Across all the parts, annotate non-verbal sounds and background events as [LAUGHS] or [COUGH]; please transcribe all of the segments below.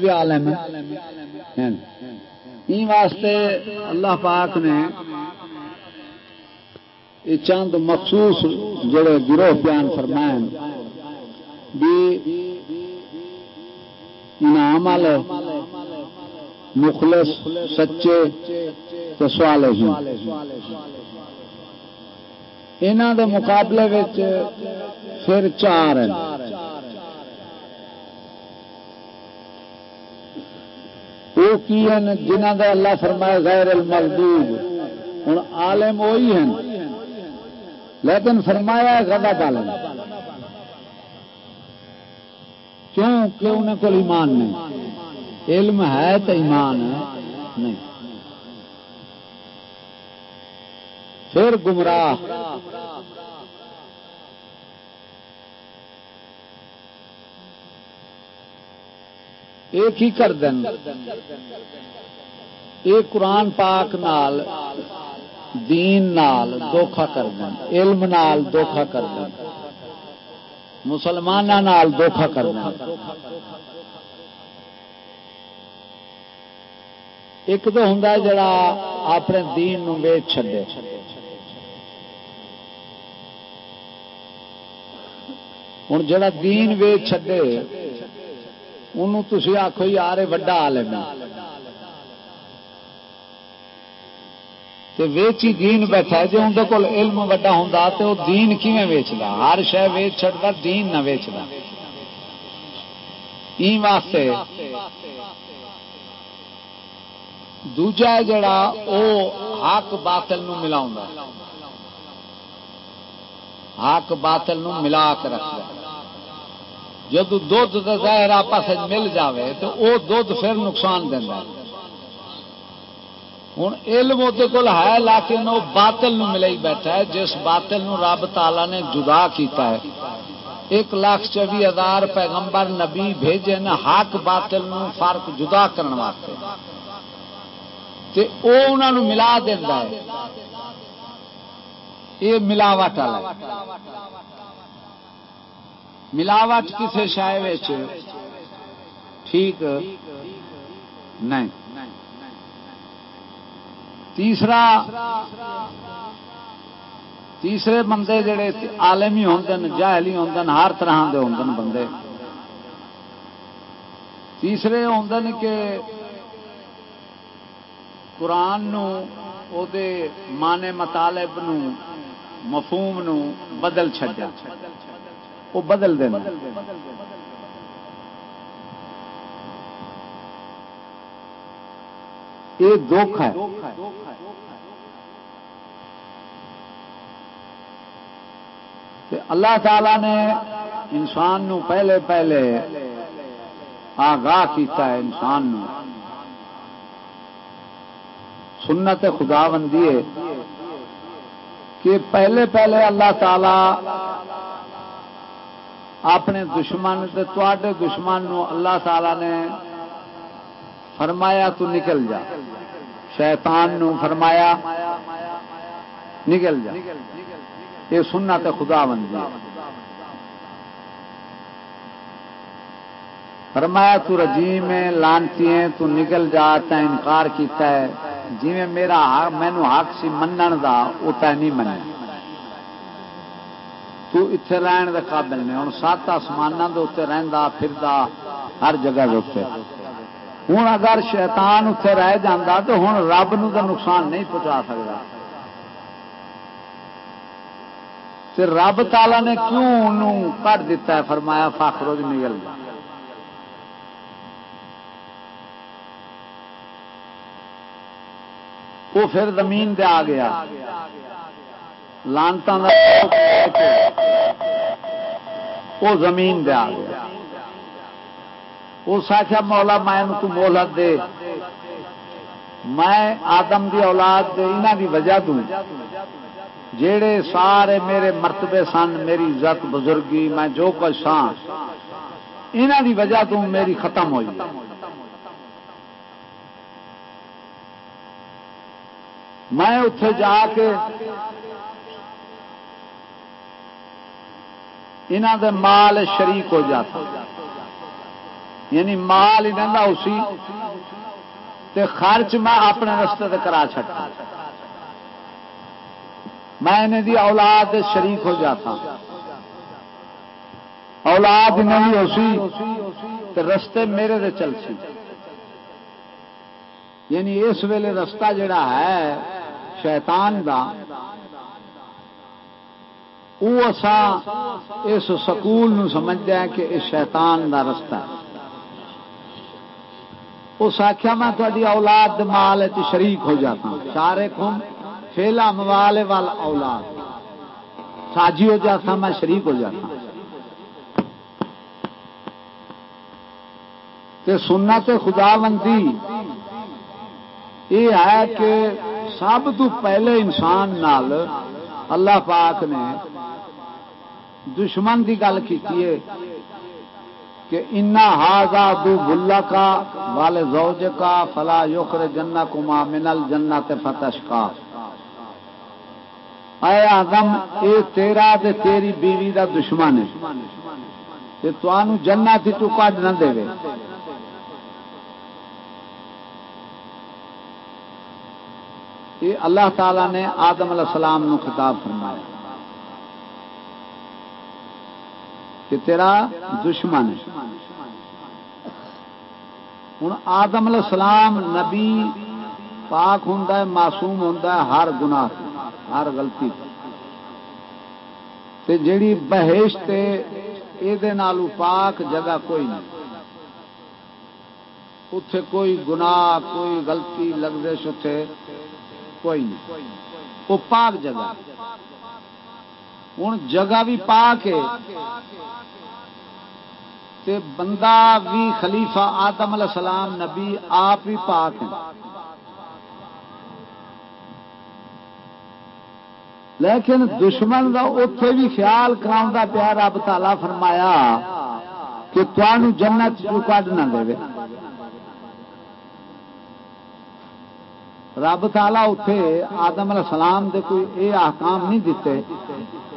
بھی عالم واسطے اللہ پاک نے یہ چند مخصوص جڑے گروہ بیان فرمائے بھی انعام والے، مخلص، سچے تو سوال انہوں دے مقابلے پھر چار ہیں۔ وہ کی ہیں جنہ کا اللہ فرمایا غیر المحبوب ہوں عالم وہی ہیں لیکن فرمایا گدا پالن کیوں کہ انہیں کو ایمان نہیں۔ علم ہے تو ایمان نہیں۔ پھر گمراہ۔ ایک ہی کر دین۔ ایک قرآن پاک نال، دین نال دھوکھا کر دین۔ علم نال دھوکھا کر دین۔ مسلمان نال دھوکھا کر دین۔ ایک تو ہوں جڑا اپنے دین نو ویچ چھڈے۔ ہوں جڑا دین ویچ چھڈے انہوں تھی آخو یار وڈا عالم ویچی دین بیٹھا جی اندر کول علم وڈا ہوں تو وہ دین کیون ویچتا ہر شہ ویچ چڑتا دین نہ ویچتا واسطے دوجا جڑا او حق باطل نو ملا حق باطل نو ملا کے رکھتا جد دھد ظاہر آپس مل جاوے تو وہ دھد پھر نقصان دینا ہوں علم وہ کول ہے، لیکن وہ باطل نو ملے بیٹھا ہے، جس باطل نو رب تالا نے جدا کیتا ہے۔ ایک لاکھ چوبی ہزار پیغمبر نبی بھیجے نا حق باطل نو فرق جدا کرنے واسطے۔ تے او انہاں نو ملا دینا ہے۔ یہ ملاوٹ والا ملاوٹ کسی شاعر ٹھیک۔ نہیں۔ تیسرا، تیسرے بندے جڑے آلمی ہوں جاہلی ہوں ہر طرح کے ہوں بندے۔ تیسرے ہوں کہ قرآن نو، او دے مانے مطالب نو، مفہوم نو بدل چڈیا وہ بدل دینا۔ یہ دکھ ہے۔ اللہ تعالی نے انسان نو پہلے پہلے آگاہ کیتا ہے انسان نو۔ سنت خدا بندی ہے کہ پہلے پہلے اللہ تعالی اپنے دشمن تے دشمن نو اللہ تعالی نے فرمایا تو نکل جا۔ شیطان نو فرمایا نکل جا۔ یہ سننا تو خدا بن فرمایا تو رجیم ہے، لانتی ہے، تو نکل جا تا انکار کیتا ہے۔ جی میرا مینو حق سی منن دا وہ نہیں منیا تو اتے رہن دے قابل نے ہوں سات آسمان رہندا، پھردا ہر جگہ ہوں اگر شیطان اتے رہ جاندہ تو ہوں رب نو تو نقصان نہیں پہنچا سکتا رب تالا نے کیوں کٹ دیتا ہے؟ فرمایا فاخروج نگل جا وہ پھر زمین دے آ۔ گیا لانتا وہ زمین دے آ گیا اس آخیا مولا میں تو مہلت دے، میں آدم دی اولاد دے انہ دی وجہ دوں۔ جیڑے سارے میرے مرتبے سن، میری عزت بزرگی، میں جو کچھ سان انہ دی وجہ تو میری ختم ہوئی۔ میں اتے جا کے انہوں دے مال شریک ہو جاتا۔ یعنی مال ہی رہتا اسی تے خرچ میں اپنے رستے کرا چکا میں انہیں دی اولاد شریک ہو جاتا۔ اولاد نہیں اسی رستے میرے دے چل سی۔ یعنی اس ویلے رستہ جڑا ہے شیطان دا وہ اس سکول سمجھتے ہیں کہ یہ شیطان دا رستہ ہے۔ اس آخیا میں تاری اولاد مال شریک ہو جاتا ہوں سارے خون فیلا موال وال اولاد۔ ساجی ہو جاتا میں شریک ہو جاتا تے سننا تے خدا بندی یہ ہے کہ سب تو پہلے انسان نال اللہ پاک نے دشمن کی گل کی کہ انا ہاضا دو بلا کا والے زوج کا فلا یوکر جنا کما منل جنت فتش کا اے آدم، اے تیرا دے تیری بیوی دا دشمن ہے۔ تو جنت تو کڈ نہ دے۔ یہ اللہ تعالی نے آدم علیہ السلام نو خطاب فرمایا۔ کہ تیرا دشمن ہوں آدم علیہ السلام نبی پاک ہوں معصوم ہوں ہر گنا ہر گلتی جیڑی بہش یہ پاک جگہ کوئی نہیں۔ اتے کوئی گناہ، کوئی غلطی لگتے اتے کوئی نہیں۔ وہ پاک جگہ ہوں جگہ بھی پاک ہے۔ تے بندہ بھی خلیفہ آدم علیہ السلام نبی آپ بھی پاک ہیں۔ لیکن دشمن کا اتے بھی خیال کرا پیا رب تالا فرمایا کہ تمہوں جنت چ کڈ نہ دے۔ رب تالا اتے آدم علیہ السلام دے کوئی اے احکام نہیں دیتے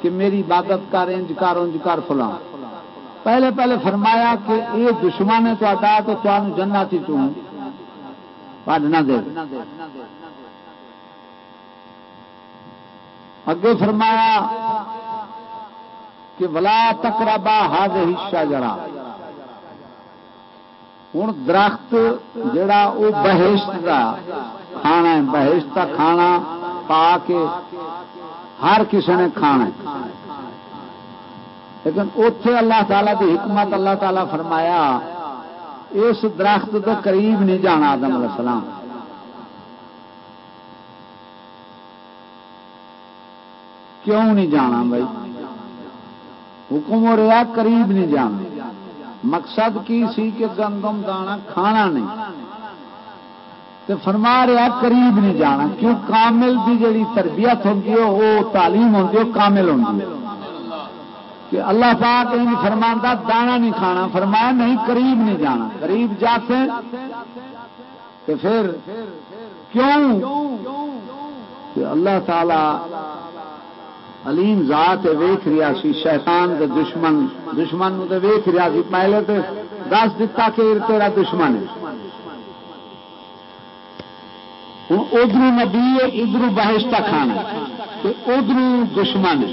کہ میری عبادت کر، انج کر انج کر فلاں۔ پہلے پہلے فرمایا کہ یہ دشمن ہے تو تمہیں جنا سی تڈنا دے۔ اگے فرمایا کہ ولا تکرابا ہاد حصہ جڑا ہوں درخت جڑا وہ بہشت کا کھانا ہے، بہشت کا کھانا پا کے ہر کسی نے کھانا لیکن اتے اللہ تعالی کی حکمت اللہ تعالی فرمایا، اس درخت کے قریب نہیں جانا آدم علیہ السلام۔ کیوں نہیں جانا بھائی؟ حکم ہو رہا قریب نہیں جانا۔ مقصد کی سی کہ گندم دانا کھانا نہیں۔ تو فرما رہا قریب نہیں جانا، کیوں؟ کامل کی جڑی تربیت ہوتی ہے، وہ تعلیم ہوتی ہے کامل ہوتی ہے۔ کہ اللہ پاک نہیں فرمانا دانا نہیں کھانا، فرمایا نہیں، قریب نہیں جانا۔ قریب جاتے تو پھر کیوں؟ کہ اللہ تعالی علیم ذات ویخ رہا سی، شیطان کے دشمن دشمن تو ویخ رہا سی۔ پہلے تو دس دتا کہ تیرا دشمن ہے۔ ہوں ادھر نبی ہے ادھر بہشتہ کھانا ادھر دشمن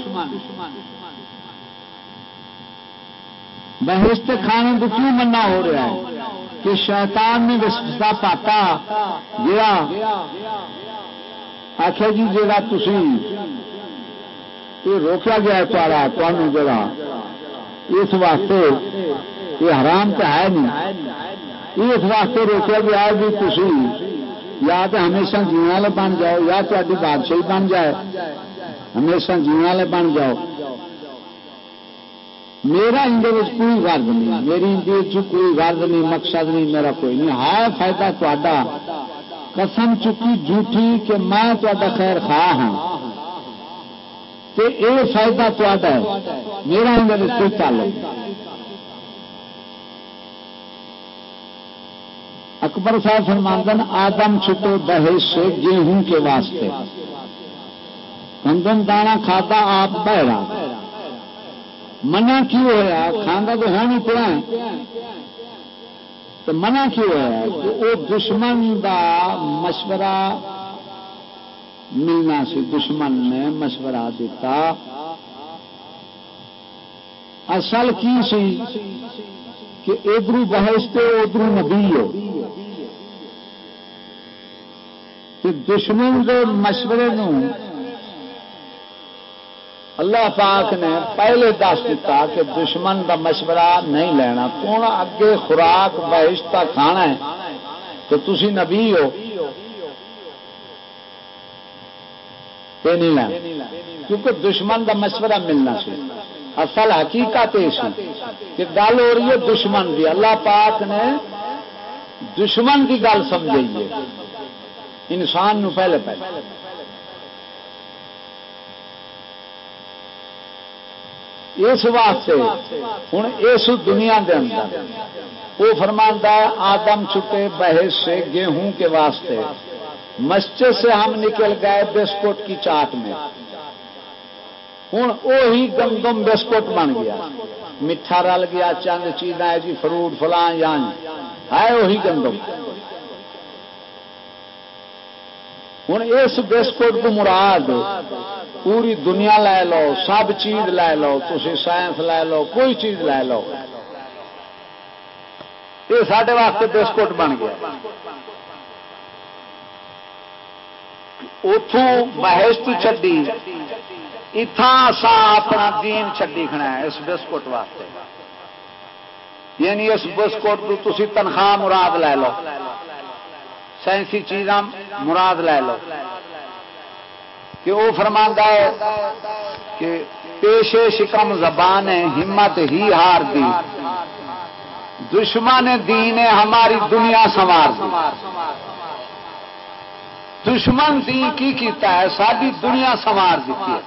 بہشت کھانے تو کیوں منا ہو رہا ہے؟ کہ شیطان نے وستا پاتا، گیا۔ آخر جی جا تھی یہ روکیا گیا تارا تمہیں جگہ اس واسطے یہ حرام تو ہے نہیں۔ اس واسطے روکیا گیا جی بھی تھی یا تو ہمیشہ جینے والے بن جاؤ، یا تاری بادشاہی بن جائے۔ ہمیشہ جینے والے بن جاؤ۔ میرا اندر کوئی غرض نہیں، میری اندر کوئی غرض نہیں، مقصد نہیں، میرا کوئی نہیں۔ ہے فائدہ تا قسم چکی جھوٹھی کہ میں تا خیر خواہ ہوں تو یہ فائدہ تا ہے، میرا اندر کوئی تعلق اکبر صاحب فرماندن آدم چھٹو بحث سے گیہوں کے واسطے۔ کندن دانا کھاتا، آپ بہرا منع کیوں ہوا کھانا تو ہے نہیں پڑا تو منع کیوں ہے کہ وہ دشمن دا مشورہ ملنا سی، دشمن نے مشورہ دیتا۔ اصل کی سی؟ کہ ادھر بحث تو ادھر نبی ہو کہ دشمن کے مشورے نو اللہ پاک نے پہلے دس دیتا کہ دشمن کا مشورہ نہیں لینا۔ کون اگے خوراک بہشتہ کھانا ہے؟ تو تھی نبی ہو۔ نہیں لینا۔ کیونکہ دشمن کا مشورہ ملنا سی۔ اصل حقیقت یہ سی کہ گل ہو رہی ہے دشمن کی اللہ پاک نے دشمن کی گل سمجھائی ہے۔ انسان نو پہلے پہلے۔ اس واسطے ہوں اس دنیا دے اندر وہ فرماندہ آدم چکے بحث سے گیہوں کے واسطے۔ مسجد سے ہم نکل گئے بسکٹ کی چاٹ میں۔ ہوں وہی گندم بسکٹ بن گیا۔ میٹھا رل گیا، چند چیزاں جی فروٹ فلاں یا جی۔ ہے وہی گندم۔ ہوں اس بسکٹ کو مراد، پوری دنیا لے لو، سب چیز لے لو تھی سائنس لے لو، کوئی چیز لے لو۔ یہ سارے واسطے بسکٹ بن گیا۔ اتوں بحث چڈی اتنا سا اپنا دین چڈی کھنا ہے اس بسکٹ واسطے۔ یعنی اس بسکٹ کو تھی تنخواہ مراد لے لو۔ سائنسی چیزاں مراد لے لو۔ کہ وہ فرما ہے کہ پیشے شکم زبان ہمت ہی ہار دی۔ دشمن دین ہماری دنیا سنوار دی۔ دشمن دی کی کیتا ہے؟ ساری دنیا سنوار دیتی ہے۔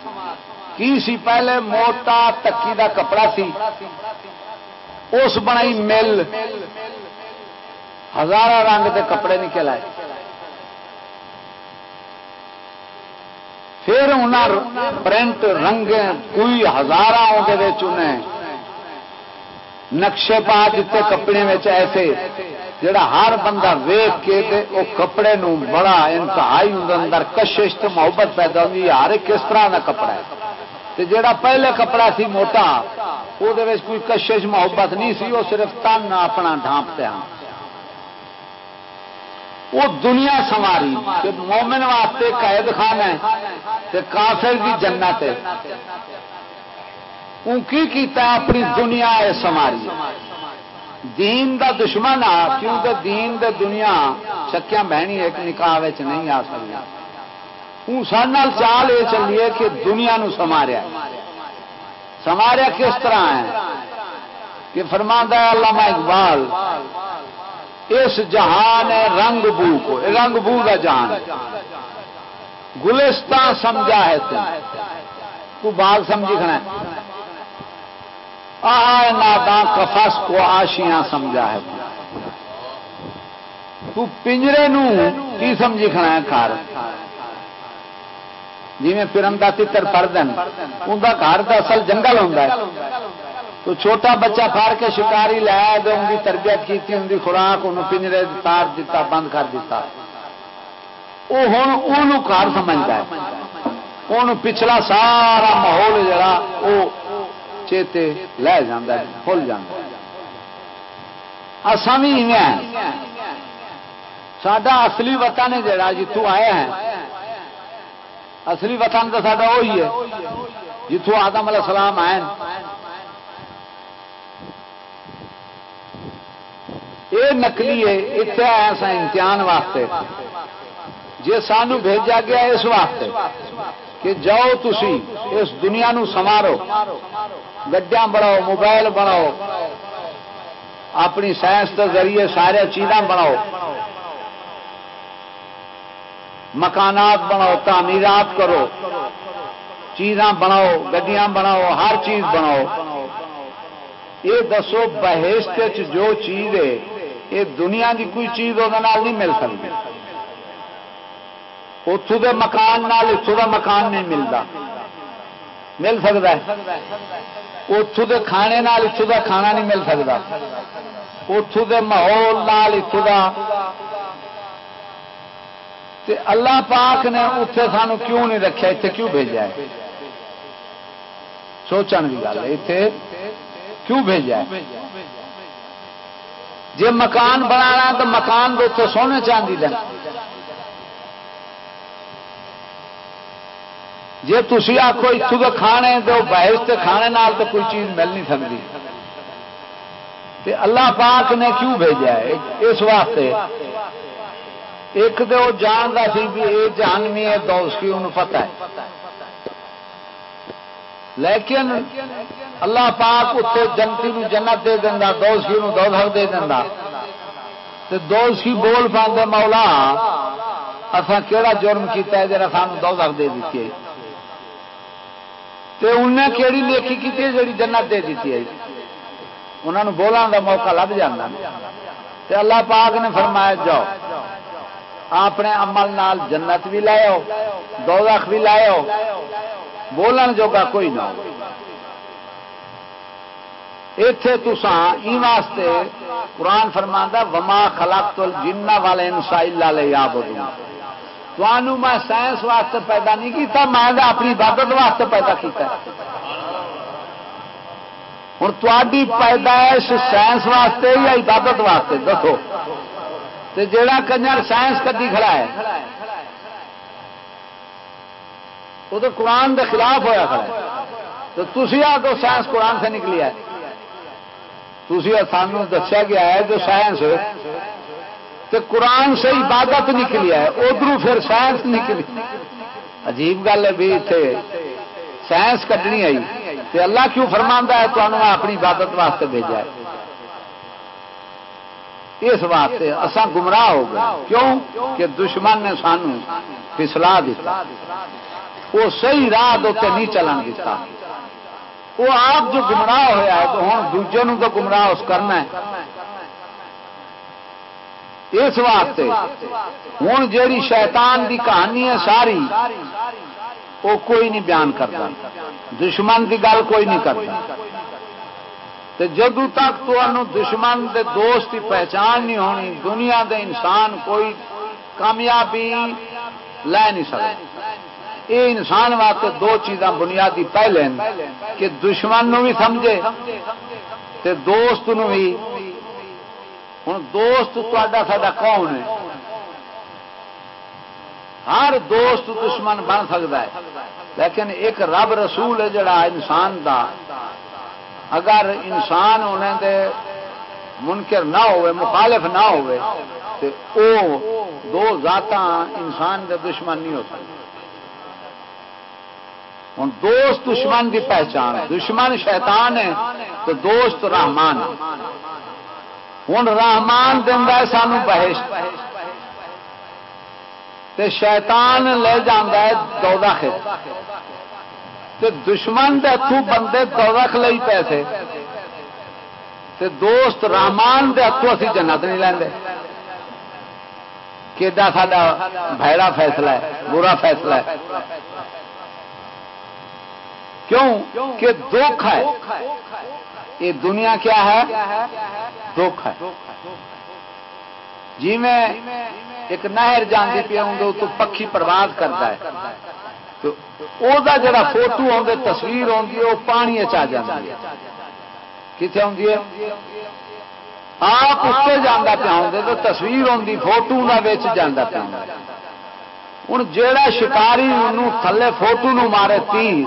کی سی؟ پہلے موٹا تکی دا کپڑا سی۔ اس بنائی مل۔ ہزار رنگ کے کپڑے نکل آئے۔ پھر انہیں پرنٹ رنگ کوئی ہزار چنے۔ نقشے پا دیتے کپڑے میں ایسے، جڑا ہر بندہ ویگ کے وہ کپڑے نو بڑا انتہائی اندر کشش تو محبت پیدا ہوتی ہر کس طرح کا کپڑا ہے۔ جڑا پہلے کپڑا سی موٹا وہ کوئی کشش محبت نہیں سی وہ صرف تن اپنا ڈھانپتے ہیں وہ دنیا سواری کہ مومن واسطے قید خان ہے تے کافر کی جنت ہے۔ کی کیتا اپنی دنیا ہے سواری دین دا دشمن آ، کیونکہ دین دے دنیا چکیا بہنی ایک نکاح نہیں آ سکتی۔ سن چال یہ چلیے کہ دنیا نو سماریا سماریا کس طرح ہے؟ کہ فرماندہ علامہ اقبال اس جہان ہے رنگ بو کو رنگ بو کا جہان گلستان سمجھا ہے تو۔ باغ سمجھی کھڑا ہے۔ آئے نادا کفس کو آشیاں سمجھا ہے۔ تو پنجرے نو کی سمجھی کھڑا ہے کار جی میں پرندہ تر پڑ دین۔ ان کا گھر کا اصل جنگل ہوتا ہے۔ تو چھوٹا بچہ پھاڑ کے شکاری لایا ان کی تربیت کی ان کی خوراک انہوں پنجرے تار دیتا بند کر دیتا وہ ہوں گھر سمجھتا ہے۔ وہ پچھلا سارا ماحول جڑا وہ چیتے لے جانا بھول جانا اصا بھی سڈا اصلی وطن ہے جڑا جتوں آیا ہے، اصلی وطن تو سا وہی ہے۔ جتوں آدم علیہ السلام آئے یہ نکلی ہے اتنے آیا سا امتحان واسطے۔ جی سانو بھیجا گیا اس واسطے کہ جاؤ تھی اس دنیا نو سوارو گڈیا بناؤ، موبائل بناؤ، اپنی سائنس کے ذریعے سارے چیزاں بناؤ۔ مکانات بناؤ، تعمیرات کرو۔ چیزاں بناؤ، گڈیاں بناؤ، ہر چیز بناؤ۔ یہ دسو بہشت جو چیز ہے یہ دنیا کی کوئی چیز وہ نہیں مل سکتی۔ اتو کے مکان اتو کا مکان نہیں ملتا۔ مل سکتا ہے۔ اتو کے کھانے اتو کا کھانا نہیں مل سکتا۔ اتو دے ماحول نال اتو دا۔ تے اللہ پاک نے اتنے سانو کیوں نہیں رکھا اتنے کیوں بھیجا ہے؟ سوچن کی گل اتنے کیوں بھیجا ہے؟ جی مکان بنا تو مکان دے تو سونے چاندی دیں جی تھی آخو اتو تو کھانے تو بحث سے کھانے نال تو کوئی چیز مل نہیں سکتی اللہ پاک نے کیوں بھیجا ہے؟ اس واسطے۔ ایک تو وہ جانتا سی بھی یہ جانوی ہے دوس کی انہوں پتہ ہے۔ لیکن اللہ پاک اتنے جنتی نو جنت دے دینا دوس کی دو دے دینا دوس کی بول پاندے، مولا اصا کہڑا جرم کیتا ہے جرا سان دو دے دیتی ہے تے انہیں کیڑی نیکی کی جی جنت دے دیتی ہے انہوں نے بولنے کا موقع لگ جانا تے اللہ پاک نے فرمایا، جاؤ، اپنے عمل نال جنت بھی لاؤ دو لکھ بھی لاؤ بولن جوگا کوئی نہ ہو۔ اتے تسان واسطے قرآن فرما وما خلاق جنا والے انسائل لے یا بدوں تو میں سائنس واسطے پیدا نہیں کیتا، میں اپنی عبادت واسطے پیدا کیتا ہوں تاری پیدائش سائنس واسطے یا عبادت واسطے؟ دسو۔ تو کنجر سائنس کدی کھڑا ہے وہ تو قرآن کے خلاف ہوا کھڑا ہے۔ تو تھی آ تو سائنس قرآن سے نکلی ہے۔ تھی سانو دسیا گیا ہے جو سائنس تو قرآن سے عبادت نکلی ہے ادھر پھر سائنس نکلی۔ عجیب گل ہے بھی اتنے سائنس کٹنی آئی۔ تو اللہ کیوں فرما ہے تو اپنی عبادت واسطے بھیجا ہے؟ اس واسطے اصا گمراہ ہو گئے۔ کیوں؟ کہ دشمن نے سانو پسلا دیتا۔ وہ صحیح راہ دے نہیں چلن دیتا۔ وہ آپ جو گمراہ ہوا ہے تو ہوں دوجے تو گمراہ اس کرنا ہے۔ اس واسطے ہوں جیڑی شیطان دی کہانی ہے ساری، وہ کوئی نہیں بیان کرتا۔ دشمن کی گل کوئی نہیں کرتا۔ جدو تک تو دشمن دے دوست کی پہچان نہیں ہونی، دنیا دے انسان کوئی کامیابی لے نہیں سکتا۔ یہ انسان واسطے دو چیزاں بنیادی پہلے کہ دشمن نو بھی سمجھے تے دوست نو بھی۔ ہوں دوست تا سا کون ہے؟ ہر دوست دشمن بن سکتا ہے۔ لیکن ایک رب رسول ہے جڑا انسان دا۔ اگر انسان انہیں دے منکر نہ ہوئے، مخالف نہ ہوئے تو او دو ذات انسان دے دشمن نہیں ہو سکتے ہوں دوست دشمن کی پہچان ہے۔ دشمن شیطان ہے تو دوست رحمان ہوں رحمان دینا سانو بہشت۔ شیطان لے جانا ہے دودہ خط دشمن دے ہاتھوں بندے دودھ لئی پیسے تے دوست رامان دے ہاتھوں اسی جنت نہیں لے کیڈا سا بھڑا فیصلہ ہے، برا فیصلہ ہے۔ کیوں کہ دکھ ہے۔ یہ دنیا کیا ہے؟ دکھ ہے۔ جی میں ایک نہر جانتی پی ہوں تو پکھی پرواز کرتا ہے۔ جڑا فوٹو آدھے تصویر آتی ہے وہ پانی چ جاتی کتنے آتی ہے آپ اتنے جانا پیا ہوں تو تصویر آتی فوٹو جانا پیا ہوں جا شکاری تھلے فوٹو نو مارے تیر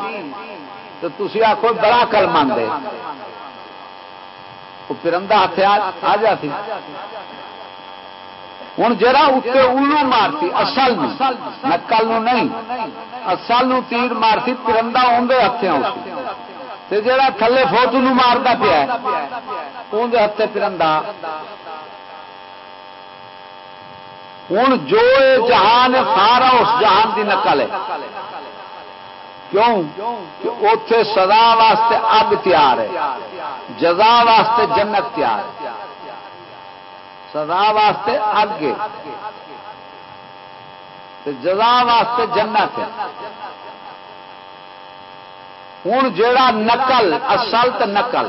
تو تھی آخو بڑا کل مانتے وہ پرندہ ہاتھ آ جاتی ہوں جرا اتنے الو مارتی، اصل نکل نہیں۔ اصل تیر مارتی پرندہ اندر ہاتھ جا تھلے فوٹو مارتا پیا اندر ہاتھ پرندہ ہوں جو جہان سارا اس جہان کی نقل ہے۔ کیوں؟ اتے سدا واسطے اگ تیار ہے، جزا واسطے جنت تیار ہے۔ سزا واسطے اگ جزا واسطے جنت ہوں جا نقل اصل تو نقل۔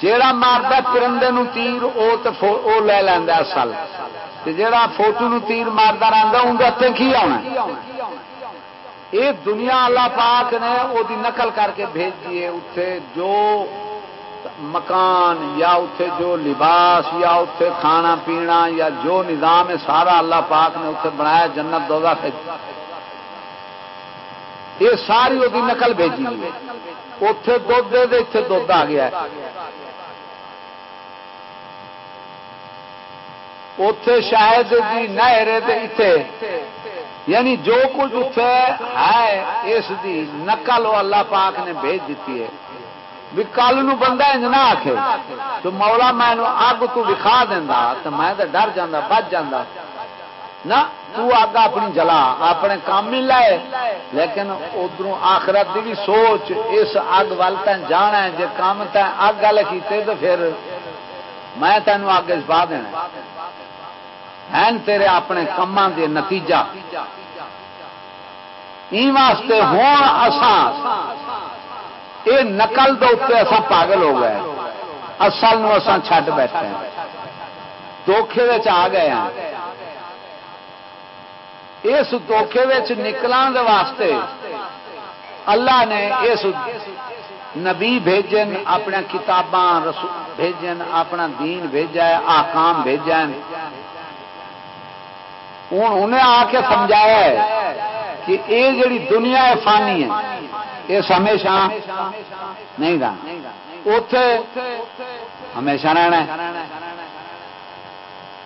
جیڑا مارتا پرندے نو تیر، او لے لینا اصل جیڑا فوٹو نو تیر مارتا رہتا اندر کی آنا یہ دنیا اللہ پاک نے وہ نقل کر کے بھیج دیے اتنے جو مکان یا اتے جو لباس یا اتے کھانا پینا یا جو نظام ہے سارا اللہ پاک نے اتنے بنایا جنت دو یہ ساری وہ نقل بھیجی اتے دھد دے اتنے دھد آ گیا اتے شاید نہر اتنے یعنی جو کچھ اتنے ہے، اس دی نقل وہ اللہ پاک نے بھیج دیتی ہے۔ بھی کل نو بندہ انج نہ آخ تو مولا میں اگ تو وکھا دینا تو میں تو ڈر جا بچ جا نہ، تو اگ اپنی جلا، اپنے کام ہی لائے لیکن ادھر آخرت کی بھی سوچ، اس اگ وال جانا ہے جی کام تین اگ والے کیتے، تو پھر میں تینوں اگ چ دینا ہیں تیرے اپنے کما دے نتیجہ۔ واسطے ہوں اسان یہ نقل دے اصا پاگل ہو گئے۔ اصل اسان چھڈ بیٹھے دھوکھے آ گئے ہیں۔ اس دھوکھے نکلان دے واسطے اللہ نے اس نبی بھیجن اپنے کتاباں بھیجن، اپنا دین بھیجا ہے، آکام بھیجا ہوں انہیں آ کے سمجھایا ہے۔ کہ یہ جڑی دنیا ہے فانی ہے یہ ہمیشہ نہیں رہا اتے ہمیشہ رہنا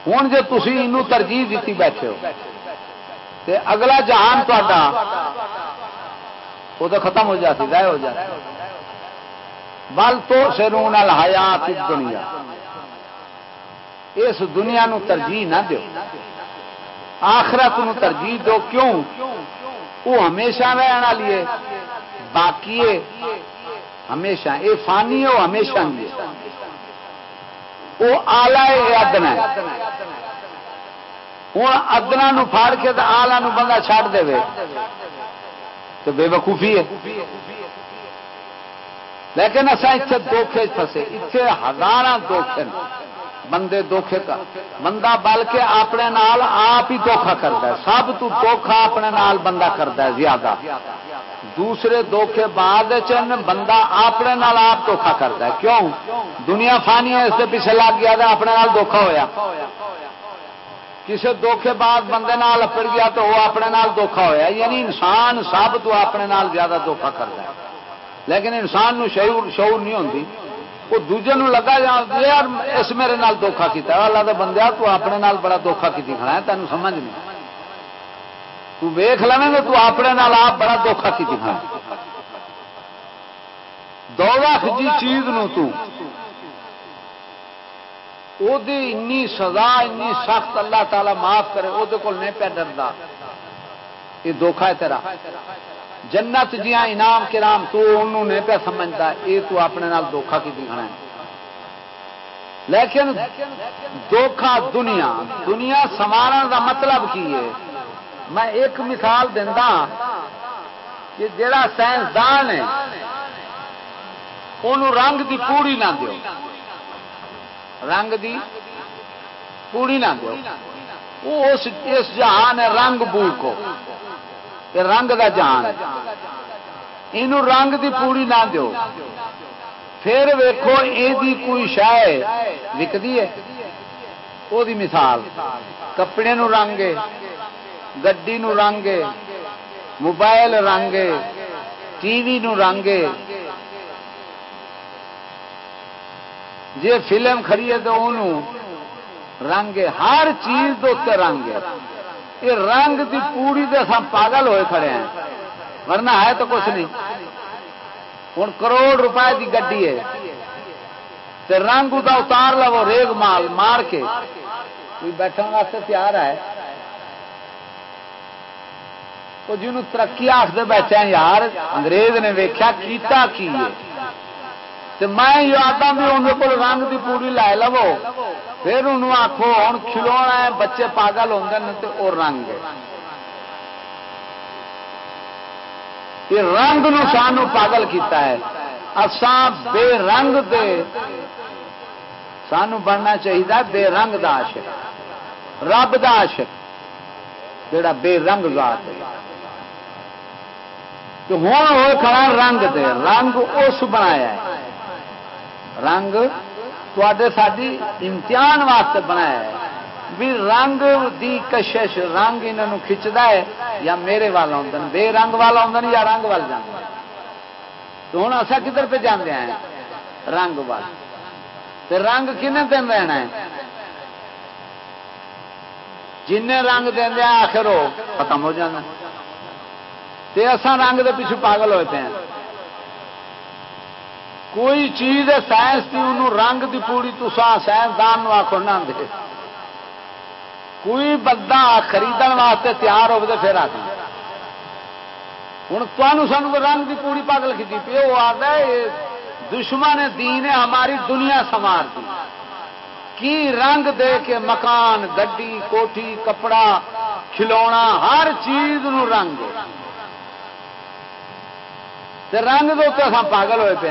ہوں جی تھی یہ ترجیح دیتی بیٹھے ہو، تے اگلا جہان تا وہ تو ختم ہو جاتی، ضائع ہو جاتی۔ بل تو سرون الحیات دنیا اس دنیا نو ترجیح نہ دو آخرت نو ترجیح دو کیوں؟ وہ ہمیشہ رہنا لیے۔ باقی ہمیشہ۔ یہ فانی ہے وہ ہمیشہ نہیں وہ آلہ ادنا ہوں ادنا پھاڑ کے تو آلہ بندہ چھڑ دے۔ تو بے وقوفی ہے۔ لیکن اصا اتنے دکھے پسے اتنے ہزار دکھ بندے دھوکھے کا۔ بندہ بل کے اپنے نال آپ ہی دھوکھا کرتا ہے۔ سب تو دھوکھا اپنے نال بندہ کرتا ہے زیادہ۔ دوسرے دھوکھے بعد چن بندہ اپنے نال آپ دھوکھا کرتا ہے۔ کیوں؟ دنیا فانی ہے، اس سے پیچھے لگ گیا تھا اپنے نال دھوکھا ہویا۔ کسی دھوکھے بعد بندے نال اپڑ گیا تو وہ اپنے نال دھوکھا ہویا۔ یعنی انسان سب تو اپنے نال زیادہ دھوکھا کرتا ہے۔ لیکن انسان نو شعور شعور نہیں ہوتی وہ دوجے نو لگا جا یار اس میرے نال دھوکھا کیتا اللہ دے بندیا تو اپنے نال بڑا دھوکھا کیتی کھڑا ہے، تینوں سمجھ نہیں۔ تو ویخ لیں گے، تو اپنے نال آپ بڑا دھوکھا کیتی کھڑا دو لاکھ جی چیز نو تو۔ او دی انی سزا، انی سخت اللہ تعالی معاف کرے وہ نہیں پہ ڈردا۔ یہ دھوکھا ہے تیرا۔ جنت جیا انعام کرام تو انہوں نے پہ سمجھتا یہ تو اپنے نال دھوکھا کی دکھنا ہے؟ لیکن دھوکھا دنیا دنیا سوارا دا مطلب کی ہے؟ میں ایک مثال دینا کہ جڑا سائنسدان ہے انہوں رنگ دی پوری نہ دیو۔ رنگ دی پوری نہ دیو۔ وہ اس جہان ہے رنگ بو کو۔ یہ رنگ کا جان یہ رنگ دی پوری نہ دو پھر ویکو یہ کوئی شہ وکتی ہے۔ وہ مثال، کپڑے نو رنگ گڈی نو رنگ موبائل رنگ ٹی وی نو رنگ جی فلم کھڑی تو انہوں رنگ ہر چیز دے رنگ ہے۔ یہ رنگ دی پوری دے سب پاگل ہوئے کھڑے ہیں۔ ورنہ ہے تو کچھ نہیں۔ ہوں کروڑ روپے کی گڈی ہے۔ تے رنگ دا اتار لو ریگ مال مار کے۔ کوئی بیٹھنے واسطے تیار ہے؟ وہ جنہوں ترقی آخر بیٹھے یار، انگریز نے ویکیا کیتا کی ہے؟ میں یاد بھی انہوں کو رنگ دی پوری لے لو پھر انہوں آخو ہوں کھلونا ہے بچے پاگل ہوتے ہیں تو وہ رنگ یہ رنگ نو سانو پاگل کیتا ہے اسان بے رنگ دے سانو بننا چاہیے بے رنگ دا عاشق رب دا عاشق جڑا بے رنگ ذات ہے تو ہوں ہوئے کھڑا رنگ دے رنگ اس بنایا ہے رنگ تے ساری امتحان واسطے بنایا ہے بھی رنگ دی کشش رنگ انہوں کھچتا ہے یا میرے وال آدھے بے رنگ والا آدھے یا رنگ وال جان تو ہوں اصا کدھر پہ جانے ہیں رنگ وال رنگ کن دن رہنا ہے جن رنگ دیا آخر وہ ختم ہو جانا تے اساں رنگ دے پیچھے پاگل ہوئے پے ہیں کوئی چیز ہے سائنس کی انہوں رنگ دی پوری تو سائنسدان آخو نہ دے۔ کوئی بندہ خرید واسطے تیار ہو پھر آ ہوں تمہوں سانو رنگ دی پوری پاگل کی پی وہ آتا ہے دشمن دین ہے، ہماری دنیا سمار دی۔ کی رنگ دے کے مکان، گڈی، کوٹھی، کپڑا، کھلونا، ہر چیز نو رنگ رنگ دے پاگل ہوئے پے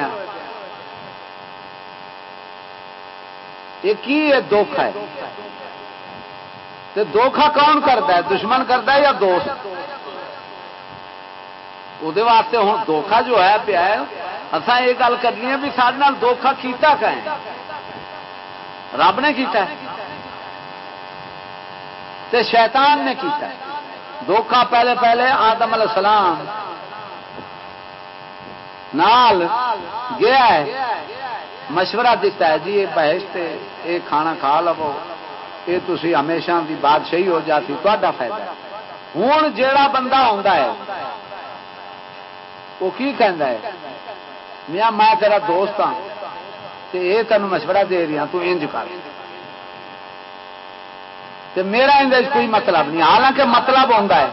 یہ کی ہے دھوکھا ہے۔ دھوکھا کون کرتا ہے؟ دشمن کرتا ہے یا دوست؟ وہ واسطے ہوں دھوکھا جو ہے پیا ہے اصا یہ گل کرنی ہے بھی سارے دھوکھا کیتا کہ رب نے کیتا ہے۔ تے شیطان نے کیتا ہے۔ دھوکھا پہلے پہلے آدم علیہ السلام نال گیا ہے۔ مشورہ دیتا ہے جی یہ بحث یہ کھانا کھا لو۔ یہ تھی ہمیشہ کی بادشاہی ہو جاتی تا فائدہ ہوں جا بندہ آتا ہے وہ کی کہہ ہے؟ میاں، میں تیرا دوست ہاں یہ تین مشورہ دے رہی ہوں تو انج کر۔ میرا اندر کوئی مطلب نہیں، حالانکہ مطلب آتا ہے۔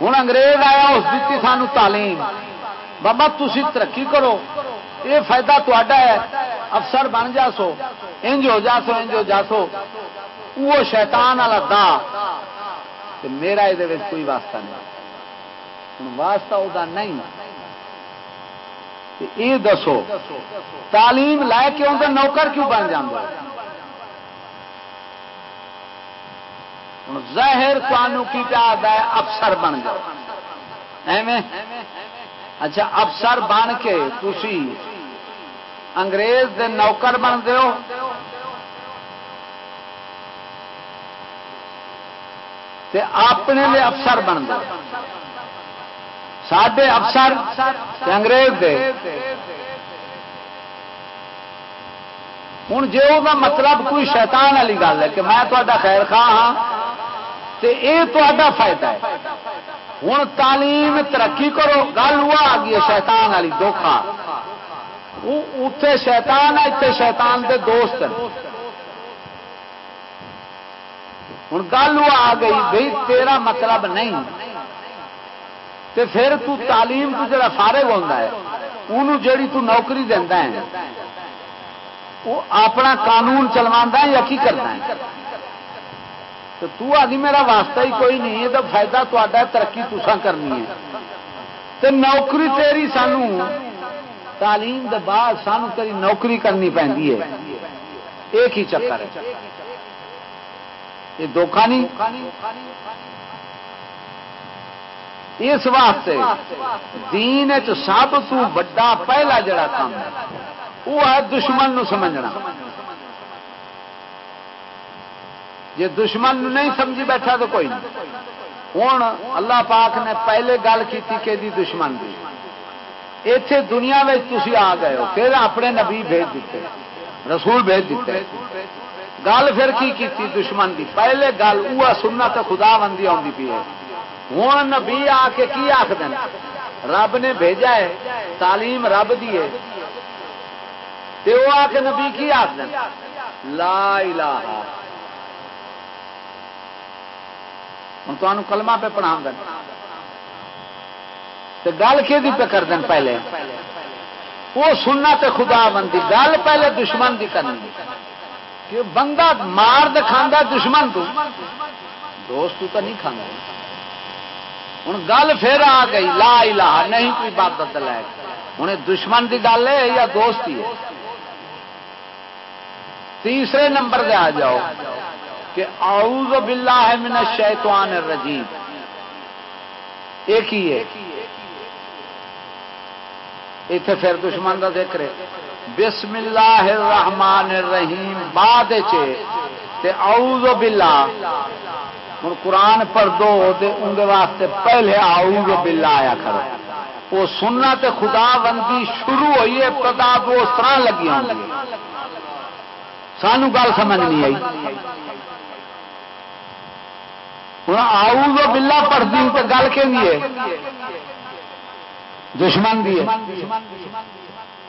ہوں انگریز آیا، اس دیتی سانو تعلیم۔ بابا تھی ترقی کرو۔ یہ فائدہ تا ہے۔ افسر بن جا سو انج ہو جا سو انج ہو جا سو وہ شیطان والا دا۔ میرا یہ کوئی واسطہ نہیں۔ واسطہ وہ نہیں۔ یہ دسو، تعلیم لے کے اندر نوکر کیوں بن جانا ظاہر تمہوں کی پیاد ہے افسر بن جاؤ ایویں؟ اچھا افسر بن کے تھی انگریز دے نوکر بنتے ہو۔ تے اپنے لیے افسر بن دو سڈے افسر انگریز دے۔ ہوں جی وہ مطلب کوئی شیطان والی گل ہے کہ میں تا خیر خواہ ہاں تو یہ تا فائدہ ہے۔ ہوں تعلیم، ترقی کرو۔ گل وہ آ گئی شیطان والی، دھوکھا۔ اتے شیطان ہے اتنے شیطان دے دوست ہوں گل وہ آ گئی بھائی تیرا مطلب نہیں۔ تے پھر تو تعلیم تو جڑا فارغ ہوتا ہے انہوں جیڑی تو نوکری دینا ہے وہ اپنا قانون چلوا یا کی کرنا ہے؟ تو تو آدھی میرا واسطہ ہی کوئی نہیں ہے تو فائدہ تا ترقی تسا کرنی ہے تو نوکری تیری سانو تعلیم دے بعد سانو تیری نوکری کرنی پی ایک ہی چکر ہے یہ دھوکھا نہیں اس واسطے دین سب تو بڑا پہلا جڑا کام ہے وہ ہے دشمن نو سمجھنا جی دشمن نہیں سمجھی بیٹھا تو کوئی نہیں۔ ہوں اللہ پاک نے پہلے گل کی کہ دی دشمن دی۔ اتے دنیا میں تھی آ گئے ہو، پھر اپنے نبی بھیج دیتے، رسول بھیج دیتے۔ گل پھر کی کیتی دشمن دی؟ پہلے گل وہ سننا تو خدا بندی آتی پی ہے۔ ہوں نبی آ کے کی آخ دینا رب نے بھیجا ہے، تعلیم رب دی ہے۔ وہ آ کے نبی کی آخ دینا لا الہ۔ ہوں تمہیں کلمہ پہ پڑھا دیں۔ گل کہ پہ کر دیں پہلے؟ وہ سننا تے خدا بندی، گل پہلے دشمن دی کرنی۔ کہ بندہ مار دکھا دشمن تو، دوست تو نہیں کھانا ہوں گل پھر آ گئی، لا الہ، نہیں کوئی بات بدل ہے ہوں دشمن دی گل ہے یا دوست ہی ہے؟ تیسرے نمبر دے آ جاؤ۔ کہ اعوذ باللہ من الشیطان الرجیم۔ ایک ہی ہے۔ اتنے پھر دشمن کا ذکر ہے۔ بسم اللہ الرحمن الرحیم۔ بعد تے اعوذ باللہ۔ ہوں قرآن پڑھ دو اندر واسطے پہلے اعوذ باللہ آیا کرو۔ وہ سننا تے خدا بندی شروع ہوئی ہے، پتا تو اس طرح لگی ہوں سانو گل سمجھ نہیں آئی۔ ہوں آؤ بلا پڑھتی ہوں تو گل کہ دشمن دی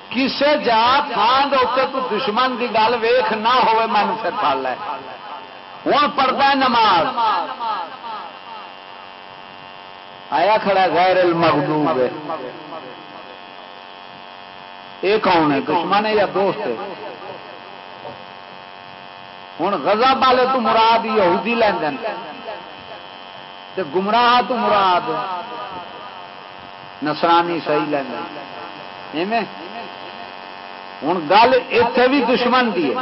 کسے جا تھان دے تو دشمن دی گل ویخ نہ ہوئے من پھر پڑ لے۔ ہوں پڑھتا ہے نماز۔ آیا کھڑا غیر المغضوب ہے۔ یہ کون ہے؟ دشمن ہے یا دوست ہے؟ ہوں غزہ والے تو مراد یہودی لین تے گمراہ تو مراد. نسرانی صحیح لینا ہوں گل اتے بھی دشمن کی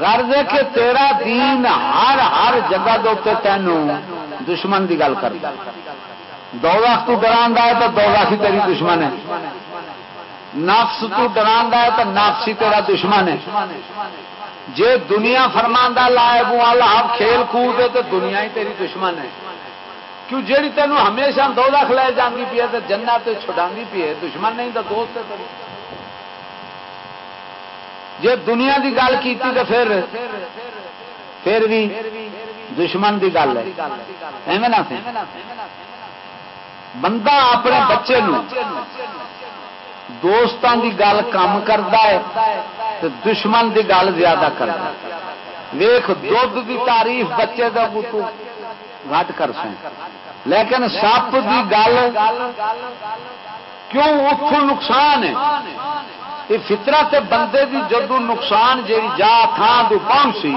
غرض ہے کہ تیرا دین ہر ہر جگہ دے تینوں دشمن کی گل کر دو تو ڈرا ہے تو دو لاکھ ہی تیری دشمن ہے. نفس تو ڈرا ہے تو نفس ہی تیرا دشمن ہے. جے دنیا فرماندہ لائے بو اللہ کھیل کود ہے تو دنیا ہی تیری دشمن ہے۔ کیوں جیڑی تینوں ہمیشہ دو لاکھ لے جاندی پی ہے تو جنا تو چھڑا پی ہے، دشمن نہیں تو دوست ہے تیری جے دنیا دی گل کی تو پھر پھر بھی دشمن دی گل ہے۔ ایویں نہ بندہ اپنے بچے نو دوستان دی گل کم کرتا ہے تو دشمن دی گل زیادہ کرتا ویخ دھد دی تعریف بچے کا بتو گھٹ کر سیں لیکن سپ دی گل کیوں اتوں نقصان ہے؟ یہ فطرہ تے بندے دی جدو نقصان جی جا تھان تو پہنچی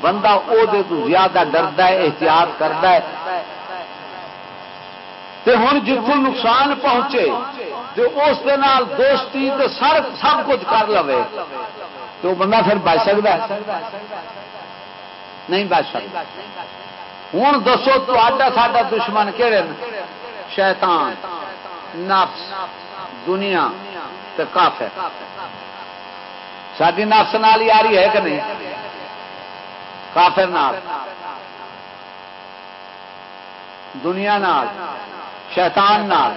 بندہ او دے تو زیادہ ڈردا ہے، احتیاط کرتا ہے۔ تے ہن جتوں نقصان پہنچے تے اس دے نال دوستی تے سر سب کچھ کر لوے تو بندہ پھر بچ سکتا ہے؟ نہیں بچ سکتا ہوں دسو تا دشمن کہڑے شیطان، نفس، دنیا تے کافر۔ ساری نفس نال یاری ہے کہ نہیں؟ کافر نال۔ دنیا نال۔ شیطان نال۔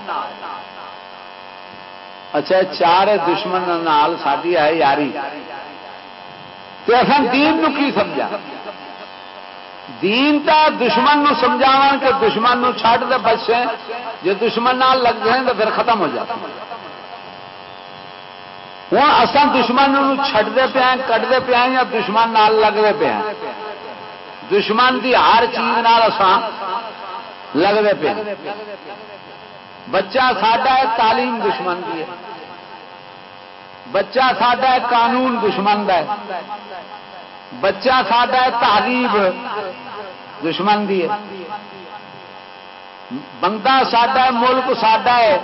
اچھا چار دشمن نال ساری ہے یاری۔ تو اصل دین نو کی سمجھا؟ دین تا دشمن نو سمجھاو کہ دشمن نو چھڈ دے بچے جی دشمن نال لگ گئے تو پھر ختم ہو جاتا ہوں اصل دشمن چڈتے پیا کٹتے پیا یا دشمن نال لگتے پیا دشمن کی ہر چیز لگتے پیا بچہ ساڈا ہے تعلیم دشمن کی ہے۔ بچہ ساڈا ہے قانون دشمن کا ہے۔ بچہ ساڈا ہے تہذیب دشمن کی ہے۔ بندہ ساڈا ہے، ملک ساڈا ہے۔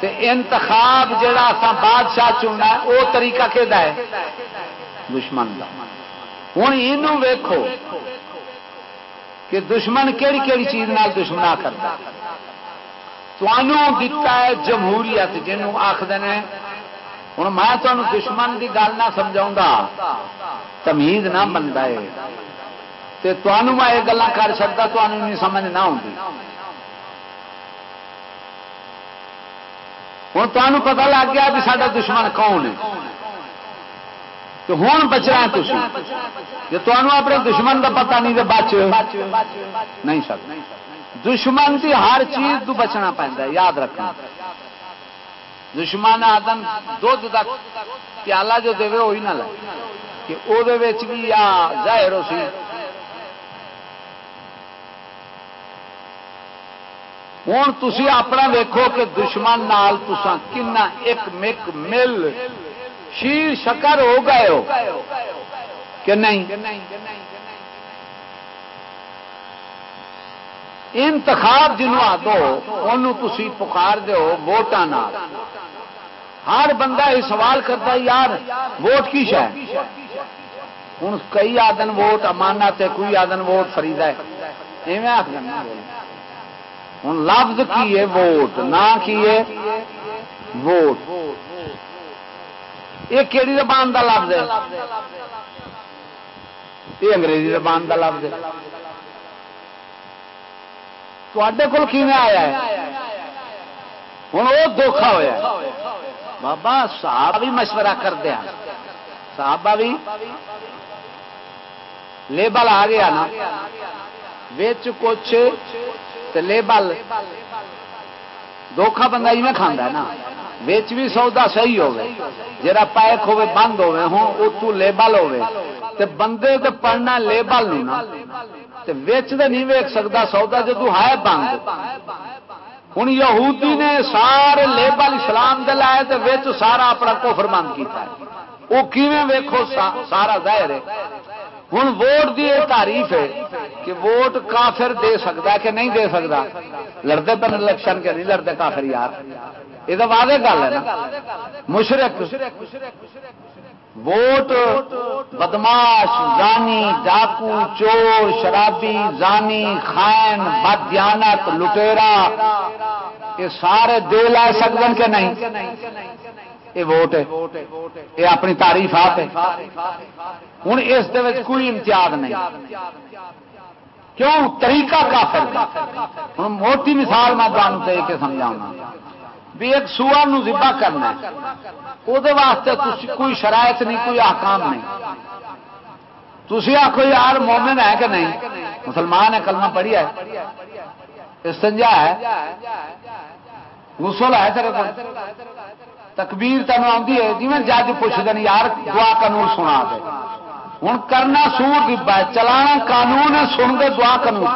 تے انتخاب جڑا اسا بادشاہ چننا ہے وہ طریقہ کہ دشمن کا ہوں یہ ویکو کہ دشمن کہڑی کہڑی چیز نال دشمنا کرتا۔ دتا ہے جمہوریت جنوں آخد ہوں میں تمہیں دشمن کی گل نہ سمجھا تمید نہ بنتا ہے۔ تمہوں میں یہ گلا کر سکتا تمہیں نہیں سمجھ نہ آتی ہوں تمہیں پتا لگ گیا بھی سارا دشمن کون ہے۔ تو ہوں بچنا تھی جی تمہیں اپنے دشمن کا پتا نہیں تو بچ۔ نہیں سکتا دشمن کی ہر چیز تو بچنا پہنتا ہے، یاد رکھنا۔ دشمن آدم دھد کا پیالہ جو دے وہی نہ لے۔ کہ وہ بھی یا ظاہر ہو سی۔ ہوں تھی اپنا ویکو کہ دشمن نال تسا کنا ایک مک مل۔ شیر شکر ہو گئے ہو۔ کہ نہیں؟ انتخاب جنوب آ دو ان پکار دو ووٹان ہر بندہ یہ سوال کرتا یار، ووٹ کی شہ ہوں کئی آدن ووٹ، امانت ہے، کوئی آدن ووٹ فرید ہے۔ ہوں لفظ کی ہے ووٹ نہ کی ہے ووٹ۔ یہ کہڑی زبان کا لفظ ہے؟ یہ انگریزی زبان کا لفظ ہے۔ تے کول کی آیا ہے؟ ہوں وہ دھوکھا ہوا بابا صاحب بھی مشورہ کر دیا صاحب بھی لیبل آ گیا نا۔ بچ کچھ لیبل۔ دھوکھا بندہ ہی میں کھانا نا۔ بچ بھی سودا صحیح ہوے جرا پیک ہوے بند ہوے ہوں اتو لیبل ہوے تے بندے تے پڑھنا لیبل نو نا، تے نہیں ویکھ سکدا سودا جدو ہے بند۔ ہوں یہودی نے سارے لیبل اسلام دے لائے تے سارا اپنا کفر بند کیتا ہے۔ وہ کیویں ویکھو سارا ظاہر ہے۔ ہوں ووٹ دی تعریف ہے کہ ووٹ کافر دے سکتا ہے کہ نہیں دے سکتا لڑتے پہ الیکشن کے نہیں لڑتے کافر یار۔ یہ تو واضح گل ہے نا۔ مشرق ووٹ، بدماش، زانی، ڈاکو، چور، شرابی، زانی، خائن بدیانت لٹیرا، یہ سارے دے لا سکتے کہ نہیں۔ یہ ووٹ ہے۔ یہ اپنی تعریف آپ ہے۔ ہوں اس کوئی امتیاز نہیں۔ کیوں؟ طریقہ کافر ہوں موٹی مثال میں تمہیں دے کے سمجھاؤں بھی ایک سوا ذبح کرنا وہ واسطے کوئی شرائط نہیں، کوئی آکام نہیں۔ تھی آخو یار مومن ہے کہ نہیں؟ مسلمان ہے، کلمہ پڑھی ہے۔ استنجا ہے۔ غسل ہے تیرے کو تکبیر تین آتی ہے۔ جی میں جج پوچھتے ہیں یار دعا قانون سنا دے۔ ہوں کرنا سور ڈبا چلانا قانون ہے، سن دے دعا قانون۔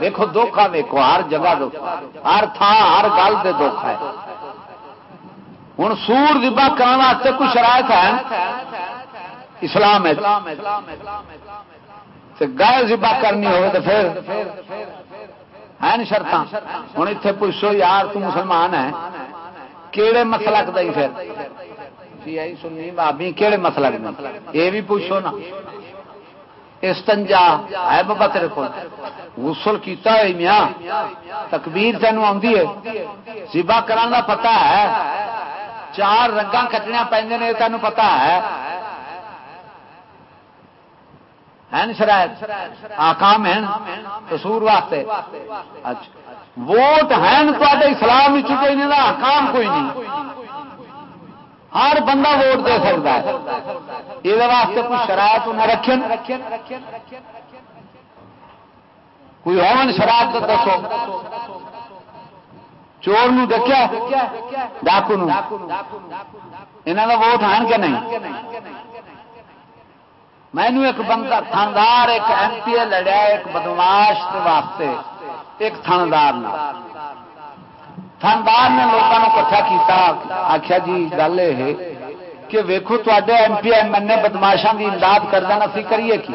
دیکھو دھوکھا دیکھو ہر جگہ دھوکھا ہر تھان ہر گل سے دھوکھا ہے۔ ہوں سور دبا کرنے کوئی شرائط ہے۔ اسلام ہے۔ گائے ذبا کرنی ہو تو پھر ہے نا شرط ہوں اتنے پوچھو یار تو مسلمان ہے۔ کہڑے مسلک دئی پھر۔ جی، سنی بابی کہڑے مسلک دیں یہ بھی پوچھو نا۔ استنجا ہے بابا تیرے کو غسل کیتا ہے میاں۔ تکبیر تینوں آتی ہے۔ سبا کرا پتا ہے۔ چار رنگا کٹنیا پہ تینوں پتا ہے شرائط آکام ہے قصور واسطے اچھا ووٹ ہیں تے اسلام کوئی نہیں آکام کوئی نہیں ہر بندہ ووٹ دے سکتا ہے یہ واسطے کوئی شرائط انہیں رکھے کوئی ہون شرائط دسو چور نو ڈکیا ڈاکو یہاں کا ووٹ ہے کہ نہیں مینو ایک بندہ تھاندار ایک ایم پی اے لڑیا ایک بدماش واسطے ایک تھاندار تھاندار نے لوگوں کو کٹھا کیتا آخیا جی گل یہ کہ ویکو تے M P M L A بدماشا کی امداد کر اسی کریے کی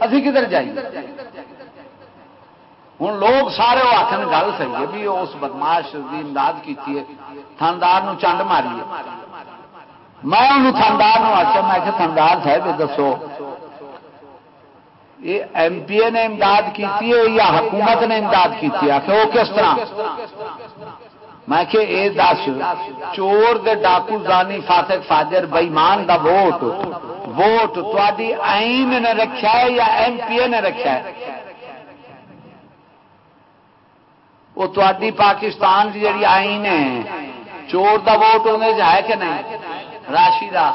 اسی کدھر جائیے ہوں لوگ سارے وہ آخر گل صحیح ہے بھی اس بدماش کی امداد کی تھاندار چنڈ ماری میں انہوں تھندار آخیا میں تھندار صاحب دسو۔ یہ ایم پی اے نے امداد کی یا حکومت نے امداد کی آخر وہ کس طرح؟ میں کہ اے دس، چور دے ڈاکو زانی فاسق فاجر بئیمان دا ووٹ۔ ووٹ تاری آئین نے رکھا ہے یا ایم پی اے نے رکھا ہے؟ وہ تاری پاکستان کی جڑی آئین ہے۔ چور دا ووٹ انہیں ہے کہ نہیں؟ راشی دا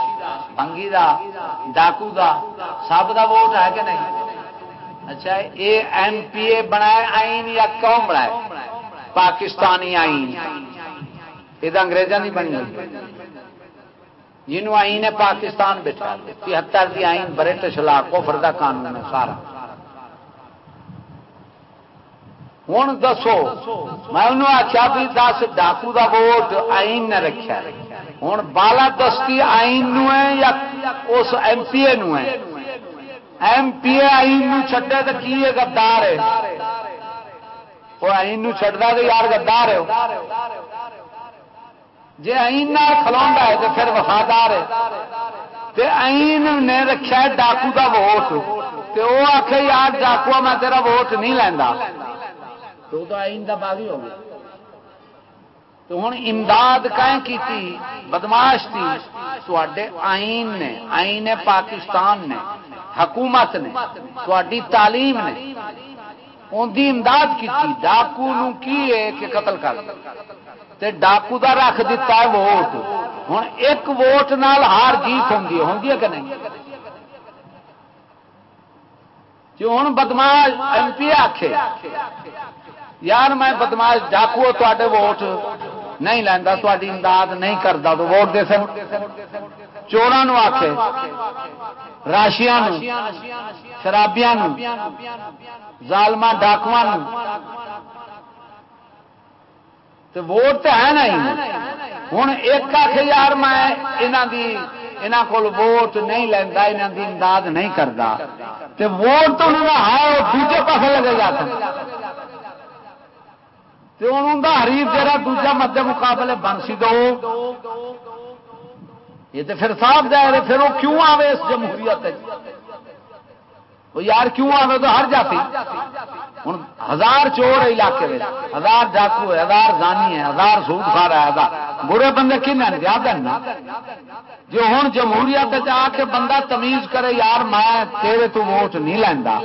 بنگی دا، ڈاکو دا، سب دا ووٹ ہے کہ نہیں؟ اچھا یہ ایم پی اے بنائے آئین یا کون بنائے؟ پاکستانی آئین۔ یہ انگریزوں کی بنی ہوئی جنوب آئین ہے پاکستان بٹھا تہتر کی آئین برٹش لا کوفر دا قانون ہے سارا۔ ہوں دسو میں انہوں آخیا بھی دس ڈاکو دا ووٹ آئین نے رکھا ہوں بالا دستی آئین ہے یا اس ایم پی اے نو ہے ایم پی اے آئین چڈے تو کی ہے گدار ہے وہ آئین چڈا تو یار گدار ہے جی این کھلا ہے تو پھر وفادار ہے تے این نے رکھا ڈاکو کا ووٹ تے وہ آخ یار ڈاکو میں تیرا ووٹ نہیں لینا تو آئین کا باغی ہو گیا تو ہوں امداد کہیں کی بدماش تھی تے آئین نے، آئین پاکستان نے، حکومت نے تھی تعلیم نے ان کی امداد کی ڈاکو نو کی ہے کہ قتل کر؟ تے ڈاکو دا رکھ دیتا ہے ووٹ۔ ہوں ایک ووٹ نال ہار جیت ہوں ہوں کہ نہیں؟ جو ہوں بدماش ایم پی آخے یار میں بدماش ڈاکو تے ووٹ نہیں لینا تاری امداد نہیں کرتا تو ووٹ دے سر چوران آخ راشیا شرابیا ظالما ڈاکو ووٹ تو ہے نا ہوں ایک آخ یار میں یہاں کو ووٹ نہیں لینا یہاں کی امداد نہیں کرتا ووٹ تو انہوں نے ہے دوجے پاس لگے جاتا ہریف جہاں دوجا مد مقابلے بن سی دو۔ یہ تو پھر صاف جائے پھر وہ کیوں آوے اس جمہوریت وہ یار کیوں آوے؟ تو ہر جاتی۔ ہوں ہزار چور ہے علاقے میں۔ ہزار ڈاکو ہے، ہزار زانی ہے، ہزار سوٹ کھا ہے برے بندے کن یاد ہے جو ہوں جمہوریت آ کے بندہ تمیز کرے، یار میں تیرے تو ووٹ نہیں لینا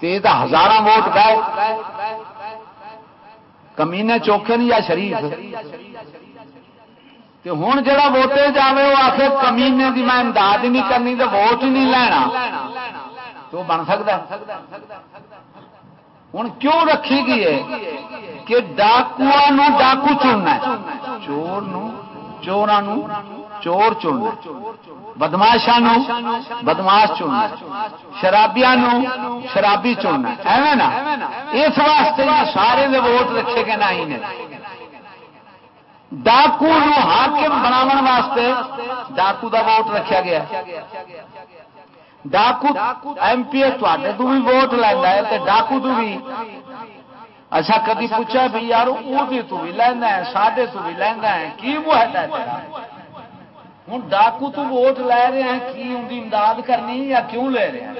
تو ہزار ووٹ گئے کمینے چوکھے نہیں یا شریف؟ ہوں جڑا ووٹے جائے وہ آخر کمینے کی میں امداد نہیں کرنی تو ووٹ ہی نہیں لینا۔ تو بن سکتا ہوں کیوں رکھی گئی ہے کہ ڈاکو ڈاکو چننا چور چوران چور چننا بدماشا بدماش چننا شرابیا شرابی چننا ایویں نا؟ اس واسطے سارے دے ووٹ رکھے گئے نہ ڈاکو حاکم بناو واسطے ڈاکو دا ووٹ رکھا گیا۔ ڈاکو، ایم پی اے تے تو بھی ووٹ لینا ہے ڈاکو تو بھی اچھا کدی پوچھا بھی یار وہ تو بھی لینا ہے، ساڈے تو بھی لینا ہے، کی وہ ہے ہوں ڈاکو تو ووٹ لے رہے ہیں، کی ان کی امداد کرنی یا کیوں لے رہے ہیں؟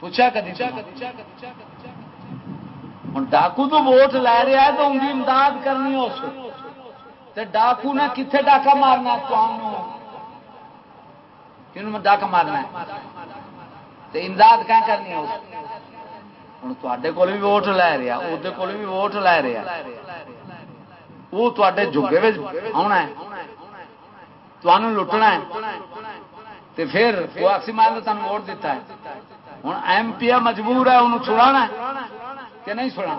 پوچھا کدی ہوں ڈاکو تو ووٹ لے رہا ہے تو ان کی امداد کرنی اس ڈاکو نے کتنے ڈاکا مارنا ڈاکا مارنا امداد کیا کرنی ہے ہوں تے کول بھی ووٹ لے رہا وہ بھی ووٹ لے رہا وہ تے جگے آنا ہے۔ تمہوں لٹنا ہے۔ پھر وہ آکسیمان نے تمہیں ووٹ دیتا ہے۔ ہوں ایم پی مجبور ہے انہوں چھڑا کہ نہیں چھڑا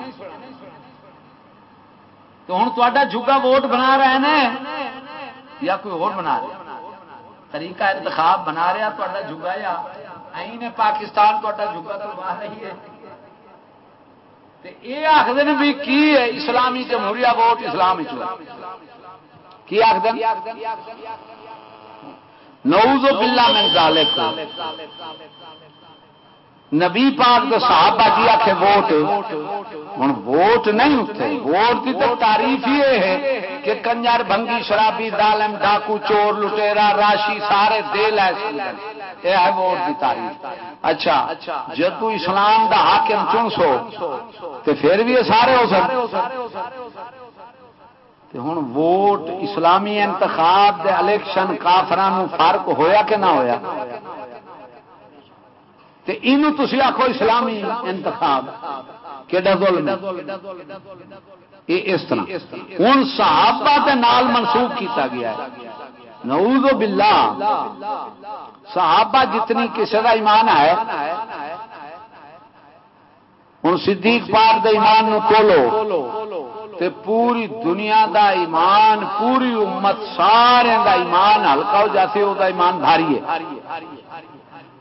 تو ہوں تا جگا ووٹ بنا رہے ہیں یا کوئی اور بنا رہا طریقہ انتخاب بنا رہا تا جگا یا؟ نے پاکستان تا جگا کروا رہی ہے۔ یہ آخر بھی کی ہے اسلامی جمہوریہ ووٹ اسلام کی آخر نوز بلا میں ظالم نبی پاک تو صحابہ جی آخے ووٹ۔ ہوں ووٹ نہیں اتنے ووٹ کی تو تعریف ہی ہے کہ کنجر بنگی شرابی، دالم، ڈاکو، چور لٹےرا راشی، سارے دے لے یہ ہے ووٹ کی تعریف۔ اچھا جب تو اسلام دا حاکم چن سو تو پھر بھی سارے ہو سکتے ہوں ووٹ اسلامی انتخاب دے الیکشن کافران فرق ہویا کہ نہ ہویا؟ تھی آخو اسلامی انتخاب اس طرح۔ ہوں صحابہ کے نال منسوخ کیتا گیا ہے۔ نعوذ باللہ۔ صحابہ جتنی کسی کا ایمان ہے ہوں صدیق پاک دے ایمان نو کولو تے پوری دنیا دا ایمان، پوری امت سارے دا ایمان، ہلکا ہو جاتے وہ ایمان بھاری ہے۔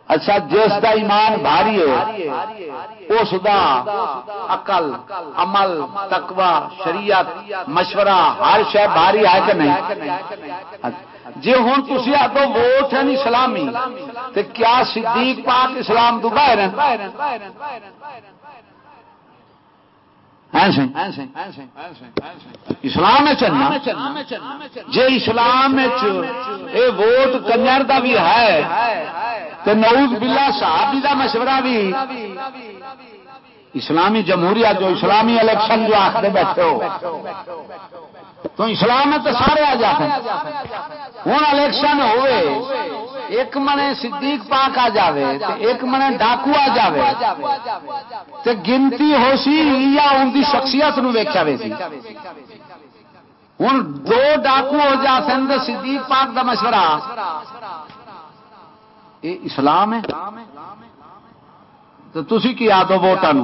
اچھا جس کا ایمان بھاری ہے، اس کا عقل، عمل، تقوی، شریعت، مشورہ، ہر شہ بھاری ہے کہ نہیں؟ جی ہوں تھی آپ ووٹ ہے اسلامی تو کیا صدیق پاک اسلام تو باہر اسلام چلنا۔ جی اسلام ووٹ کنجر کا بھی ہے۔ تو نعوذ بلا صاحب کا مشورہ بھی۔ اسلامی جمہوریہ جو اسلامی الیکشن جو آخر بیٹھے ہو۔ تو اسلام میں تو سارے آ جاتے ہیں ہوں الیکشن ہوئے ایک منے صدیق پاک آ جاوے ایک منے ڈاکو آ جاوے۔ تے گنتی ہو سی یا ان کی شخصیت نو ویکیا وے سی۔ ہوں دو ڈاکو ہو جاتے ہیں صدیق پاک دا مشورہ۔ یہ اسلام ہے؟ تو تھی کی آدو ووٹان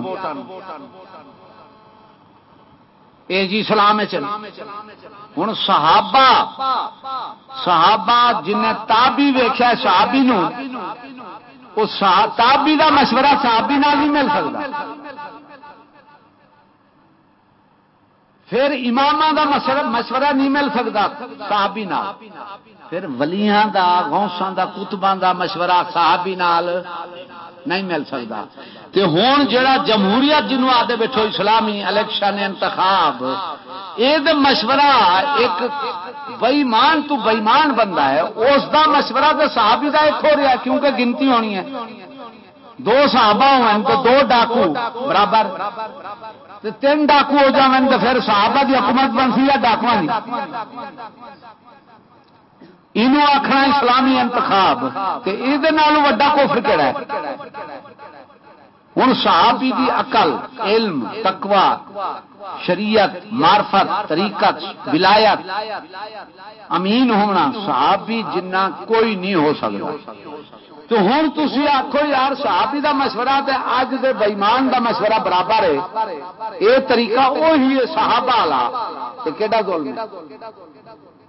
اے جی اسلام چل ہوں صحابہ صحابہ جن تابی ویخیا صحابی نو تابی کا مشورہ صحابی نال نہیں مل سکتا۔ پھر امام دا مشورہ نہیں مل سکتا صحابی نال۔ پھر ولیاں دا، غوثاں دا کتباں دا مشورہ صحابی نال نہیں مل سکتا۔ تے ہوں جڑا جمہوریت جنوب آتے بیٹھو اسلامی الیکشن انتخاب یہ مشورہ ایک بئیمان تو بئیمان بندہ ہے، اس دا مشورہ تو صحابی کا ایک ہو رہا کیونکہ گنتی ہونی ہے۔ دو صحابہ ہو تو دو ڈاکو، برابر۔ تے تین ڈاکو ہو جائیں تو پھر صحابہ کی حکومت بن سی یا ڈاکو یہ آخنا اسلامی انتخاب یہ وا کوفر کہڑا ہے؟ ہوں صحابی دی عقل، علم تقوا شریعت، معرفت، طریقت، ولایت امین ہونا صحابی جنہ کوئی نہیں ہو سکتا۔ تو ہوں تھی آخو یار، صحابی دا مشورہ تے اج دے بےمان دا مشورہ برابر ہے۔ یہ طریقہ وہی ہے صحابہ والا۔ کہڑا ظلم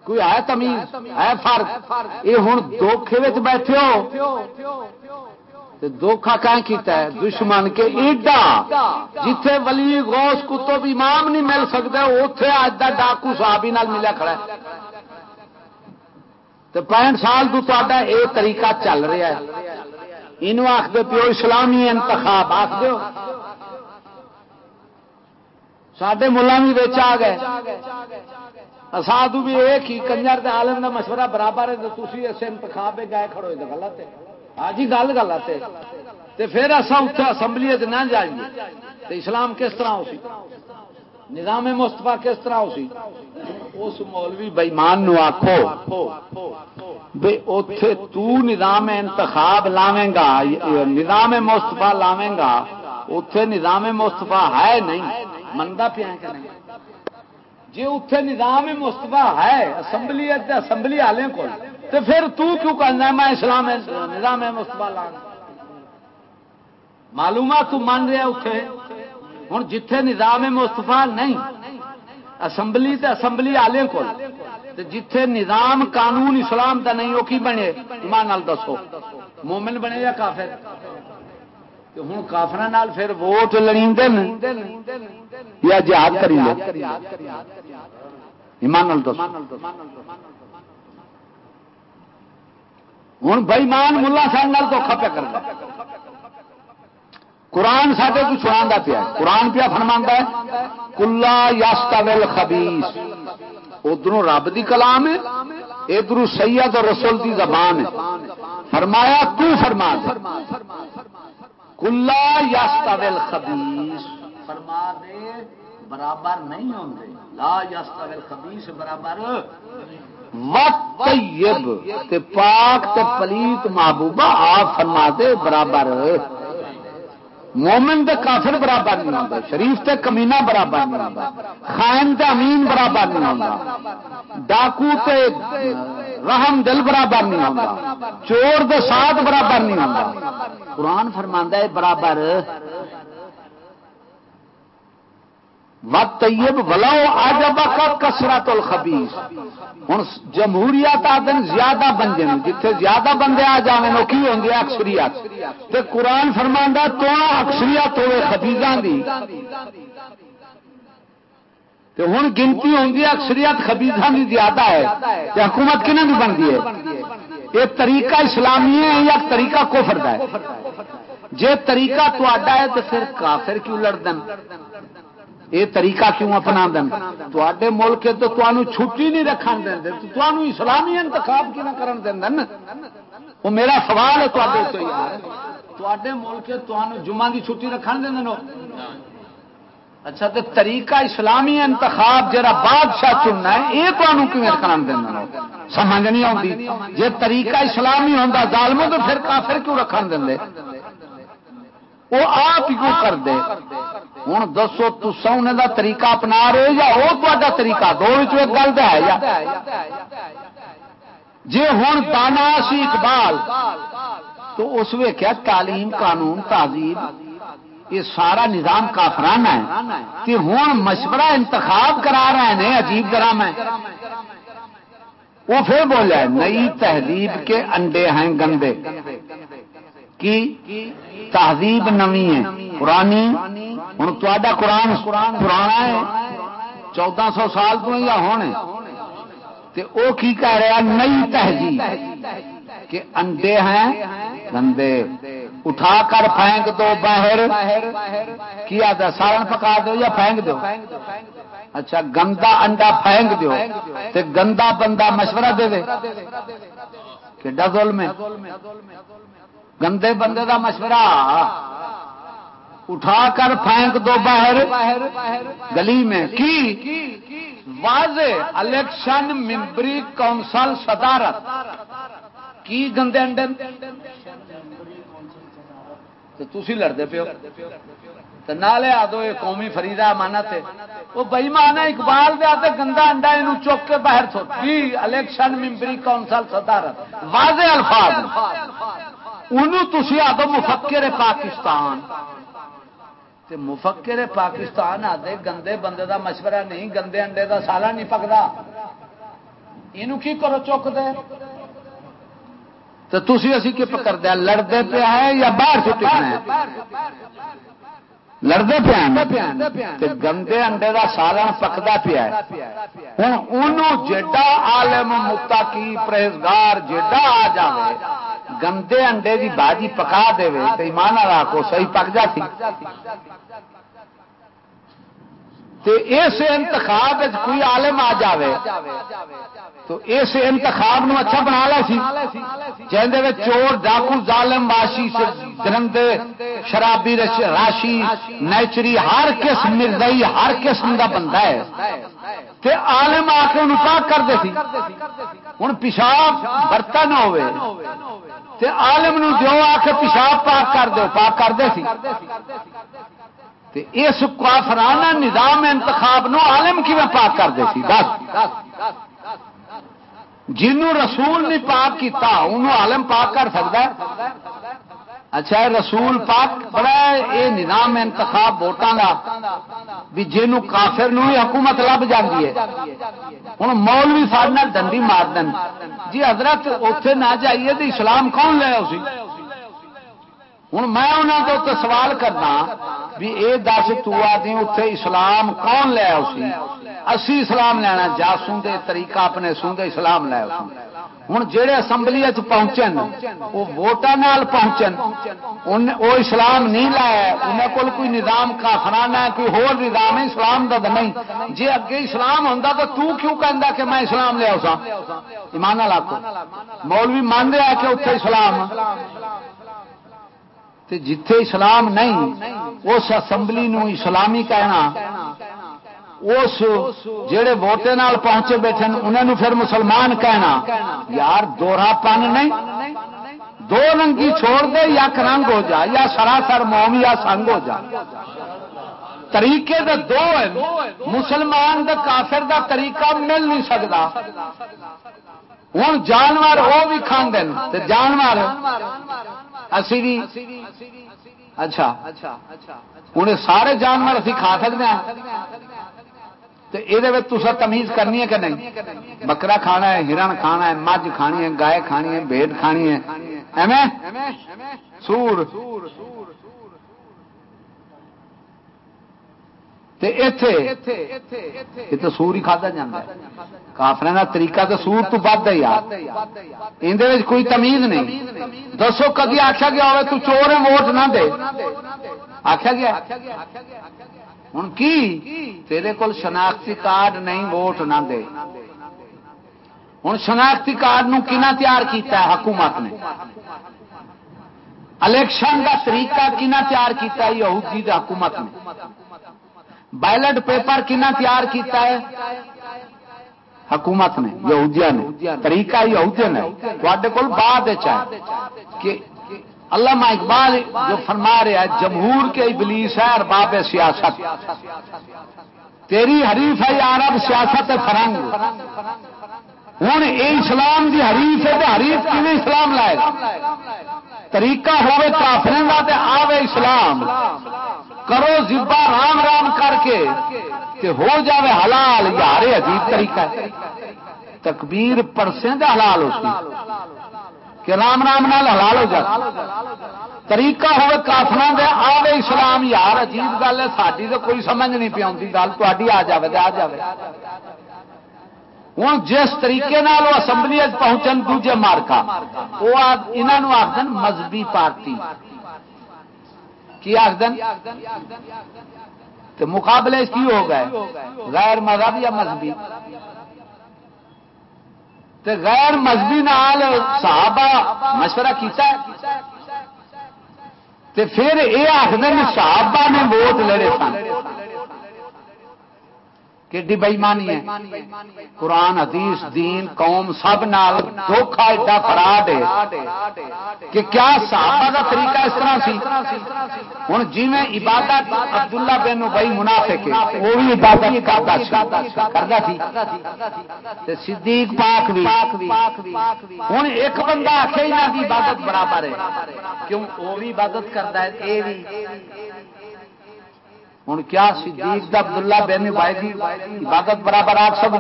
کوئی ہے تمیز ہے فرق؟ یہ ہوں دھوکھے بیٹھے ہو۔ دھوکھا کہیں کیتا ہے؟ دشمن کے ایڈا، جتھے ولی غوث کتب امام نہیں مل سکتا اتے اج کا ڈاکو صحابی نال ملیا کھڑا ہے۔ تو پینٹ سال تو تا یہ طریقہ چل رہا ہے۔ یہ آخر پیو، اسلامی انتخاب آخ دو سڈے ملا بھی بچ آ گئے۔ سادو بھی ایک ہی، کنجر عالم کا مشورہ برابر ہے، تو تھی اس انتخاب گئے کھڑو تو غلط ہے۔ ہاں جی گل غلط ہے تے پھر اصا اتنے اسمبلی نہ جائیے۔ تو اسلام کس طرح ہو سی؟ نظام مستفا کس طرح ہو سی؟ اس مولوی بئیمان نو آخو بے اتے تو نظام انتخاب لاویں گا نظام مستفا لاویں گا اتے نظام مستفا ہے نہیں؟ منگا پیا کہ نہیں؟ جی اتنے نظام مستفا ہے اسمبلی اسمبلی والے کو تو پھر تو کیوں کرنا میں اسلام نظام مستفا لا معلومات تو مان رہا اتنے ہوں جتھے نظام مستفا نہیں، اسمبلی تے اسمبلی والے کو جتھے نظام قانون اسلام دا نہیں وہ کی بنے؟ ایمان دسو۔ مومن بنے یا کافر؟ ہوں کافر پھر ووٹ لڑی یا جہاد کری ایمان دسو۔ ہوں بئیمان ملا سال دھوکھا پیا کر قرآن سڈے کو سنا پیا قرآن پیا فرما ہے، کلا یاستا ویل خبیس ادھر رب دی کلام ہے ادھر سید اور رسول دی زبان ہے۔ فرمایا، تو فرما کلا یاستا ویل خبیس فرما دے، برابر نہیں ہوتے لا یاستا ویل خبیس برابر تے پاک تے پلیت محبوبہ آپ فرما دے، برابر۔ مومن تے کافر برابر نہیں ہوتا شریف تے کمینا برابر نہیں ہوتا خائن تے امین برابر نہیں ہوتا ڈاکو تے رحم دل برابر نہیں ہوتا چور دے ساتھ برابر نہیں ہوتا قرآن فرما ہے، برابر۔ طیب ولاؤ آجب کا کسرت الخبیس ہوں جمہوریت آدن زیادہ بن جائیں جتھے زیادہ بندے آ جائیں وہ کی ہوں اکثریت. تے قرآن فرما تو اکثریت ہوئے خبیزاں دی. تے ہوں گنتی ہوں گی اکثریت خبیزاں دی زیادہ ہے. تے حکومت کنہ دی بنتی ہے؟ یہ طریقہ اسلامی ہے، یا طریقہ کوفر کا ہے؟ جے طریقہ تو ہے تو پھر کافر کیوں لڑ یہ طریقہ کیوں اپنا دین تے ملک تو تمہیں چھٹی نہیں رکھن دیں تمہیں اسلامی انتخاب کی نہ کرن دین وہ میرا سوال ہے تے ملک تمہیں جمعہ کی چھٹی رکھن دیں اچھا تو طریقہ اسلامی انتخاب جہاں بادشاہ چننا ہے، یہ تمہیں کیون کرن دینا سمجھ نہیں آتی جی طریقہ اسلامی ہوتا ظالموں تو پھر کافر کیوں رکھن دیں وہ آپ کیوں کر دے ہوں دسو تسا انہیں دا طریقہ اپنا رہے یا وہ تا طریقہ دو ایک گل ہے یا جی ہوں دانا سی اقبال تو اس ویکیا تعلیم قانون تہذیب یہ سارا نظام کافرانہ ہے کہ ہوں مشورہ انتخاب کرا رہے ہیں عجیب گرام ہے وہ پھر بولے نئی تہذیب کے انڈے ہیں گندے کی تہذیب نوی ہے پرانی ہوں تا قرآن پرانا ہے، چودہ سو سال تو یا ہونے؟ وہ کی کہہ رہا نئی تہذیب، کہ انڈے ہیں، گندے۔ اٹھا کر پھینک دو باہر۔ کیا تھا سالن پکا دو یا پھینک دو؟ اچھا گندا انڈا پھینک دو، تے گندا بندہ مشورہ دے دے۔ کہ ڈزول میں گندے بندے دا مشورہ۔ اٹھا کر پھینک دو باہر۔ گلی میں۔ کی؟ واضح۔ الیکشن ممبری کونسل صدارت۔ کی گندے انڈے؟ تھی لڑتے پیو۔ نالے آ دو یہ قومی فریدا امانت ہے۔ وہ بئی مانا اقبال دے آتے گندا انڈا یہ چک کے باہر کی؟ الیکشن ممبری کونسل صدارت۔ واضح الفاظ۔ انہوں تھی آدھو مفکر پاکستان۔ تے مفکر پاکستان آدھے گندے بندے دا مشورہ نہیں، گندے انڈے دا سالہ نہیں پکتا یہ کی کرو چک دے تو تھی اسی کی پکڑ دیا لڑتے پہ ہے یا باہر چکنا لڑتے پہ گندے انڈے کا سالن پکتا پیا ہوں جا آلم متا کی پرہیزگار جا آ جائے گندے انڈے کی باجی پکا دے تو ایمان کو صحیح پک جاتی اس انتخاب کوئی عالم آ جائے تو اس انتخاب نو اچھا بنا لا سی۔ جہد چور، ڈاکو، ظالم واشی درندے، شرابی راشی، نیچری، ہر قسم مرزائی، ہر قسم کا بندہ ہے۔ تے عالم آ کے انہوں پاک کر دے سی۔ ہوں پیشاب برتا نہ ہوئے تے عالم نو جو آ کے پیشاب پاک کر دو پاک کر دے سی۔ اس کافرانہ نظام انتخاب نو عالم کی میں پاک کر دے سی؟ بس جنوں رسول نہیں پاک کیتا، انہوں عالم پاک کر سکتا ہے؟ اچھا رسول پاک بڑا یہ نظام انتخاب ووٹان کا بھی جنوں کافر نو ہی حکومت لب جاتی ہے۔ ہوں مولوی سارے ڈنڈی مار دین۔ جی حضرت اتے نہ جائیے تو اسلام کون لے اسی ہوں میں انہوں کے اتنے سوال کرنا بھی اے دس تی اتے اسلام کون لیا اسی اسی اسلام لینا جا سوندے طریقہ اپنے سوندے اسلام لیا ہوں جہے اسمبلی پہنچن وہ ووٹان پہنچن وہ اسلام نہیں لایا انہیں کول کوئی نظام کافرانہ ہے، کوئی ہور نظام ہے، اسلام کا نہیں جی اگے اسلام ہوں تو تو کیوں کہہ کہ میں اسلام لیا سا؟ ایمان لاکو مولوی مان رہا کہ اتنے اسلام۔ تے جتھے اسلام نہیں، اس اسمبلی نو اسلامی کہنا، اس جڑے ووٹے نال پہنچے بیٹھے انہوں پھر مسلمان کہنا، یار دورا پن نہیں، دو رنگی چھوڑ دے، یا رنگ ہو جا، یا سراسر موم، یا سنگ ہو جا۔ طریقے دے دو ہیں، مسلمان دے کافر دا طریقہ مل نہیں سکتا ہوں جانور وہ بھی کھانے جانور اسی بھی اچھا۔ سارے جانور اسی کھا سکتے ہیں یہ تصا تمیز کرنی ہے کہ نہیں؟ بکرا کھانا ہے، ہرن کھانا ہے، مجھ کھانی ہے، گائے کھانی ہے، بھیڑ کھانی ہے۔ ایویں؟ سور۔ تو سور ہی کھدا جا کافر کا طریقہ تو سور تو بد ہے یار۔ اندر کوئی تمیز نہیں۔ دسو کدی آخیا گیا ہوئے تو چور ووٹ نہ دے۔ آخیا گیا ہوں کی؟ تیرے کول شناختی کارڈ نہیں، ووٹ نہ دے۔ ہوں شناختی کارڈ نو کنا تیار کیتا ہے حکومت نے؟ الیکشن کا طریقہ کنا تیار کیتا ہے یہودی حکومت نے؟ بیلٹ پیپر کنا تیار کیتا ہے؟ حکومت نے یہودیا نے۔ طریقہ یہودیا نے۔ تے کول بعد چاہے کہ علامہ اقبال جو فرما رہا ہے، جمہور کے ابلیس ہے ارباب سیاست۔ تیری حریف ہے عرب، سیاست فرنگ۔ ہوں یہ اسلام دی حریف ہے تو حریف کی اسلام لائے؟ گا طریقہ ہوے کافر کا آوے اسلام۔ کرو زبا رام رام کر کے تے ہو جاوے حلال، یار عجیب طریقہ ہے۔ تکبیر پرسیں دے حلال ہو کہ رام رام نال حلال ہو جائے طریقہ ہوے کافر دے، آوے اسلام، یار عجیب گل ہے ساری تو کوئی سمجھ نہیں پی آتی گل تھی آ جائے آ جائے ہوں جس طریقے اسمبلی پہنچن، دوجے مارکا۔ وہ آخد مذہبی پارٹی۔ کی آخدن؟ تو مقابلے کی ہو گئے، غیر مذہب یا مذہبی؟ تو غیر مذہبی نال صحابہ مشورہ کیتا ہے۔ پھر یہ آخدن صحابہ نے ووٹ لڑے سن۔ کہ بئیمانی ہے۔ قرآن، حدیث، دین، قوم سب نال دھوکھا ایڈا فراڈ ہے کہ کیا صحابہ کا طریقہ اس طرح سی؟ ہوں جی عبادت عبداللہ بن بھائی منافع کے وہ بھی عبادت کرتا کرتا تھی۔ صدیق پاک بھی۔ ہوں ایک بندہ آخے یہاں کی عبادت برابر ہے، کیوں؟ وہ بھی عبادت کرتا ہے یہ بھی۔ ہوں کیا صدیق دا عبداللہ بن بھائی عبادت برابر آپ سب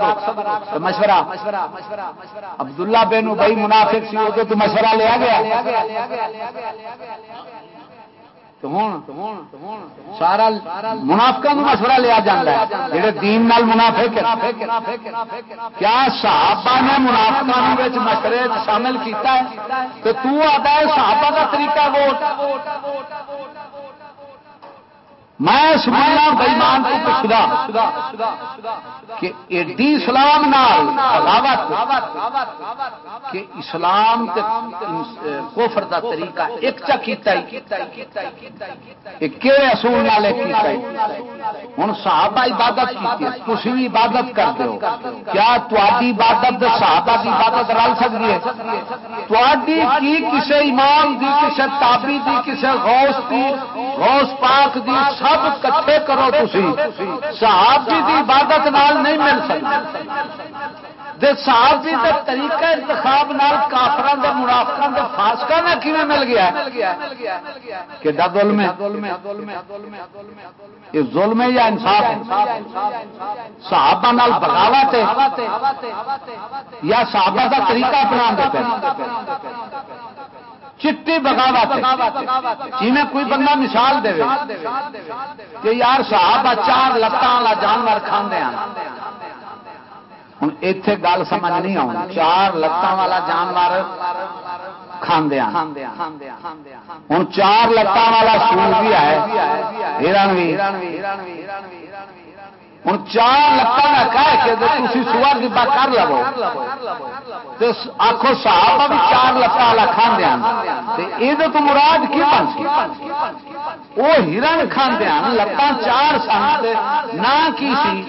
مشورہ۔ عبداللہ بن بھائی منافق سی وہ تو مشورہ لیا گیا۔ سارا منافقہ مشورہ لیا جاتا ہے جہے دین نال منافق کیا صحابہ نے منافقہ مشورے شامل کیتا ہے؟ تو تو آتا ہے صحابہ کا طریقہ ووٹ۔ میں سمجھنا بےمان کو پوچھتا کہ ایڈی اسلام نال کہ اسلام کوفر دا طریقہ ایک چا کیتا ہی کہ اصول نالے کیتا ہی۔ ہوں صحابہ عبادت کی تھی بھی عبادت کرتے ہو۔ کیا تاری عبادت صحابہ کی عبادت رل سکتی ہے؟ تاری کی کسے امام دی، کسے تابی دی، کسے غوث دی، غوث پاک دی سب کٹھے کرو تھی صحابی جی دی عبادت نال نہیں مل سکتی صحابی جی دے طریقہ انتخاب نال کافران دے منافقان دے فاسقہ نہ کیویں مل گیا؟ کہ دا ظلم ہے؟ یہ ظلم ہے یا انصاف ہے؟ صحابہ نال بغاوت ہے۔ یا صحابہ دا طریقہ اپنا دیتے ہیں چٹی بغاوت جی میں کوئی بندہ مثال دے کہ یار صاحب چار لتان والا جانور کھانے ہیں ہوں اتے گل سمجھ نہیں آؤں چار لتان والا جانور کھاندے ہوں چار لتان والا سور بھی ہے۔ ہرن بھی ہوں چار لکھا کہہ کے تھی سور دبا کر لو آخو صاحب بھی چار لکھا والا کھاندیا یہ تو مراد کی بن وہ ہرن کھاندیا لتان چار سن نہ کی سی؟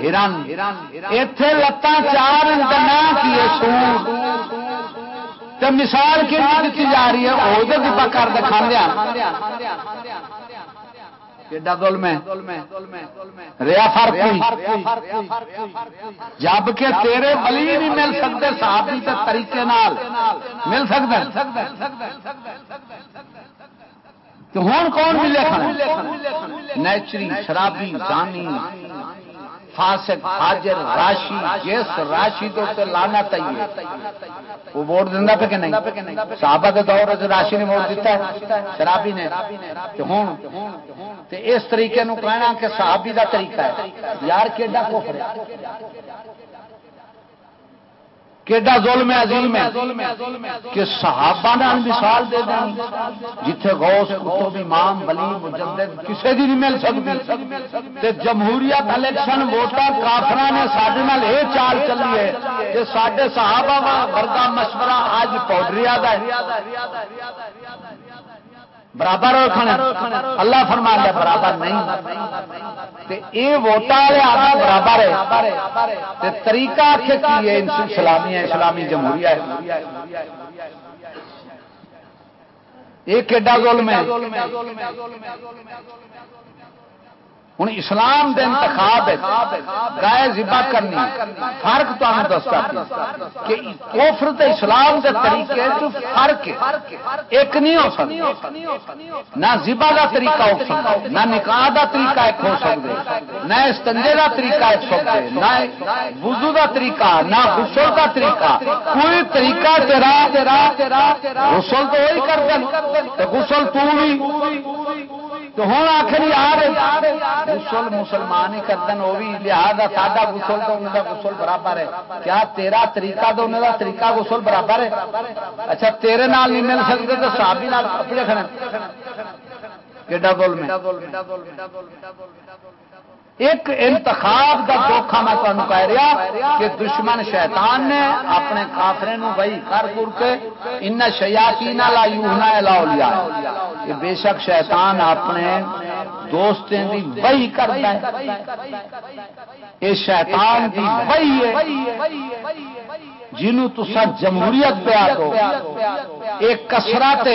ہرن۔ اتے لتان چار نہ کی سور مثال کی جا رہی ہے؟ وہ دبا کر دکھا دیا ریا فرق جبکہ تیرے بلی نہیں مل سکتے، صحابی کے طریقے نال۔ مل سکتے تو ہوں کون ملے نیچری، شرابی، دانی۔ فاسق، حاجر، راشی جس راشی تو لانا چاہیے۔ وہ ووٹ دینا پہ کہ نہیں؟ صحابہ کے دور سے راشی نے ووٹ دیتا ہے۔ شرابی نے۔ ہوں اس طریقے نو کہنا کہ صحابی دا طریقہ ہے۔ یار کیڈا کفر ہے؟ کیڈا ظلم عظیم ہے؟ کہ صحابہ نے مثال دے دیں۔ جتھے غوث کتب امام ولی مجدد کسے دی نہیں مل سکتی۔ تے جمہوریت الیکشن ووٹر کافراں نے ساڈے نال اے چال چلی ہے کہ ساڈے صحابہ ورگا مشورہ اج پاؤڈریا ہے۔ برابر اللہ فرما ہے برابر نہیں۔ یہ ووٹا والے آدھا برابر ہے۔ طریقہ آخر کی ہے اسلامی ہے، اسلامی جمہوریہ ہے۔ یہ کیڈا ظلم ہے۔ ہوں اسلام دے انتخاب گائے ذبح کرنی فرق تمہیں دستا کہ کوفر تے اسلام دے طریقے فرق ایک نہیں ہو سکتا۔ نہ ذبح کا طریقہ ہو سکتا، نہ نکاح کا طریقہ ایک ہو سکتا، نہ استنجے کا طریقہ ایک سکتا، نہ وضو کا طریقہ، نہ غسل کا طریقہ۔ کوئی طریقہ تیرا تیرا تیرا غسل تو وہی کر غسل تو بھی۔ تو ہوں آخر یار غسل مسلمان ہی کرتے وہ بھی لہٰذا ساڈا غسل تو انہیں غسل برابر ہے۔ کیا تیرا طریقہ تو انہیں طریقہ غسل برابر ہے؟ اچھا تیرے نال نہیں مل سکتے تو صحابی نال اپنے کھڑے کیڈا بول میں ایک انتخاب کا دھوکھا میں تمہیں کہہ رہا کہ دشمن شیطان نے اپنے کافرے نو بھائی کر کر کے ان شیاتی لا یوہنا لا لیا کہ بے شک شیطان اپنے دوستیں دی وہی کرتا ہے۔ یہ شیطان دی وہی ہے۔ جنہوں تسا جمہوریت پہ آ دو۔ ایک کسرت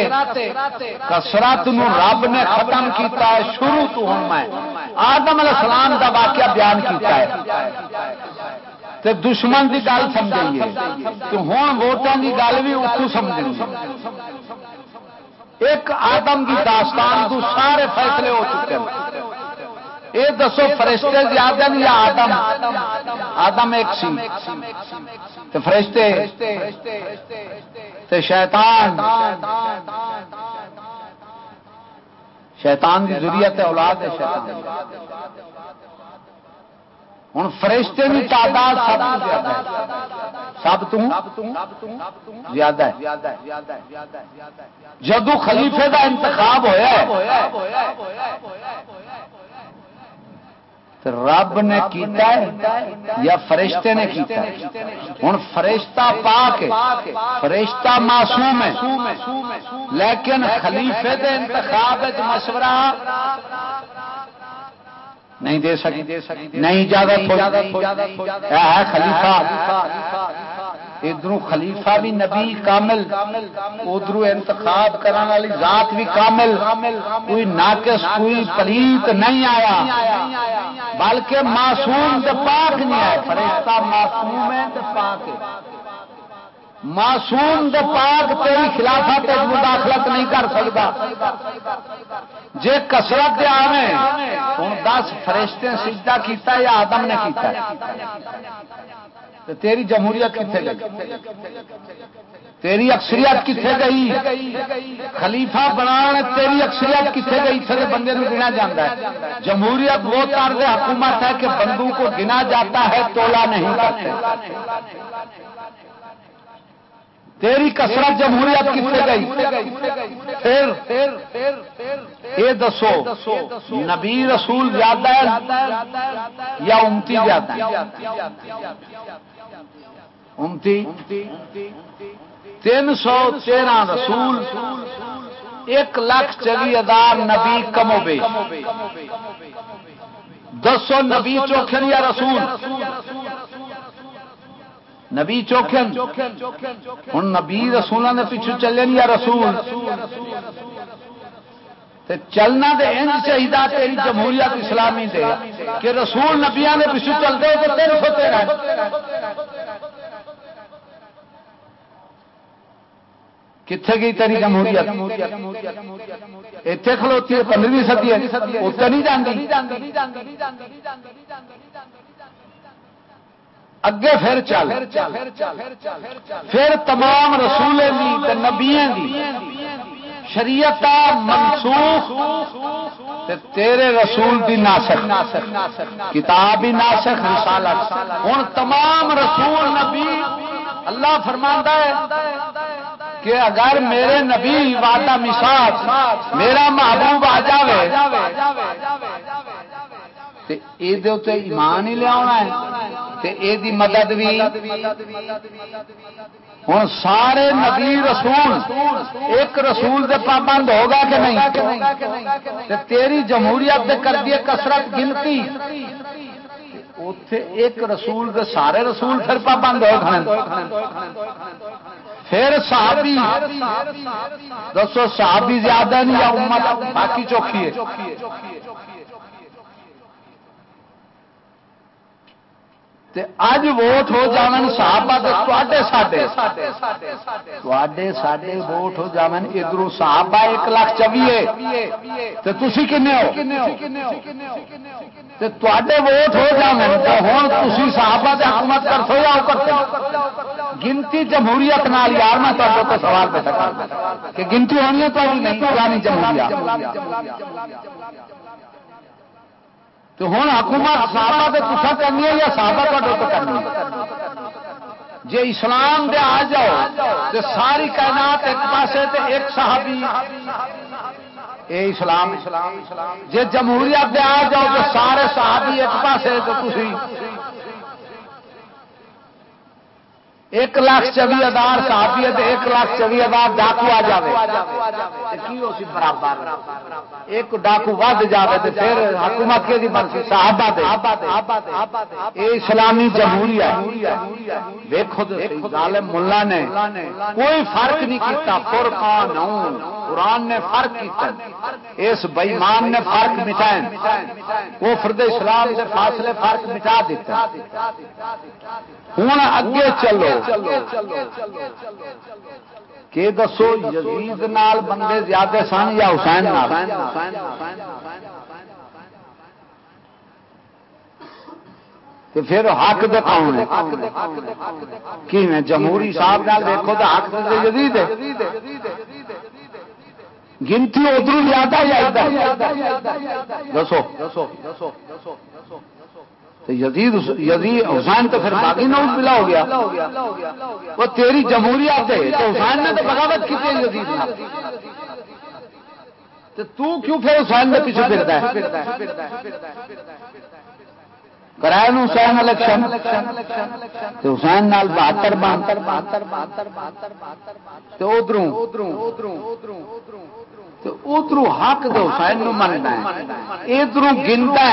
کسرت رب نے ختم کیتا ہے۔ شروع تو ہوں میں۔ آدم علیہ السلام دا واقعہ بیان کیتا ہے۔ تے دشمن دی گل سمجھائیے۔ تو ہوں ووٹوں کی گل بھی اتو سمجھ ایک آدم کی داستان تو سارے فیصلے ہو چکے ہیں۔ یہ دسو فرشتے زیادہ یا آدم؟ آدم ایک سی۔ تو فرشتے، تو شیطان۔ شیطان کی ضروریت ہے، اولاد ہے شیطان۔ ہوں فرشتے کی تعداد سب سب زیادہ جدو خلیفے کا انتخاب ہوا رب نے کیتا ہے یا فرشتے نے کیتا ہے؟ ہوں فرشتہ پاک فرشتہ معصوم ہے۔ لیکن خلیفے دے انتخاب مشورہ نہیں دے سکی نہیں اجازت ہے خلیفہ۔ ادھر خلیفہ۔ بھی نبی کامل ادھر انتخاب کرنے والی ذات بھی کامل۔ کوئی ناقص کوئی پلیت نہیں آیا۔ بلکہ معصوم پاک نہیں آیا۔ فرشتہ معصوم ہے پاک معصوم دے پاک تیری خلافت مداخلت نہیں کر سکتا۔ جے کسرت آوے ہوں دس فرشتے سجدہ کیتا یا آدم نے کیتا تیری جمہوریت کتنے گئی؟ تیری اکثریت کتنے گئی؟ خلیفہ بنا تیری اکثریت کتنے گئی؟ تھے بندے کو گنا جاتا ہے۔ جمہوریت وہ طرز حکومت ہے کہ بندو کو گنا جاتا ہے، تولا نہیں کرتے۔ تیری کسرت جمہوریت کتنے گئی، پھر یہ دسو، نبی رسول زیادہ یا امتی زیادہ امتی؟ تین سو تیرہ رسول، ایک لاکھ چلی ہزار نبی کمو بے۔ دس سو نبی چوکھن یا رسول۔ نبی چوکھن۔ ہوں نبی رسولوں نے پیچھے چلے یا رسول؟ چلنا تو انج چاہیے تیری جمہوریت اسلامی دے کہ رسول نبیا نے پیچھے چلتے تو تین سو تیرہ کتنے گئی تیری جمہوریت؟ اتنے کھلوتی ہے پندرہویں سدی اتنے نہیں جانتی اگے پھر چل۔ پھر تمام رسول نبیا شریعت منسوخ تیرے رسول دی ناسخ۔ کتاب ہی ناسخ رسالت ہوں تمام رسول نبی اللہ فرماندہ ہے کہ اگر میرے نبی وعدہ مساج میرا محبوب آ جائے ایمان ہی لیا ہے۔ مدد بھی ہوں سارے نبی رسول ایک رسول دے پابند ہوگا کہ نہیں؟ تیری جمہوریت کر دیے کسرت گنتی۔ اتے ایک رسول دے سارے رسول پھر پابند ہو گئے پھر صحابی، دسو صحابی زیادہ نہیں یا امت؟ باقی چوکھی ہے۔ اج ووٹ ہو جان صحابہ تے ساڈے۔ ساڈے ساڈے ووٹ ہو جان ادھر صحابہ ایک لاکھ چویے۔ تے تسی کنے ہو؟ تے تواڈے ووٹ ہو جان تے ہن تسی صحابہ تے حکومت کر سو یا کر گنتی جمہوریت نال یار میں تہاڈے تو سوال پہ کہ گنتی ہونی ہے تو نہیں، پرانی جمہوریت۔ تو ہوں حکومت صحابہ تو تصا کرنی ہے یا صحابہ تو کرنی جی اسلام دے آ جاؤ تو ساری کائنات ایک پاسے تے ایک صحابی اے اسلام اسلام اسلام جی جمہوریت دے آ جاؤ تو سارے صحابی ایک پاسے تو تھی ایک لاکھ چوی ہزار صحابی ایک لاکھ چوی ہزار ڈاکو آ جائے برابر؟ ایک ڈاکو ود جائے تو پھر حکومت کے بنسی یہ اسلامی جمہوریت دیکھو ظالم ملا نے۔ کوئی فرق نہیں کیتا فرقان قرآن نے فرق کیتا۔ اس بئیمان نے فرق مٹائے۔ وہ فرد اسلام سے فاصلے فرق مٹا دیتا۔ ہوں اگے چلو۔ کہ دسو یزید نال بندے زیادہ سن یا حسین پھر حق دکھاؤ کی میں جمہوری صاحب نال دیکھو تو حق جدید گنتی ادھر زیادہ دسو دسو دسو دسو۔ یزید یزید حسین تو پھر باقی نہ ملا ہو گیا. وہ تیری جمہوریت ہے، تو حسین نے تو بغاوت کی تھی یزید تو کیوں پھر حسین میں پیچھے پھرتا ہے؟ کرائے حسین الیکشن. حسین نال بہتر بہتر بہتر بہتر بہتر بہتر ادھر ادھر حق دو حسین مننا ادھر گنتا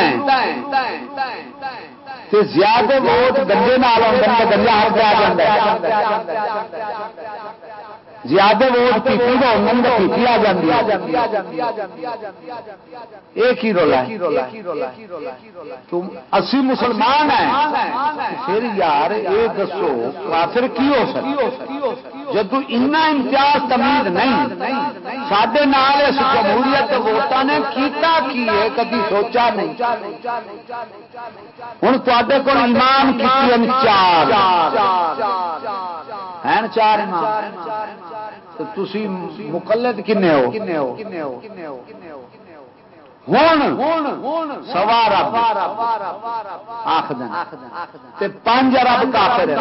زیادہ ووٹ گندے نال گندا ہر پہ آ زیادہ ووٹ پیپی کا ہونے پیپی آ جاتی ایک ہی رولا تم اسی مسلمان ہیں۔ پھر یار یہ دسو، کافر کی ہو سکتی جدو امتیاز تمیز نہیں سڈے نال اس جمہوریت ووٹان نے کیتا کی ہے، کدی سوچا نہیں۔ ہوں تے کو ایمان کی چار۔ ہیں چار ایمان۔ تھی مقلد کنے ہو؟ سوا رب پانچ ارب کافر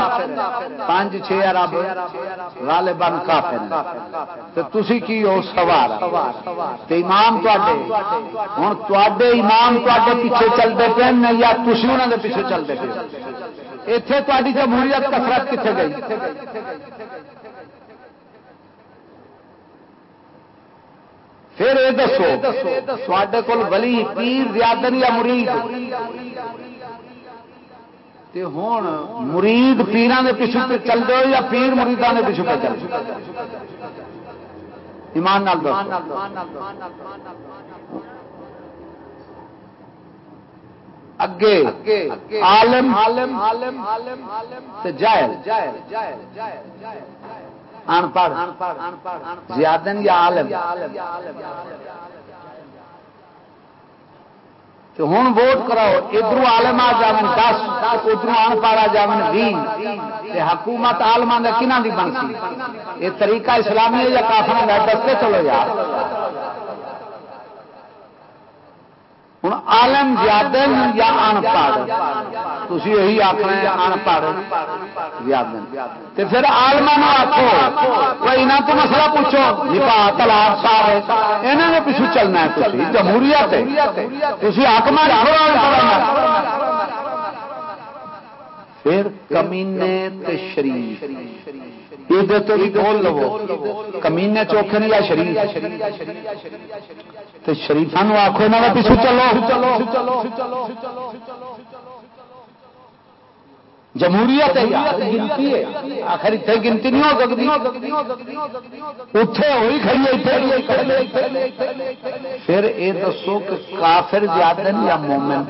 پانچ چھ ارب والے بن کافر کی ہو؟ سوار امام ہوں تے امام تے پیچھے چلتے پے یا تھی انہوں کے پیچھے چلتے پے اتے تاری جمہوریت کسرت کتنے گئی؟ پھر یہ دسو تے کول ولی پیر زیادہ یا مرید؟ تے ہون مرید پیران دے پیچھے پہ چل دو یا پیر مریدان دے پیچھے پہ چل ایمان نال دو اگے عالم عالم عالم عالم تے جائل ان پڑھ۔ زیادن یا عالم۔ تو ہوں ووٹ کراؤ ادھر آلم آ جاون، دس۔ ادھر ان پڑھ آ جاون بھی حکومت آلما کا کنہ کی بنتی یہ طریقہ اسلامی ہے یا کافر دستے چلو یار۔ ہوں آلم زیادہ یا ان پڑھ تھی یہی آخنا ان پڑھ زیادہ پھر آلما آخو یہاں تو مسئلہ پوچھو نپا تلاش صاحب یہاں نے پیچھو چلنا ہے جمہوریت تھی حکم پھر کمینے شریف لو کمینے چوکھے یا شریف پیچھو چلو۔ جمہوریت گنتی ہے۔ آخر اتنے گنتی نہیں ہو سکتی۔ ہوئی کھڑی پھر یہ دسو کہ کافر زیادہ یا مومن؟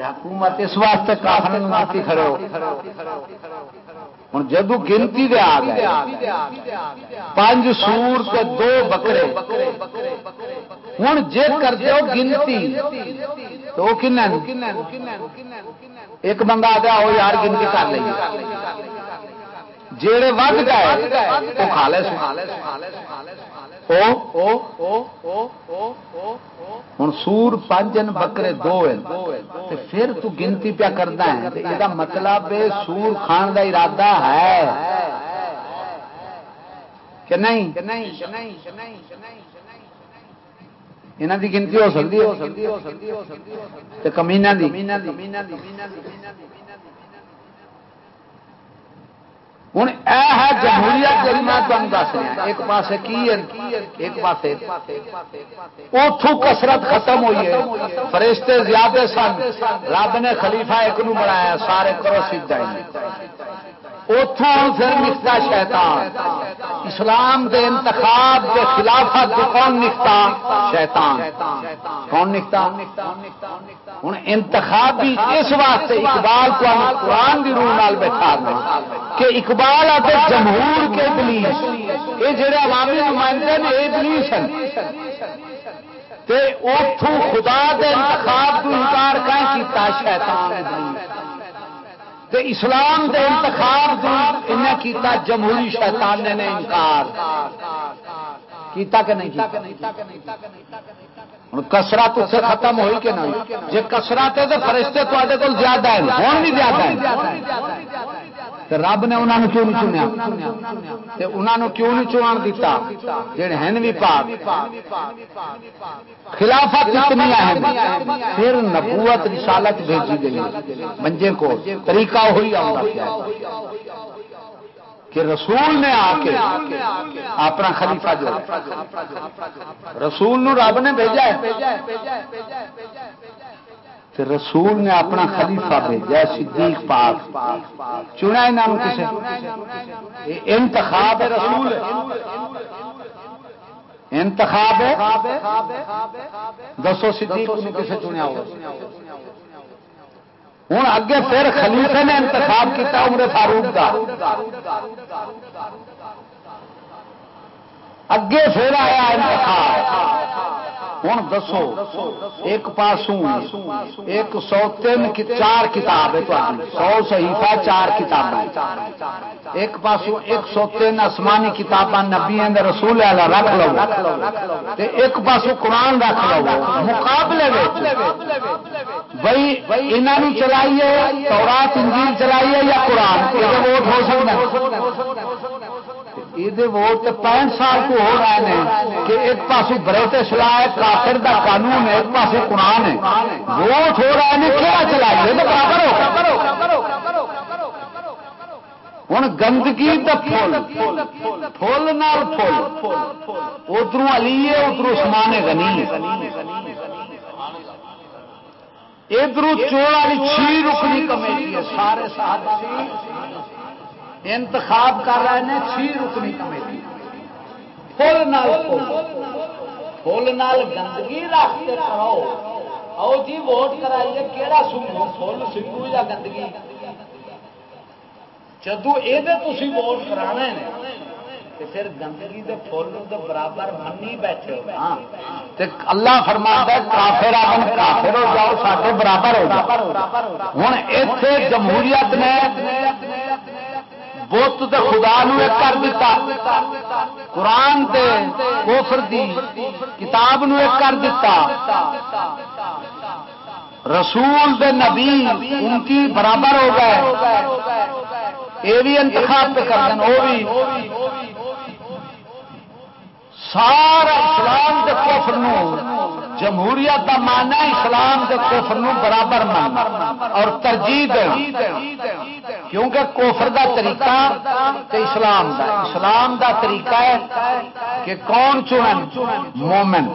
حکومت اس واسطے کافر معافی کھڑے ہو۔ ہوں جدو گنتی دے آ گئے پانچ سور تے دو بکرے۔ ہوں جے کرتے ہو گنتی تو وہ کن ایک بندہ آ گیا وہ یار گنتی کر لیں جڑے ود گئے وہ کھا لے ہوں سور پانچ بکرے دو پھر تو گنتی پیا کرنا ہے۔ یہ مطلب سور کھان دا ارادہ ہے۔ کہ نہیں؟ یہاں گنتی ہو سکتی کمینہ دی۔ ہوں یہ ہے جمہوریت جی میں تمہیں دس رہا ہاں۔ ایک پاس کی ایک پاس اتو کسرت ختم ہوئی ہے۔ فرشتے زیادہ سن۔ رب نے خلیفہ ایک نو بنایا سارے کرو سیدھا اتوں پھر نکتا شیطان۔ اسلام دے انتخاب کے خلافت کون نکتا؟ شیطان۔ کون نکتا؟ ہوں انتخابی اس واسطے اقبال کو قرآن کی روح نال بیٹھا دیں کہ اقبال آتے جمہور کے ابلیس۔ یہ جڑے عوامی نمائندے نے یہ ابلیس ہیں۔ اتوں خدا دے انتخاب کو انکار کہیں کیتا؟ شیطان ابلیس۔ تے اسلام دے انتخاب انہیں کیتا جمہوری شیطان نے انکار کیتا کہ نہیں کیتا؟ ہوں کسرت اس سے ختم ہوئی کہ نہیں؟ جی کسرت ہے تو فرشتے تے کو زیادہ ہے ہوں بھی زیادہ ہے رب نے انہوں کیوں نہیں چنیا؟ انہوں کیوں نہیں چنان دیتا جڑے ہیں بھی پاک۔ خلافت کتنی اہم پھر نبوت رسالت بھیجی گئی۔ منجے کو طریقہ ہوئی آؤں گا کہ رسول نے آ کے اپنا خلیفہ جو رسول نو رب نے بھیجا تو رسول نے اپنا خلیفہ بھیجا صدیق پاک۔ چنا انہوں کسی انتخاب رسول انتخاب دسو صدیق کسے چنیا ہوگا ہوں اگے پھر خلیفے نے انتخاب کیا عمر فاروق کا اگے پھر آیا انتخاب۔ ہوں دسو، ایک پاسوں، ایک سو تین چار کتاب ہے سو صحیفہ، چار کتاب ایک پاسوں ایک سو تین آسمانی کتاباں نبی رسول رکھ لو۔ ایک پاسوں قرآن رکھ لو۔ مقابلے بھائی انہوں چلائیے، تورات، انجیل چلائیے یا قرآن؟ ووٹ ہو سکتا یہ ووٹ پینٹ سال کو ہو رہے ہیں کہ ایک پاس برٹش لا ہے کافر دا قانون ہے ایک پاس قرآن ہے ووٹ ہو رہے ہیں کہڑا چلائیے تو برابر ہو ہوں گندگی فل فل نال فل ادھر علی ہے ادھر عثمان غنی ادھر چور والی چھی رکنی کمیٹی ہے سارے ساتھ انتخاب کر رہے ہیں چھ رکنی کمیٹی۔ فل نال فل نال گندگی رکھتے کرو آؤ جی ووٹ کرائیے کہڑا سنگو فل سنگو یا گندگی؟ جدو یہ ووٹ کرا پھر گندگی دے فل دے برابر منی بیٹھے ہو ہاں۔ اللہ فرما کافر کافر ہو جاؤ سارے برابر ہو ہوں اتنے جمہوریت نے بت دے خدا نو کر دیتا۔ قرآن دے کوفر دی کتاب نو ایک کر دیتا۔ رسول دے نبی ان کی برابر ہو گئے۔ یہ بھی انتخاب پہ کر دیں وہ بھی۔ سارا اسلام کے کفر جمہوریت کا ماننا اسلام کے کفر برابر ماننا اور ترجیح کیونکہ کوفر دا طریقہ تے اسلام دا اسلام دا طریقہ ہے کہ کون چنن؟ مومن،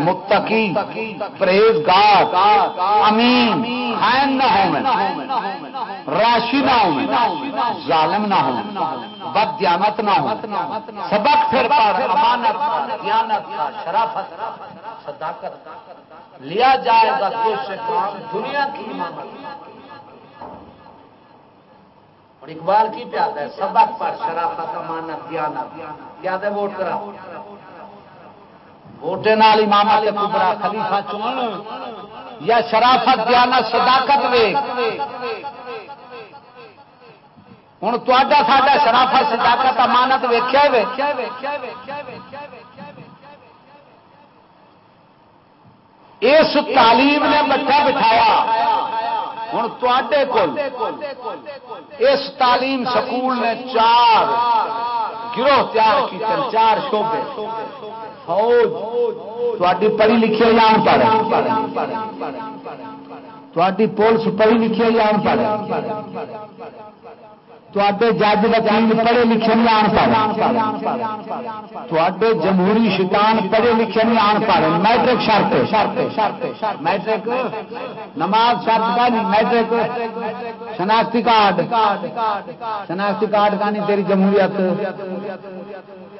متقی، پرہیزگار، امین، خائن نہ ہو راشی نہ ہو ظالم نہ ہو بد دیانت نہ ہو۔ سبق پھر پڑھ امانت دیانت شرافت صداقت۔ لیا جائے گا سے کام دنیا کی امانت۔ اور اقبال کی پیاد ہے سبق پر شرافت امانت دیانت یاد ہے ووٹ کرا۔ ووٹے نال امام کبرا خلیفہ چن یا شرافت دیانت صداقت وے ہوں تا سا شرافت صداقت امانت ویخیا اس تعلیم نے بچہ بٹھایا ہوں تے اس تعلیم سکول نے چار گروہ تیار کی چار شوبے فوج تھی پڑھی لکھی جان پڑھ تھی پولیس پڑھی لکھی جان پڑھ جج وکیل پڑھے لکھے نہیں آن پڑھ تے جمہوری شیطان پڑھے لکھے نہیں آن پڑھ میٹرک شرط میٹرک نماز شرط کا نہیں میٹرک شناختی کارڈ شناختی کارڈ کا نہیں تیری جمہوریت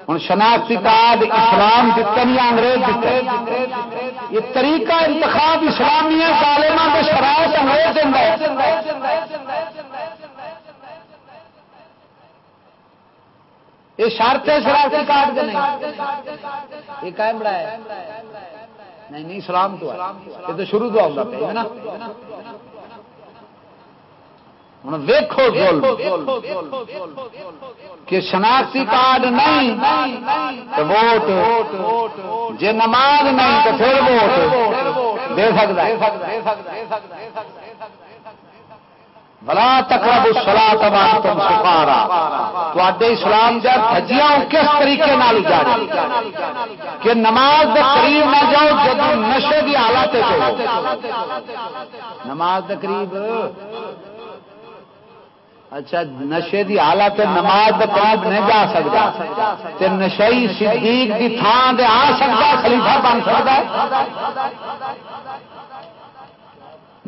ہوں شناختی کارڈ اسلام دیتے نہیں انگریز دیتے یہ طریقہ انتخاب اسلامی ہے ظالمان کے شرائط انگریز یہ شرط ہے شرارتی کاٹ کے نہیں۔ یہ قائم بڑا ہے۔ نہیں نہیں اسلام تو یہ تو شروع تو آؤں پہ نا؟ ہوں ویکو کہ شناختی کارڈ نہیں، تو ووٹ۔ جی نماز نہیں، تو پھر ووٹ۔ دے سکتا ہے۔ بلا تقرب سلا تباہ تم سکارا تے اسلام جا تھجیاں کس طریقے نال جاری؟ کہ نماز دے قریب نہ جاؤ جب نشے کی حالت نماز دے قریب؟ اچھا نشے دی حالت نماز دے قریب نہیں جا سکتا۔ تے نشئی صدیق دی تھان دے آ سکتا، خلیفہ بن سکتا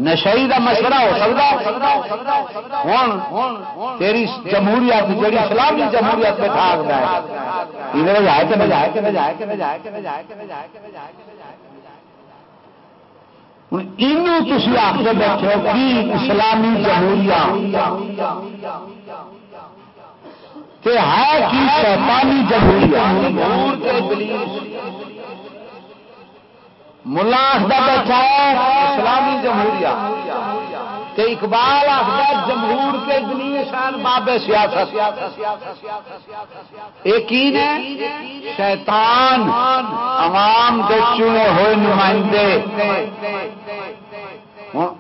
نشئی کا مشورہ ہو سکتا ہوں تیری جمہوریت جی اسلامی جمہوریت میں ٹھاک ہوں تھی آپ سے بیٹھے کہ اسلامی جمہوریت ہے کہ شیطانی جمہوریت ملا آخر بیٹھا ہے، اسلامی جمہوریہ۔ کہ اقبال آخر جمہور کے دنیا شان باب سیاست۔ ایک شیطان عوام کے چنے ہوئے نمائندے۔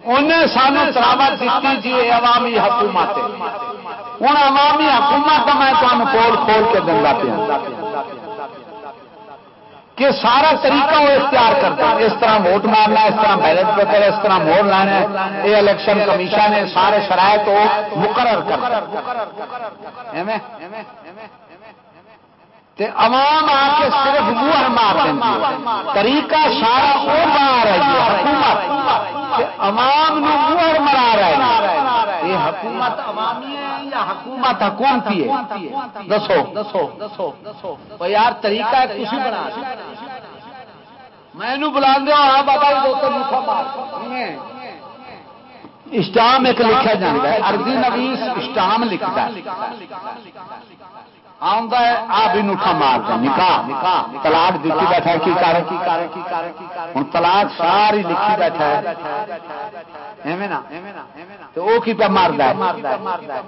انہیں سانو تلاوت دیتی جی عوامی حکومت ہوں عوامی حکومت میں تمہیں کھول کھول کے دنگا پیا۔ کہ سارا طریقہ وہ اختیار کرتا ہے۔ اس طرح ووٹ مارنا، اس طرح بیلٹ پیپر اس طرح موڑ لانا، یہ الیکشن کمیشن ہے سارے شرائط مقرر کر تے عوام آ کے صرف منہ مار دیں طریقہ سارا وہ مار رہی ہے، حکومت۔ عوام منہ مرا رہا ہے۔ یہ حکومت عوامی ہے یا حکومت حکومتی ہے؟ دسو۔ دسو دسو دسو یار طریقہ ہے کچھ بنا میں بلا دیا ہاں بابا جی، اسٹام ایک لکھا جاتا ہے ارضی نویس اسٹام لکھتا ہے۔ آپ ہی نوٹا مارتا نکاح تلاق دیتی بیٹھا کی کار ہوں تلاق ساری لکھی بیٹھا ہے۔ تو وہ کی پہ مارد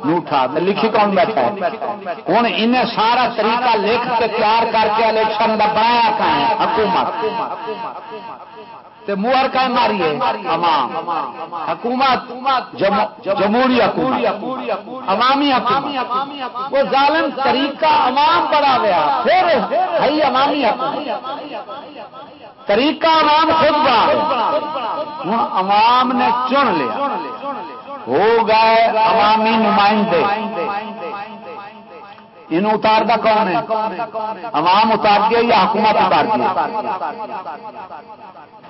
نوٹا لکھی کون بیٹھا ہے؟ ہوں انہیں سارا طریقہ لکھ کے تیار کر کے الیکشن کا بنایا حکومت۔ موہر کا ماری ہے۔ حکومت جمہوری حکومت۔ عوامی حکومت۔ وہ ظالم طریقہ عوام بڑا گیا۔ پھر ہے عوامی حکومت۔ طریقہ عوام خود بنا۔ ہوں عوام نے چن لیا۔ ہو گئے عوامی نمائندے۔ ان اتار دا کون ہے؟ عوام اتار دیا یا حکومت اتار دیا؟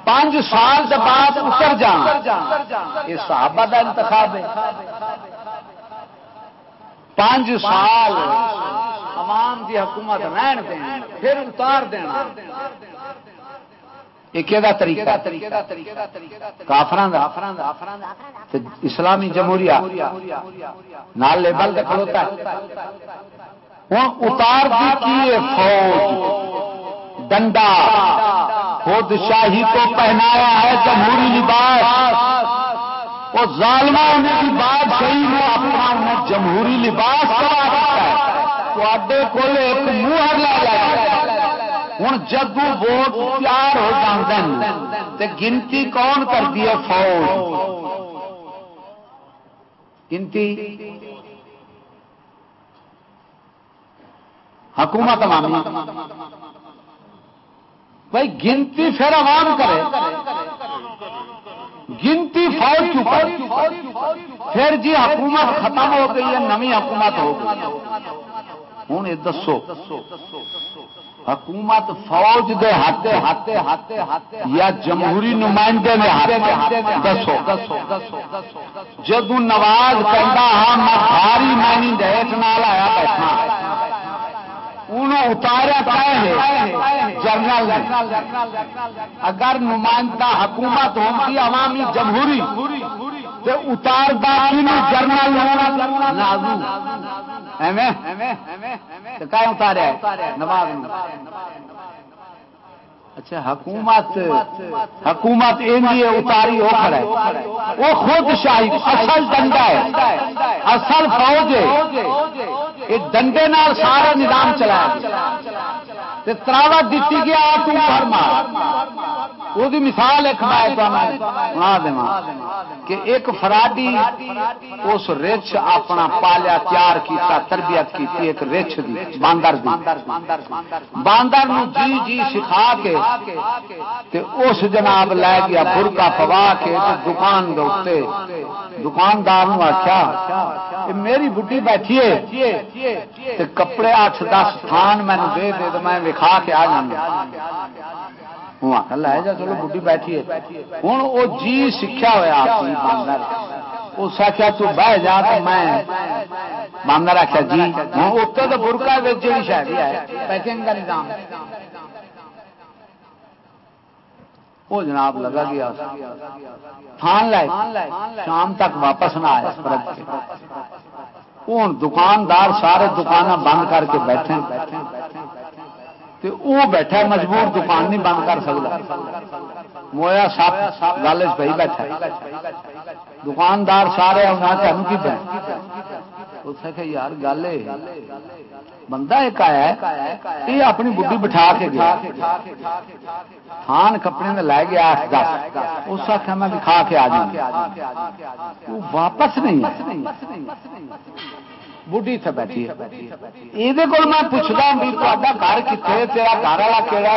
پانچ سال کے بعد اتر جان یہ صحابہ کا انتخاب ہے۔ پانچ سال عوام کی حکومت رہن دینا پھر اتار دینا اسلامی جمہوریہ نال لیبل ہے۔ ہوں اتار دی فوج؟ ڈنڈا۔ خود شاہی کو پہنایا ہے جمہوری لباس۔ وہ ظالمہ ہونے کی بات صحیح ہاں میں اپنا جمہوری لباس کرا رکھا ہے۔ تو کول ایک منہ لا جائے۔ ہوں جب ووٹ تیار ہو جاتے ہیں تو گنتی کون کرتی ہے فوج؟ گنتی؟ حکومت عوامی بھائی، گنتی پھر عوام کرے۔ گنتی فوج کیوں پھر جی حکومت ختم ہو گئی ہے، نمی حکومت ہو گئی ہوں، یہ دسو۔ حکومت فوج دے ہاتھے ہاتھے ہاتھے ہاتھے یا جمہوری نمائندے نے ہاتھے؟ دسو۔ جدو نواز کہہ ہاں میں بھاری مینی ڈیٹ نال آیا بیٹھا انہوں اتاریا جنرل اگر نمائندہ حکومت ہوگی عوامی جمہوری اتار جنرل جرنل اتاریا نواز اچھا حکومت حکومت اتاری ہو کھڑا ہے۔ وہ خود شاہی، اصل ڈنڈا ہے۔ اصل فوج ہے۔ ڈنڈے نال سارا نظام چلایا تراوت دیتی گیا وہ مثال ایک کہ ایک فراڈی اس رچ اپنا پالیا تیار کیتا تربیت کی ایک رچ دی باندر دی باندر نو جی جی سکھا کے تے اس جناب لے گیا برکا پوا کے دکان دے دکاندار آخیا میری بڈی بیٹھی ہے کپڑے اٹھ دس تھان مینو دے دے تو میں کھا کے آ جانا۔ لے جا، چلو بڑھی بیٹھی ہے۔ ہوں، وہ جی سیکھا ہوا باندر اس آخیا تو بہ جا تو میں باندر آخیا جی۔ ہوں اتنے تو برکا جی شاید ہے پیکنگ کا نظام۔ وہ جناب لگا گیا۔ تھان لائے۔ شام تک واپس نہ آیا ہوں، دکاندار سارے دکان بند کر کے بیٹھے۔ وہ بیٹھا مجبور دکان نہیں بند کر سکتا۔ مویا سپ گل پہ بیٹھا دکاندار سارے تمہیں کی پہ یار گل بندہ ایک آیا یہ اپنی بڈی بٹھا کے گیا۔ تھان کپڑے میں لے گیا اس آخر میں کھا کے آ جاؤں۔ واپس نہیں بڑھی اتنے بیٹھی یہ میں پوچھتا بھی تا گھر کتنے تیرا گھر والا کہڑا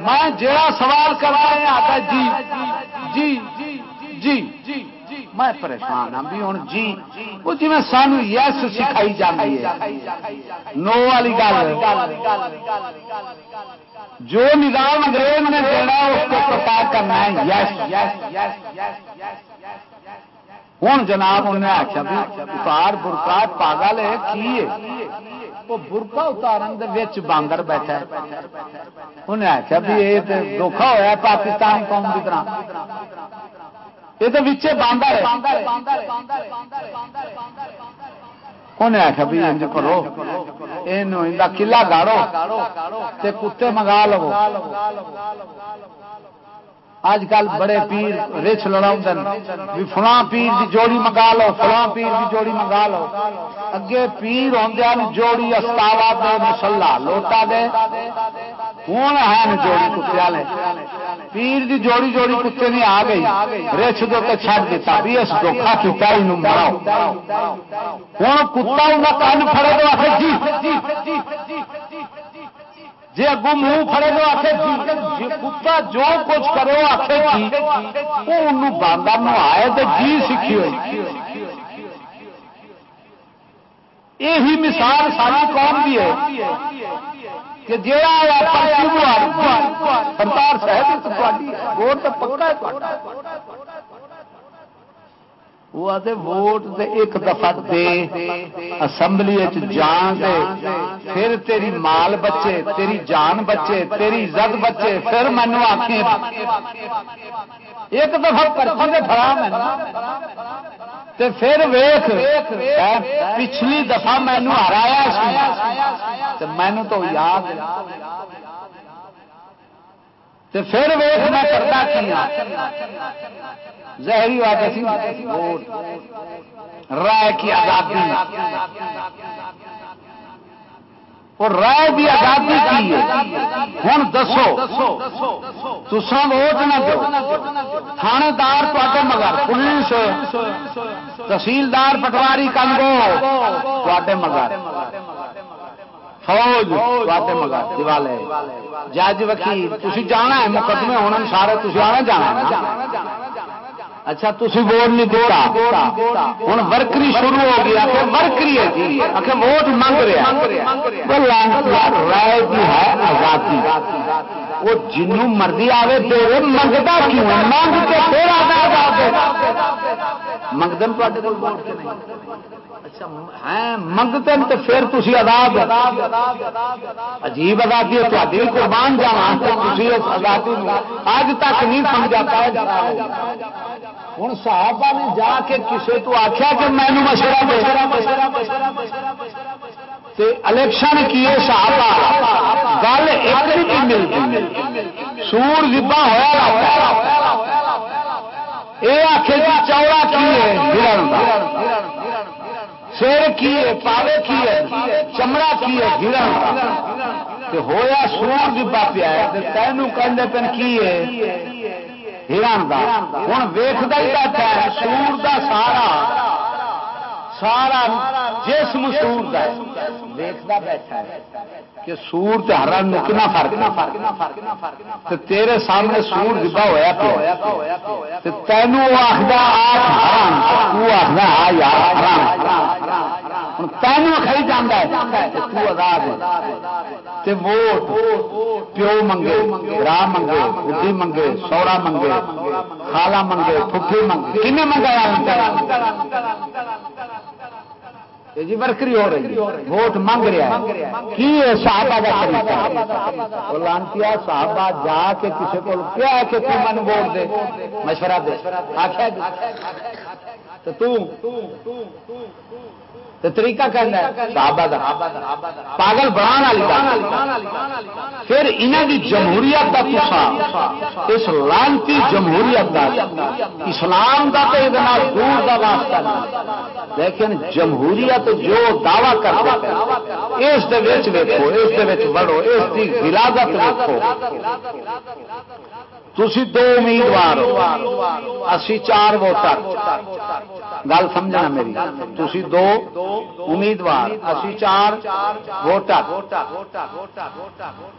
میں جہاں سوال کرا آتا جی جی جی جی میں پریشان ہوں بھی ہوں جی وہ جی میں سان یس سکھائی جاتی ہے نو والی گل جو نظام انگریز نے دینا اس کو پتا کرنا ہے یس یس یس ہوں جناب انہیں آخیا بھی اتار برکا پاگل ہے، کی وہ برکا اتارن باندر بیٹھا انہیں آخیا بھی یہ دھوکھا ہوا پاکستان قوم کی طرح۔ یہ تو بچے باندر انہیں آخیا بھی انج کرو یہ کلا گاڑو کتے منگا لو۔ اج کل بڑے پیر رچ لڑاؤ بھی فلاں پیر کی جوڑی منگا لو، فلاں پیر کی جوڑی منگا لو۔ اگے پیر آدھے جوڑی استاوا دے مسلا لوٹا دے۔ ہوں ہے جوڑی کتے والے؟ پیر دی جوڑی جوڑی کتے نہیں، آ گئی۔ رچ دو کے چھڑ دیتا، بھی اس دھوکھا کیا مراؤ۔ ہوں کتا انہیں کن فڑے دو آخر جی۔ جی اگو منہ پڑے گا آخر کتا جو کچھ کرو آخر جی وہ باندھا نوائے تو جی سیکھی ہوئی یہی مثال ساری قوم کی ہے کہ جہاں سرکار صاحب ووٹ تو پکڑا وہ آتے ووٹ دے ایک دفعہ دے، اسمبلی جان دے، پھر تیری مال بچے، تیری جان بچے، تیری عزت بچے، پھر مینو آخ ایک دفعہ پرچی دے فرا تے پھر ویخ پچھلی دفعہ مینو ہرایا مینو تو یاد تے پھر ویخ میں کرتا کیا زہری بات ایسی رائے کی آزادی۔ اور رائے بھی آزادی کی ہوں دسو۔ تسا ووٹ نہ دو۔ تھانے دار تے مگر پولیس، تحصیلدار پٹواری کنگو تے مگر۔ فوج دیوالے۔ جج وکیل جانا ہے مقدمے ہونے سارے آنا جانا اچھا تھی ووٹ نہیں دیتا۔ ہوں ورکری شروع ہو گیا ورکری ہے جی ووٹ منگ رہا رائے کی ہے آزادی۔ وہ جنوں مرضی آئے دے منگتا کیوں منگ کے پھر منگتے تو پھر تھی آزاد عجیب آزادی ہے تاری قربان جانا تھی آزادی اج تک نہیں سمجھا پایا ہوں صحابہ نے جا کے کسی تو آخیا کہ مینو مشورہ الیکشن کیے صحابہ گل ایک ملتی سور جبا ہوا یہ آخے جی چوڑا کیے سر کی ہے، پاوے کی ہے، چمڑا کی ہے گرا ہوا سور ڈبا پیا تینوں کہتے پن کی ہے؟ ہرن کا ہوں ویختا ہی بیٹھا ہے، سور کا سارا۔ سارا جسم سور کا ویختا بیٹھا ہے۔ کہ سور ہرن کنا فرق تیرے سامنے سور دبا ہوا پیا۔ آخر آخر آ یار ہے تو آزاد تے ووٹ پیو منگے، راہ منگے بڈی منگے، سورا منگے خالا منگے پھوپھی منگے۔ کن منگایا جی ورکری ہو رہی ہے، ووٹ مانگ رہا ہے۔ کی ہے صحابہ کا طریقہ؟ لانتی صحابہ جا کے کسی کو کیا ہے کہ تم من ووٹ دے؟ مشورہ دے۔ آخیا جی۔ تو۔ طریقہ کہنا پاگل بنا پھر انہوں کی جمہوریت کا پوچھا اس لانتی جمہوریت کا اسلام کا تو یہ دور کا واسطہ نہیں۔ لیکن جمہوریت جو دعوی کرتے اس ویکو اس وڑو اس کی ولادت ویکو تھی دو امیدوار اسی چار ووٹر۔ گل سمجھنا میری۔ تھی دو امیدوار۔ اسی چار ووٹر۔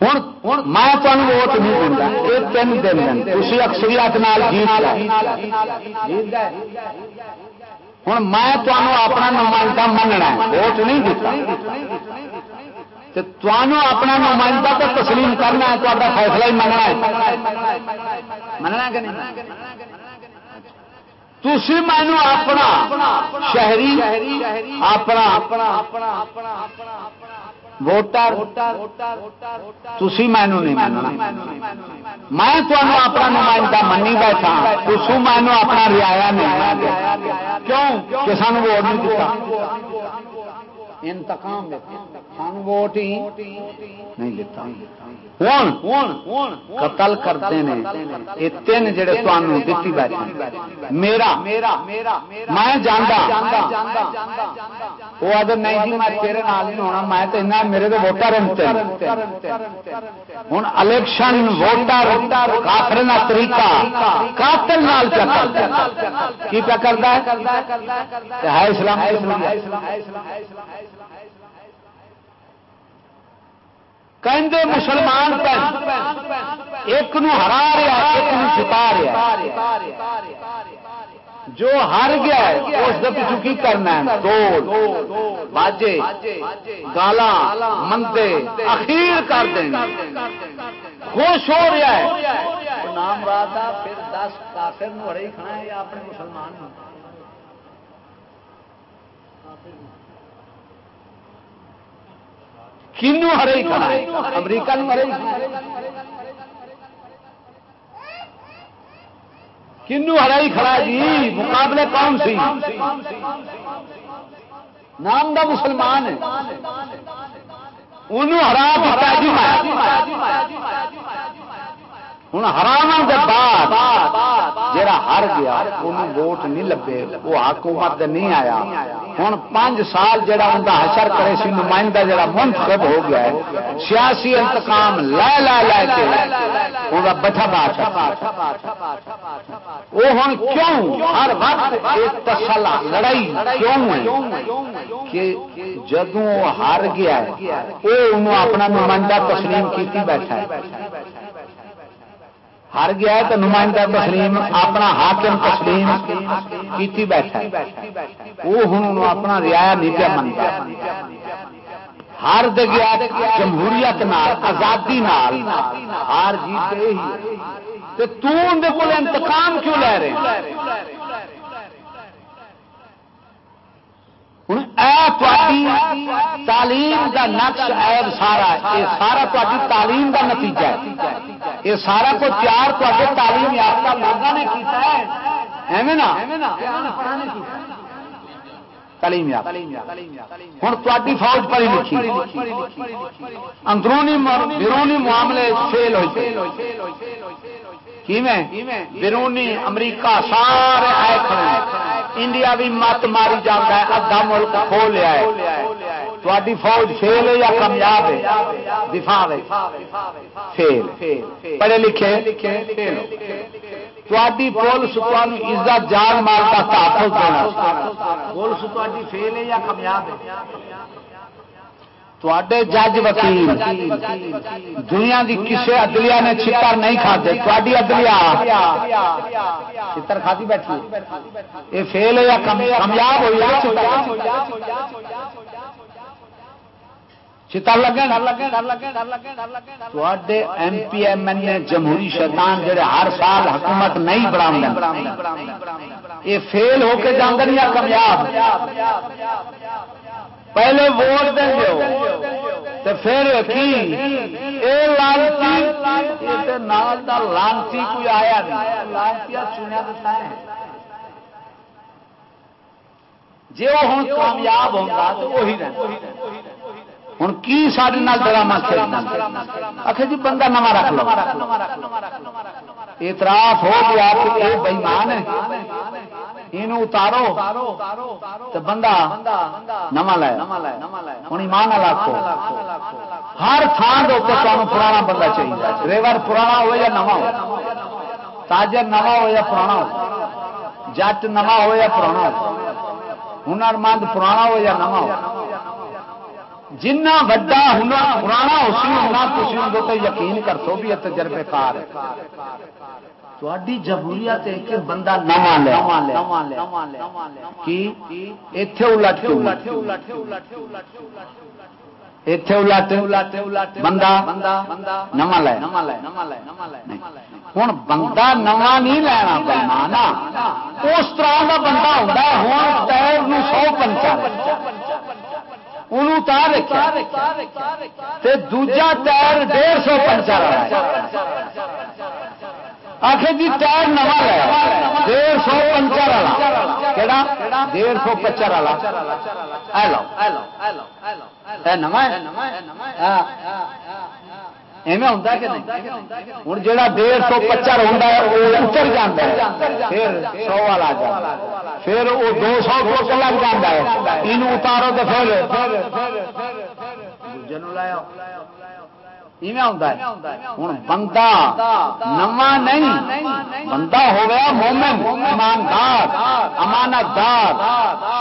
ہوں میں تمہیں ووٹ نہیں دینا یہ تین دن تھی اکثریت جیت ہوں میں تمہیں اپنا نمائندہ مننا ووٹ نہیں دیتا اپنا نمائندہ تو تسلیم کرنا ہے، تو فیصلہ ہی مننا ہے۔ مننا کہ نہیں؟ تھی مینو اپنا شہری، اپنا ووٹر تھی مینو نہیں مننا۔ میں تمہیں اپنا نمائندہ منی بیٹھا ہاں، تھی مینو اپنا ریا نہیں کیوں؟ کہ سانو ووٹ نہیں دیتا انتقام سان نہیں دیتا ہوں قتل کرتے ہیں یہ تین جڑے دیتی بیٹھے میرا۔ میں جانا وہ اگر نہیں جی میں تیرے نال نہیں ہونا میں تو میرے تو ووٹر ہوں الیکشن ووٹر کافر طریقہ۔ قاتل نال کی پیا کرتا ہے اسلام۔ کہندے مسلمان پر ایک نو ہرا رہا، ایک نو چھپا رہا۔ جو ہر گیا ہے، اس کے پیچھو کی کرنا ہے؟ دو باجے گالا مندے، اخیر کر دیں خوش ہو رہا ہے۔ نام رات پھر دس کافر نو ہڑے کھانا ہے یا اپنے مسلمان کنو ہرے کھڑا ہے امریکہ نو ہرے کنو ہرائی کھڑا جی مقابلے کون سی۔ نام دا مسلمان ہے۔ انہوں ہرا جی ہوں ہرا کے بعد جا ہر گیا انہوں ووٹ نہیں لبے وہ حکومت نہیں آیا۔ ہوں پانچ سال جا حشر کرے سی، نمائندہ جا منتخب ہو گیا ہے، سیاسی انتقام لے لے لے کے وہ بٹھا بات وہ ہوں کیوں ہر وقت ایک تسلا لڑائی کیوں ہے؟ کہ جدوں ہار گیا ہے وہ اپنا نمائندہ تسلیم کی بیٹھا ہے۔ ہر گیا تو نمائندہ تسلیم، اپنا حاکم تسلیم کیتی بیٹھا وہ ہوں اپنا ریا نہیں پیا منتا ہر گیا جمہوریت نال، آزادی نال، ہار جیتے ہی تو انتقام کیوں لے رہے ہوں تعلیم کا نقش ایب سارا یہ سارا تاری تعلیم کا نتیجہ ہے یہ سارا کو تیار تے تعلیم یافتہ لوگوں نے کیتا ہے نا تعلیم ہوں تاری فوج پڑھی لکھی اندرونی بیرونی معاملے فیل ہوئے بیرونی امریکہ، سارے انڈیا بھی مت ماری جاتا ہے، ادھا ملک کھو لیا ہے۔ تاری فوج فیل یا کامیاب ہے؟ دفاع فیل پڑھے لکھے تاری پولیس عزت، جان، مال کا تحفظ دینا۔ پولیس تاری فیل ہے یا کامیاب ہے؟ جج وکیل، دنیا کی کسی ادلیا نے چھتر نہیں کھاتے تاری ادلیا چھتر کھا بیٹھی یہ فیل یا کامیاب ہوئی چتر لگے M P M L A جمہوری شیطان جڑے ہر سال حکومت نہیں بڑھا یہ فیل ہو کے جاندن یا کامیاب؟ پہلے ووٹ دیں گے پھر لانسی کوئی آیا نہیں۔ لانسی چنیا جی وہ ہوں کامیاب ہوگا تو وہی ہوں کی سارے ڈرامہ کھیلنا؟ آخر جی بندہ نواں رکھ لو۔ اعتراف ہو گیا کہ یہ ہے۔ یہ اتارو تو بندہ نواں لائے ہوں ایمان رکھو ہر تھان کے تمہیں پرانا بندہ چاہیے ڈرائیور پرانا ہو یا نواں ہو تاجر نواں ہو یا پرانا ہو جٹ نواں ہو یا پرانا ہو ہنر مند پرانا ہو یا نواں ہو جنہ وڈا ہنر پرانا اسی ہنر تھی یقین کر سو بھی تجربے کار ہے۔ تھی جمہوریت ایک بندہ ہوں بندہ نواں نہیں لینا اس طرح کا بندہ ہوتا ہے ہوں ٹائر سو پنچا دوجا ٹائر ڈیڑھ سو پنچا آخر جی ٹائر نو لیا ڈیڑھ سو پنچر والا۔ کہڑا ڈیڑھ سو پچر والا۔ ہاں۔ ایویں ہوتا کہ نہیں؟ ہوں جا ڈیڑھ سو پچر ہوتا ہے وہ اتر جاتا ہے۔ پھر سو والا جا۔ پھر وہ دو سو فٹ لگ جاتا ہے۔ یہ اتارو تو پھر۔ لایا ہوں بندہ نواں نہیں بندہ ہو گیا مومن ایماندار امانت دار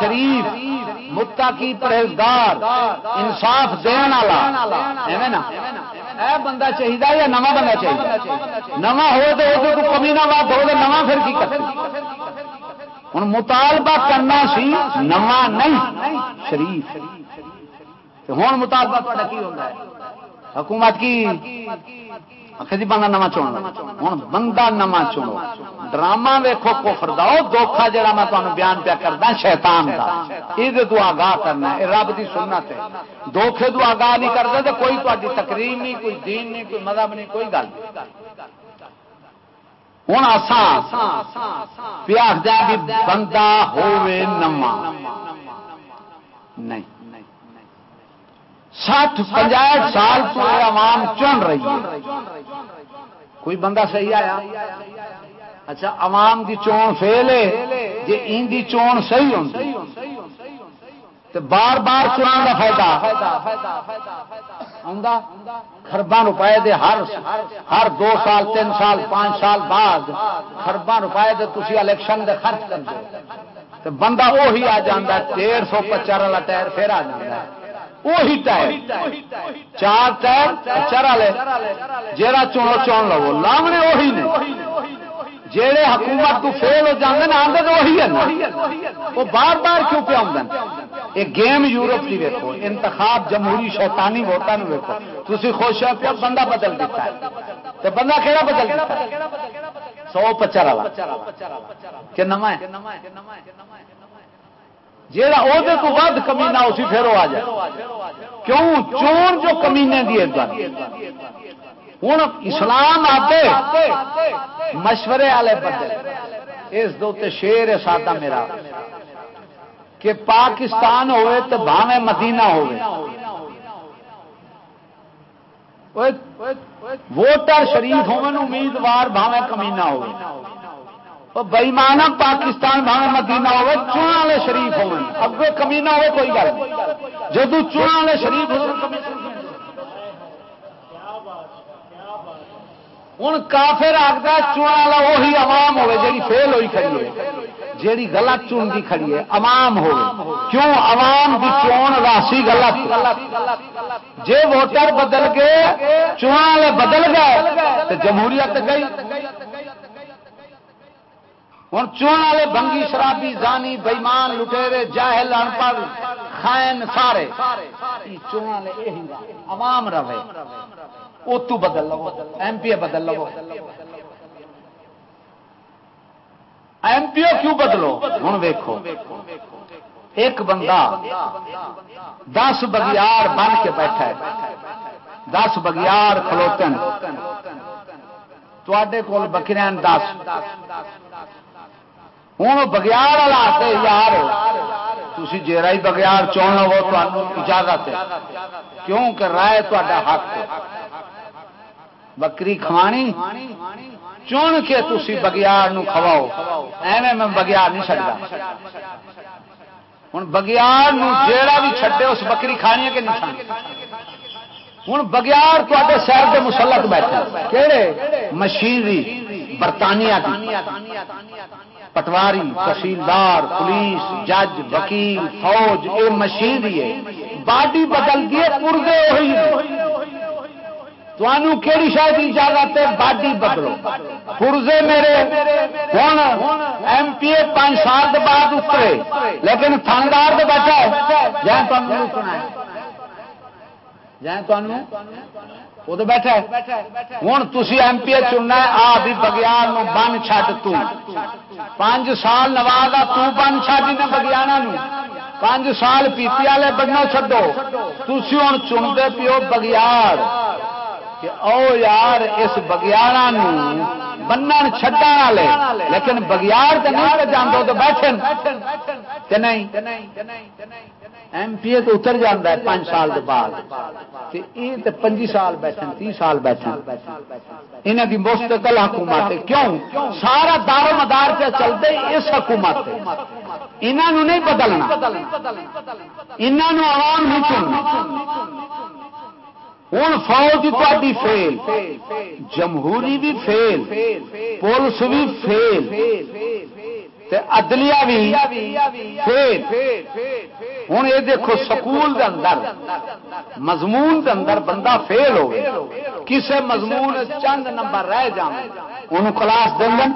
شریف متا کی پرہیزگار انصاف دن والا۔ نا۔ اے بندہ چاہیے یا نواں بندہ چاہیے نواں ہو تو کمی نہ بات ہو تو نواں پھر کی کر ہوں مطالبہ کرنا سی نواں نہیں شریف۔ ہوں مطالبہ کی ہوتا ہے؟ حکومت کی؟ جی بندہ نواں چن ہوں بندہ نواں چنو ڈرامہ ویکو کفر دا۔ دھوکھا جڑا میں تمہیں بیان پیا کردا، شیطان دا۔ یہ تو آگاہ کرنا ہے رب دی سنت ہے۔ دھوکھے تو آگاہ نہیں کرتے تو کوئی تاری تقریر نہیں، کوئی دین نہیں، کوئی مذہب نہیں، کوئی گل ہوں آسان پیاس دیا بندہ ہوے نواں نہیں۔ سٹھ پنجاٹ سال تو عوام چن رہی ہے۔ کوئی بندہ صحیح آیا؟ اچھا عوام دی چون فیل ہے۔ جی ان دی چون صحیح ہوتی تو بار بار چنان کا فائدہ۔ خربا روپئے دے ہر ہر دو سال، تین سال، پانچ سال بعد خربا روپئے دے تھی الیکشن دے خرچ کر بندہ وہی آ جا ڈیڑھ سو پچر والا ٹائر پھر آ جا وہی ٹائر۔ چار ٹائر چر والے جہاں چونو چون لو لاونے وہی نے۔ جہے حکومت کو فیل ہو جاتے ہیں آدھے تو وہی ہے وہ بار بار کیوں پہ آدھے یہ گیم یورپ کی ویکو انتخاب جمہوری شیطانی ووٹان ویکو تھی خوش ہو پیا بندہ بدل دیتا ہے۔ تو بندہ کہڑا بدل دیتا ہے؟ سو پچر والا۔ کہ نما ہے جہاں وہ تو ود کمینا اسی پھر وہ آ جائے۔ کیوں؟ چون جو کمینے دی ہوں اسلام آتے مشورے والے بندے۔ اس دے شیر ہے سادہ میرا۔ کہ پاکستان ہوئے تو بھاوے مدینہ ہوئے۔ ووٹر شریف ہوئے امیدوار بھاوے کمینا ہوئے۔ بئیمان پاکستان بھاوے مدینہ ہوے چون والے شریف ہو اگے کمینا ہوئے، کوئی گل جدو چون والے شریف ہو ہوں کافر آگتا چون والا وہی عوام ہوے جی فیل ہوئی کھڑی ہے جیڑی غلط چون کی کھڑی ہے، عوام ہو کیوں؟ عوام کی چون راسی غلط جے ووٹر بدل گئے چون والے بدل گئے تو جمہوریت گئی۔ ہوں چون والے بنگی شرابی زانی بئیمان لٹےرے جاہل ان پڑھ خائن سارے۔ چون والے عوام رہے اتو بدل لو، ایم پی اے بدل لو۔ ایم پی او کیوں بدلو؟ ہوں ویکو ایک بندہ دس بگیار بن کے بیٹھا ہے۔ دس بگیار کھلوتن۔ تے کول بکریا دس۔ ہوں بگیار والا آتے یار. تھی جیرا ہی بگیار چون لو تو اجازت ہے. کیوں کہ رائے تا حق بکری کھوانی چون کے تھی بگیار کھواؤ. ایویں میں بگیار نہیں چڑھتا ہوں بگیار جیڑا بھی چھڈے اس بکری کھانی ہے کہ نہیں ہوں بگیار تے شہر کے مسلط بیٹھے. کہڑے مشینری، برطانیہ پٹواری، تحصیلدار، پولیس، جج، وکیل، فوج یہ مشین ہے۔ باڈی بدل گئی پورے ہوئی تمہوں کہڑی شاید اجازت ہے باڈی بدلو۔ پورزے میرے ہوں ایم پی اے پانچ سال بعد اترے۔ لیکن تھاندار تو بیٹھا ہے۔ جائیں تمہیں جائیں تمہیں وہ تو بیٹھا ہوں تھی ایم پی اے چننا آ بھی بگیار بن چڈ تنج سال نواز آ تن چڈ نے بگیانا پانچ سال پیپی والے بننا چڈو تھی ہوں چنتے پیو بگیار کہ او یار اس بگیارا بنن چڈا والے لیکن بگیار تو نہیں جانا تو بیٹھے نہیں ایم پی اے تو اتر جانا ہے پانچ سال کے بعد۔ یہ تو پنجی سال بیٹھن تی سال بیٹھن۔ انہوں کی مستقل حکومت کیوں؟ سارا دار مدار سے چلتے اس حکومت انہوں نہیں بدلنا۔ انہوں عوام نہیں چننا۔ ہوں فوج تاری فیل، جمہوری بھی فیل، پولیس بھی فیل۔ عدلیہ بھی ہوں یہ دیکھو سکول دے اندر، مضمون دے اندر بندہ فیل ہو کسے مضمون چند نمبر رہ جائیں کلاس دن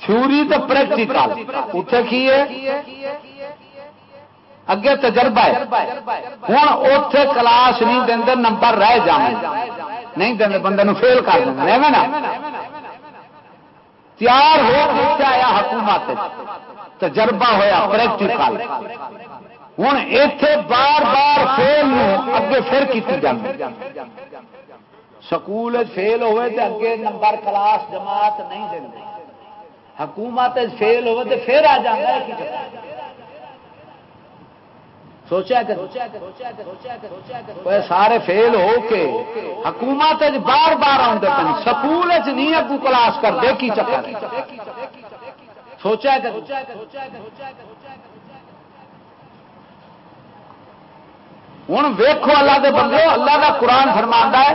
تھوری تو پریکٹیکل اتنے کی ہے؟ اگے تجربہ ہے۔ ہوں اتے کلاس نہیں دے نمبر رہ جانے نہیں دیں بندے فیل کر دیں نا؟ تیار ہو آیا حکومت تجربہ ہوا پریکٹیکل ہوں اتے بار بار فیل اگے پھر کی جائے سکول فیل ہوئے تو اگے نمبر کلاس جماعت نہیں دیں حکومت فیل ہوئے تو پھر آ جائے سوچا سارے فیل ہو کے حکومت بار بار آتے پہ سکول نہیں اگو کلاس کرتے کی چکر۔ سوچا ہوں ویکو اللہ دے بندے، اللہ کا قرآن فرما ہے،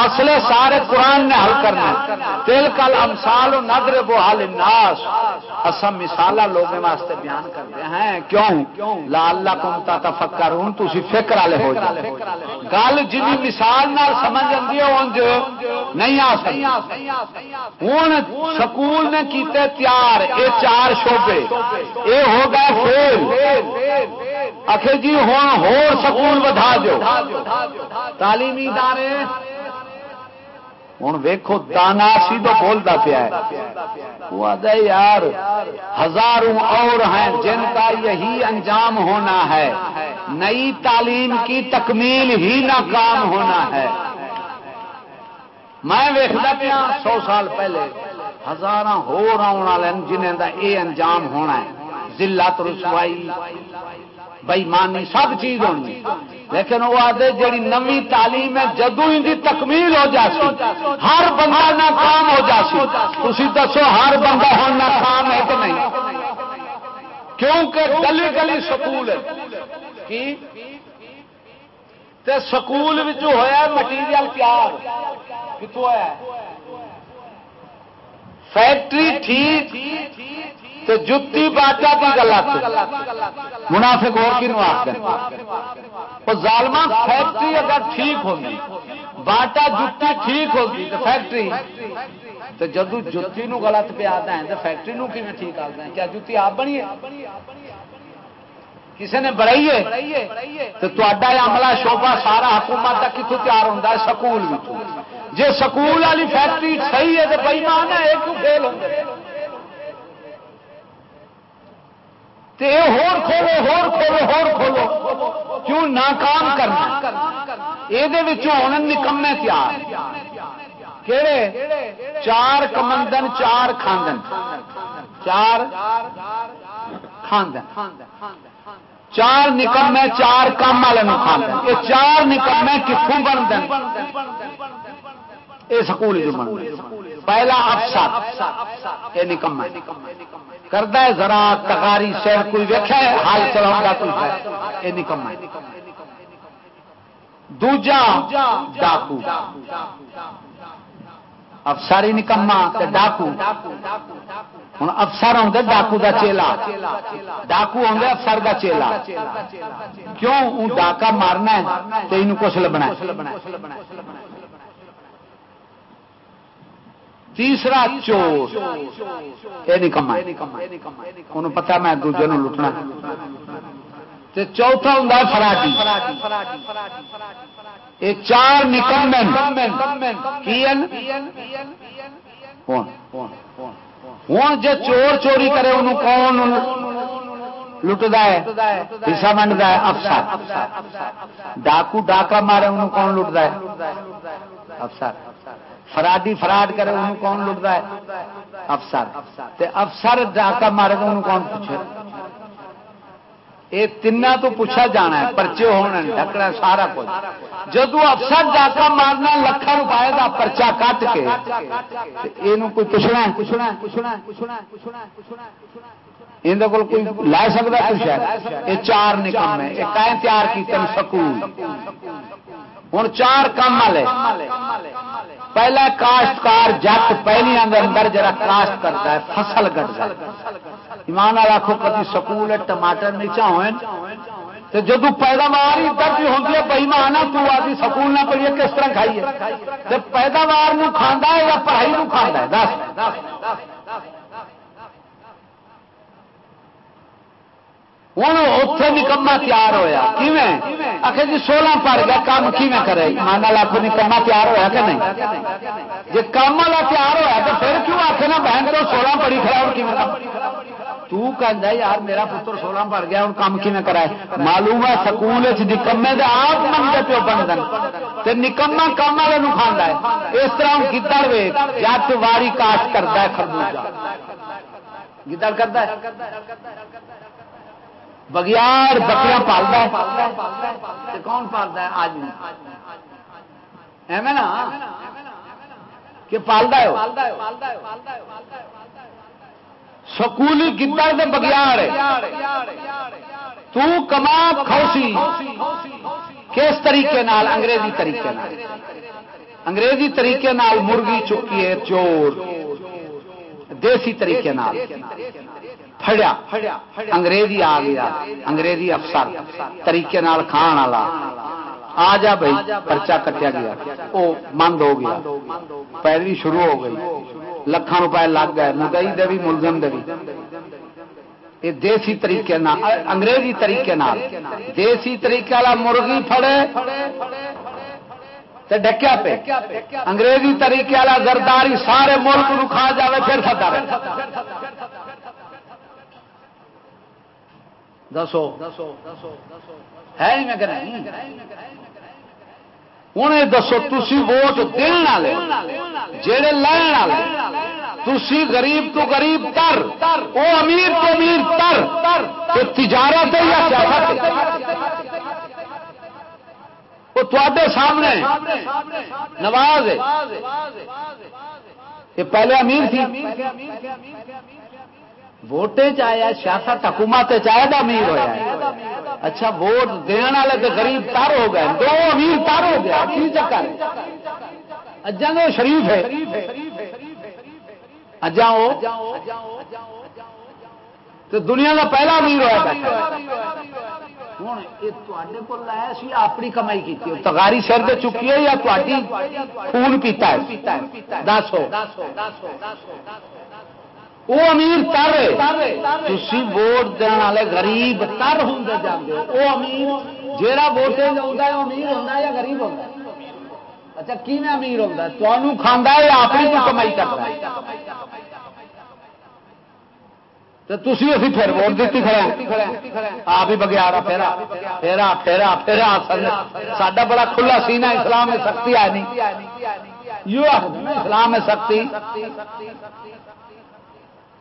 مسئلے سارے قرآن نے حل کرنا تل کل امسال ندر بو حال ناس اسم مثال لوگوں واسطے بیان کرتے ہیں۔ کیوں؟ لا اللہ کمتا تفکر ہوں تھی فکر والے ہو جائے گل جی مثال نال سمجھ آتی ہے انج نہیں آ سکتی۔ ہوں سکول نے کیتے تیار یہ چار شعبے۔ یہ ہو گئے فیل۔ آخر جی ہوں ہو سکول بدھا دو۔ تعلیمی ادارے ہوں ویکو دانا سی تو بولتا پیا وہ یار، ہزاروں اور ہیں جن کا یہی انجام ہونا ہے۔ نئی تعلیم کی تکمیل ہی ناکام ہونا ہے۔ میں ویکتا پیا سو سال پہلے ہزار ہو والے جنہیں کا یہ انجام ہونا ہے۔ ضلع رسوائی بےمانی سب چیز ہونی۔ لیکن وہ آدھے جی نمی تعلیم ہے جدو ان کی تکمیل ہو جاسی، ہر بندہ ناکام ہو جاسی۔ تھی دسو، ہر بندہ ہوں ناکام ہے کہ نہیں؟ کیونکہ گلی گلی سکول کی؟ سکول ہوا مٹیریل تیار۔ کتوں ہوا فیکٹری ٹھیک۔ تو جتی باٹا کی غلط منافق ہو کی وہ ظالما فیکٹری اگر ٹھیک ہوگی باٹا جتی ٹھیک ہوگی تو فیکٹری۔ تو جدو جتی نو غلط پہ آتا ہے تو فیکٹری نو کی ٹھیک آتا ہے؟ کیا جتی آپ بنی کسی نے بڑائی ہے؟ تو تا عملہ شوبہ سارا حکومت کا کتوں تیار ہوتا ہے؟ سکول جی سکول والی فیکٹری صحیح ہے تو بھائی مان ہے، ایک فیل ہوتا ہور کھولو ہور کھولو ہور کھولو۔ کیوں ناکام کرنا؟ یہ نکمے تیار۔ کہڑے چار کمندن، چار کھاندن۔ چار کھاندن۔ چار نکمے، چار کام والے کھاندن۔ یہ چار نکمے کتوں بنتے یہ سکول جو بن پہلا افسر یہ نکما کرتا ہے ذرا تکاری شہر کوئی ویکیا حال چلاؤں چلا کوئی یہ نکما دوجا ڈاکو۔ افسر ہی نکما ڈاکو۔ ہوں افسر آدھے ڈاکو کا چیلا۔ ڈاکو آدھے افسر کا چیلا۔ کیوں؟ ڈاکا مارنا تو یہ کچھ لبنا تیسرا چور۔ یہ نہیں کما ان پتا میں دوجے نو لٹنا چوتھا ہوں فراڈی یہ چار نکم ہوں جی چور چوری کرے ان کون لٹتا ہے؟ حصہ منڈتا ہے، افسر۔ ڈاکو ڈاکا مارے ان کون لٹتا ہے؟ افسر۔ فراڈی فراڈ کرے، انہوں کون لگتا ہے؟ افسر۔ تے افسر ڈاکہ مارے گا انہوں کون پوچھے؟ یہ تین تو پوچھا جانا ہے، پرچے ہونے ڈکنا سارا کچھ۔ جدو افسر ڈاکہ مارنا لکھا روپئے کا پرچا کٹ کے یہ کوئی پوچھنا پوچھنا پوچھنا پوچھنا پوچھنا پوچھنا اندر کول کوئی لے سکتا کچھ ہے؟ یہ چار نکم ہے یہ تیار کیتے سکول۔ ہوں چار کام والے۔ پہلا کاشتکار جٹ پہلی اندر جرا کاشت کرتا ہے، فصل گٹتا ہے۔ ایمان آخو کبھی سکول ٹماٹر نیچا ہوئے جدو پیداوار ہی درج ہوتی ہے بہی مانا تو آدھی سکول نہ پڑھیے کس طرح کھائیے پیداوار کھانا ہے یا پڑھائی کھانا ہے؟ دس۔ ہوں اتے نکما تیار ہوا آخر جی سولہ پڑ گیا کام کیون کرے مان لاکھ نکما تیار ہوا کہ نہیں جی کام والا تیار ہوا تو پھر کیوں آخر نا بہن تو سولہ پڑی کھڑا تو کہ یار میرا پتر سولہ پڑ گیا ہوں کام کیون کرائے معلوم ہے سکول نکمے دے آپ منگے پیو بن نکما کام والے کھانا ہے اس طرح گدڑ وے جت واری کاشت کرتا ہے خربوزہ گدڑ کرتا ہے بگیار بکرا پالتا کون پالتا ہے؟ آج ایویں نا کہ پالتا ہے سکولی گدڑ دے بگیار تو کما کھوسی کس طریقے نال؟ انگریزی طریقے نال۔ انگریزی طریقے نال مرغی چکی ہے، چور۔ دیسی طریقے نال۔ پھڑیا انگریزی آ گیا انگریزی افسر طریقے نال کھان والا آ جا بھائی پرچا کٹیا گیا وہ مند ہو گیا پیروی شروع ہو گئی لکھان روپئے لگ گئے مدئی دے بھی ملزم دے بھی یہ دیسی طریقے انگریزی طریقے نال دیسی طریقے والا مرغی پھڑے ڈکیا پہ انگریزی طریقے والا زرداری سارے ملک نو کھا جائے پھر سدا دسو ہے ہوں یہ دسو تھی ووٹ دن والے جہے لین والے تھی غریب تو غریب تر وہ امیر تو امیر تر تو تجارت یا وہ تے سامنے نواز یہ پہلے امیر تھی ووٹیں چاہے سیاست حکومت چاہے تو امیر ہوا اچھا ووٹ دن والے تو غریب تر ہو گئے، دو امیر تر ہو گیا کی چکر؟ اجا تو شریف ہے۔ اجا تو دنیا کا پہلا امیر ہوا ہوں یہ اپنی کمائی کی تگاری سر سے چکی ہے یا خون پیتا ہے؟ دس ہو وہ امیر تر تھی ووٹ دن والے غریب تر ہوں وہ امیر جہاں ووٹ آتا ہے وہ امیر ہوتا ہے یا غریب ہوتا ہے؟ اچھا امیر ہوتا ہے؟ تمہوں کھانا ہے کمائی کرتا ہے؟ تو تھی ابھی پھر ووٹ دیتی کھڑے آپ ہی بگیارا پھیرا پھیرا پھیرا پھیرا سڈا بڑا کھلا سینا اسلام میں سختی آئی نہیں اسلام میں سختی۔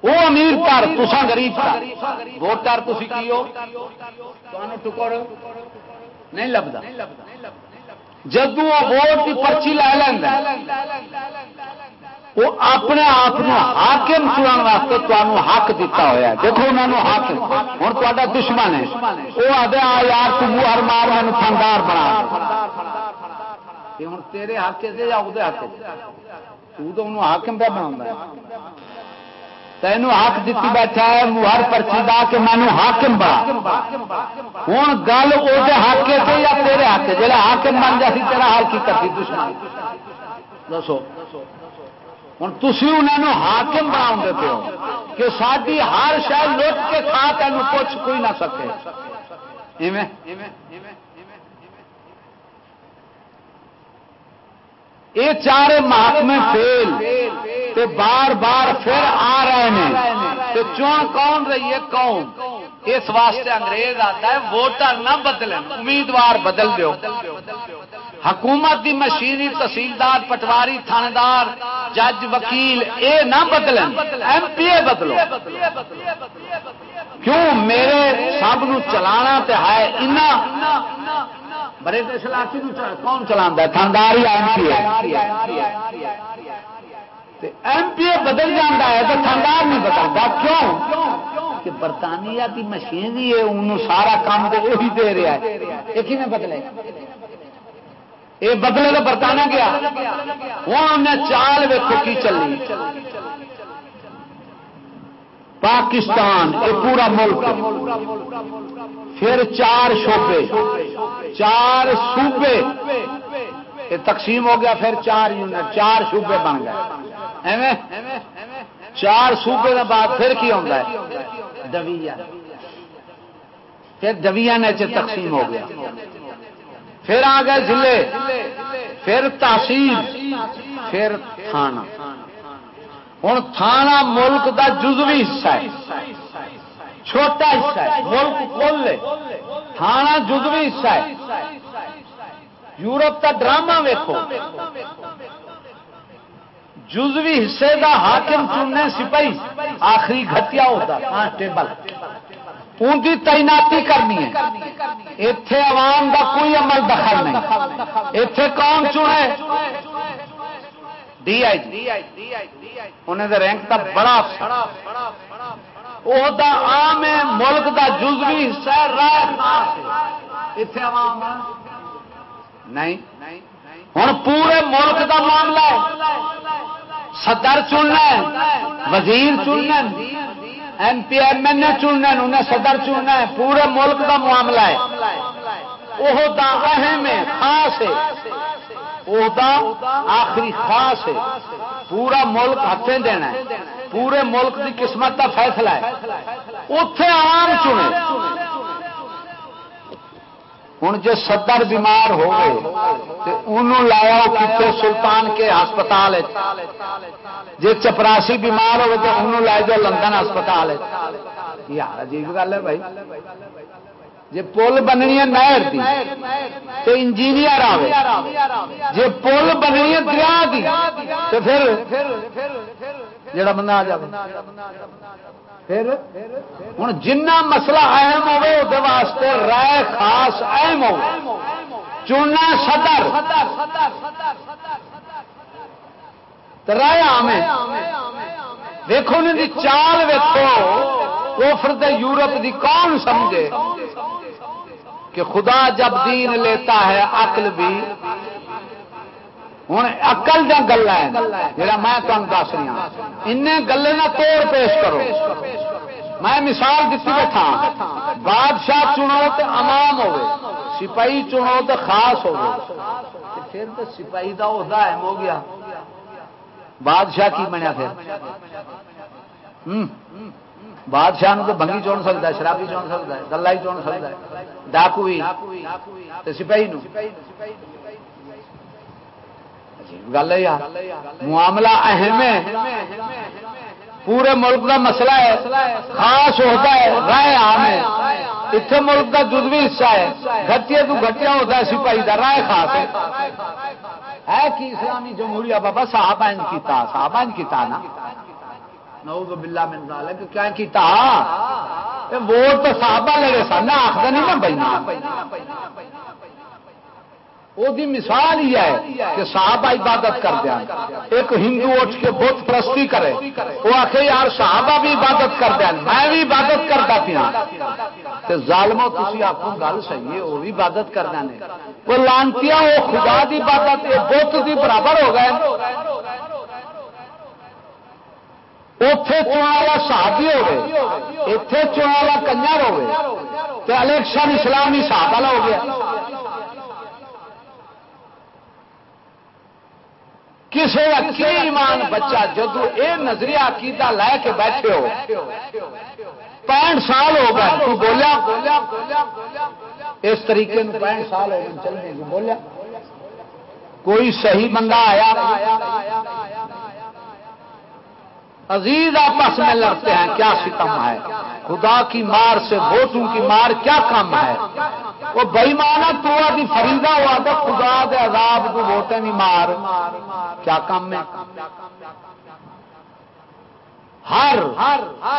وہ امیر کر تسا گریب ووٹ کر تھی کی ہو ٹکڑ نہیں لبدا۔ جدو ووٹ کی پرچی لے لینا وہ اپنے آپ حاکم چنان واسطے تمہیں حق دتا ہوا دیکھو انہوں حق۔ ہوں تا دشمن ہے۔ وہ آدھے آ یار تم ہر مار مین فنڈار بنا۔ ہوں تیرے حق سے یا وہ حق تو انہوں حاکم پہ بنا تین حق دیتی بیٹھا ہے ہر پرچی دا کہ مینو حاکم بنا۔ ہوں گل وہ حق سے یا تیرے حق جہاں حاکم بن جا سی، تیرا حال کی کرتی دشمن؟ دسو۔ ہوں تھی انہوں حاکم بنا پے کہ ساری ہر شاید لٹ کے کھا تین کچھ کوئی نہ سکے۔ ایویں؟ یہ چار محکمے فیل تے بار بار پھر آ رہے ہیں۔ تو چون کون رہی ہے کون اس واسطے انگریز آتا ہے، ووٹر نہ بدلیں، امیدوار بدل دو حکومت دی مشینری تحصیلدار، پٹواری، تھاندار، جج، وکیل، اے نہ بدلن ایم پی اے بدلو۔ کیوں؟ میرے سب نو چلانا تے ہے اینا بڑے علاقے کون چلا تھاندار ہی ایم پی اے؟ بدل جانا ہے تو تھاندار نہیں بدلتا۔ کیوں؟ کہ برطانیہ کی مشینری ہے انہوں سارا کام تو وہی دے رہا ہے۔ ایک ہی میں بدلے۔ یہ بدلے تو برطانیہ گیا۔ ہوں انہیں چال ویکو کی چلی۔ پاکستان یہ پورا ملک۔ پھر چار شوبے چار صوبے۔ یہ تقسیم ہو گیا پھر چار یونٹ، چار صوبے بن گئے۔ چار صوبے کے بعد پھر کی ہوتا ہے؟ دویا پھر دویا نے تقسیم ہو گیا۔ پھر آ گئے ضلع، پھر تحصیل، پھر تھانہ۔ ہوں تھانہ ملک دا جزوی حصہ ہے۔ چھوٹا حصہ ہے، ملک کل تھانہ جزوی حصہ ہے۔ یورپ کا ڈرامہ ویکو جزوی حصے دا حاکم چننے سپاہی، آخری گھٹیا ہوتا کانسٹیبل ہاں، ان کی تعیناتی کرنی ہے۔ اتے عوام دا کوئی عمل دخل نہیں۔ اتے کون چنے۔ D I G. انہیں رینک تا بڑا وہ عام ہے ملک دا جزوی حصہ اتنے عوام نہیں۔ ہوں پورے ملک دا معاملہ ہے۔ صدر چننا ہے، وزیر چننا M P M L A چننا انہیں صدر چننا ہے۔ پورے ملک دا معاملہ ہے۔ وہ اہم ہے، خاص ہے۔ آخری خاص ہے۔ پورا ملک ہاتھیں دینا ہے۔ پورے ملک کی قسمت کا فیصلہ ہے۔ اتے عام چنے۔ ہوں جی صدر بیمار ہو گئے تو انہوں لایا کتنے سلطان کے ہسپتال جی چپراسی بیمار ہوئے تو انہوں لائے جاؤ لندن ہسپتال یار عجیب گل ہے بھائی۔ جی پل بننی ہے نہر کی تو انجینئر آئے جی پل بننی ہے دریا کی تو پھر جڑا بندہ آ جائے پھر ہوں جنا مسئلہ اہم ہوے وہ واسطے رائے خاص اہم ہو چننا صدر۔ رائے آم ویکو چال ویکو کوفر دے یورپ دی کون سمجھے؟ کہ خدا جب دین لیتا ہے عقل بھی ہوں اقل جا گلا جا میں تمہیں دس رہی ہوں ان گلے نہ توڑ پیش کرو۔ میں مثال دیتی بیٹھا بادشاہ چنو تو امام ہو سپاہی چنو تو خاص ہو پھر تو سپاہی کا عہدہ اہم ہو گیا۔ بادشاہ کی بنیا پھر؟ بادشاہ تو بنگی چن سکتا ہے، شرابی چن سکتا ہے گلا ہی چن سکتا ہے، ڈاکو سپاہی گل ہے معاملہ اہم ہے پورے ملک کا مسئلہ ہے، خاص ہوتا ہے، رائے عام ہے۔ اتنے ملک کا دودھ بھی حصہ ہے گٹیا تو گٹیا ہوتا ہے سپاہی کا رائے خاص ہے۔ کہ اسلامی جمہوریہ بابا صاحب کیتا صاحب کیتا نا۔ نعوذ باللہ من ذالک کیا کیتا؟ ووٹ تو صحابہ لگے سن نہ آخر نہیں نا بھائی وہ مثال ہی ہے کہ صحابہ عبادت کر دیا ایک ہندو اٹھ کے بت پرستی کرے، وہ آخ یار صحابہ بھی عبادت کر دیا میں بھی عبادت کرتا پیا ظالمو تھی آپ گل صحیح ہے، وہ بھی عبادت کر دیا وہ لانتی وہ خدا کی عبادت بت کی برابر ہو گئے۔ اتے چوا ساتھی ہوگی اتے چوا کنجر ہوگی الیکشن اسلامی صاحب والا ہو گیا کسی اکی ایمان بچہ جدو یہ نظریہ عقیدہ لے کے بیٹھے ہو پینٹ سال ہو گئے تو بولیا اس طریقے پینٹ سال ہو گئے چلنے کو بولیا کوئی صحیح بندہ آیا عزیز آپس میں لڑتے ہیں، کیا ستم ہے؟ خدا کی مار سے ووٹوں کی مار، کیا کام ہے؟ وہ بئی مانا تو آدھی فریدا ہوا تو خدا دے عذاب کو ووٹیں نہیں مار۔ کیا کام ہے؟ ہر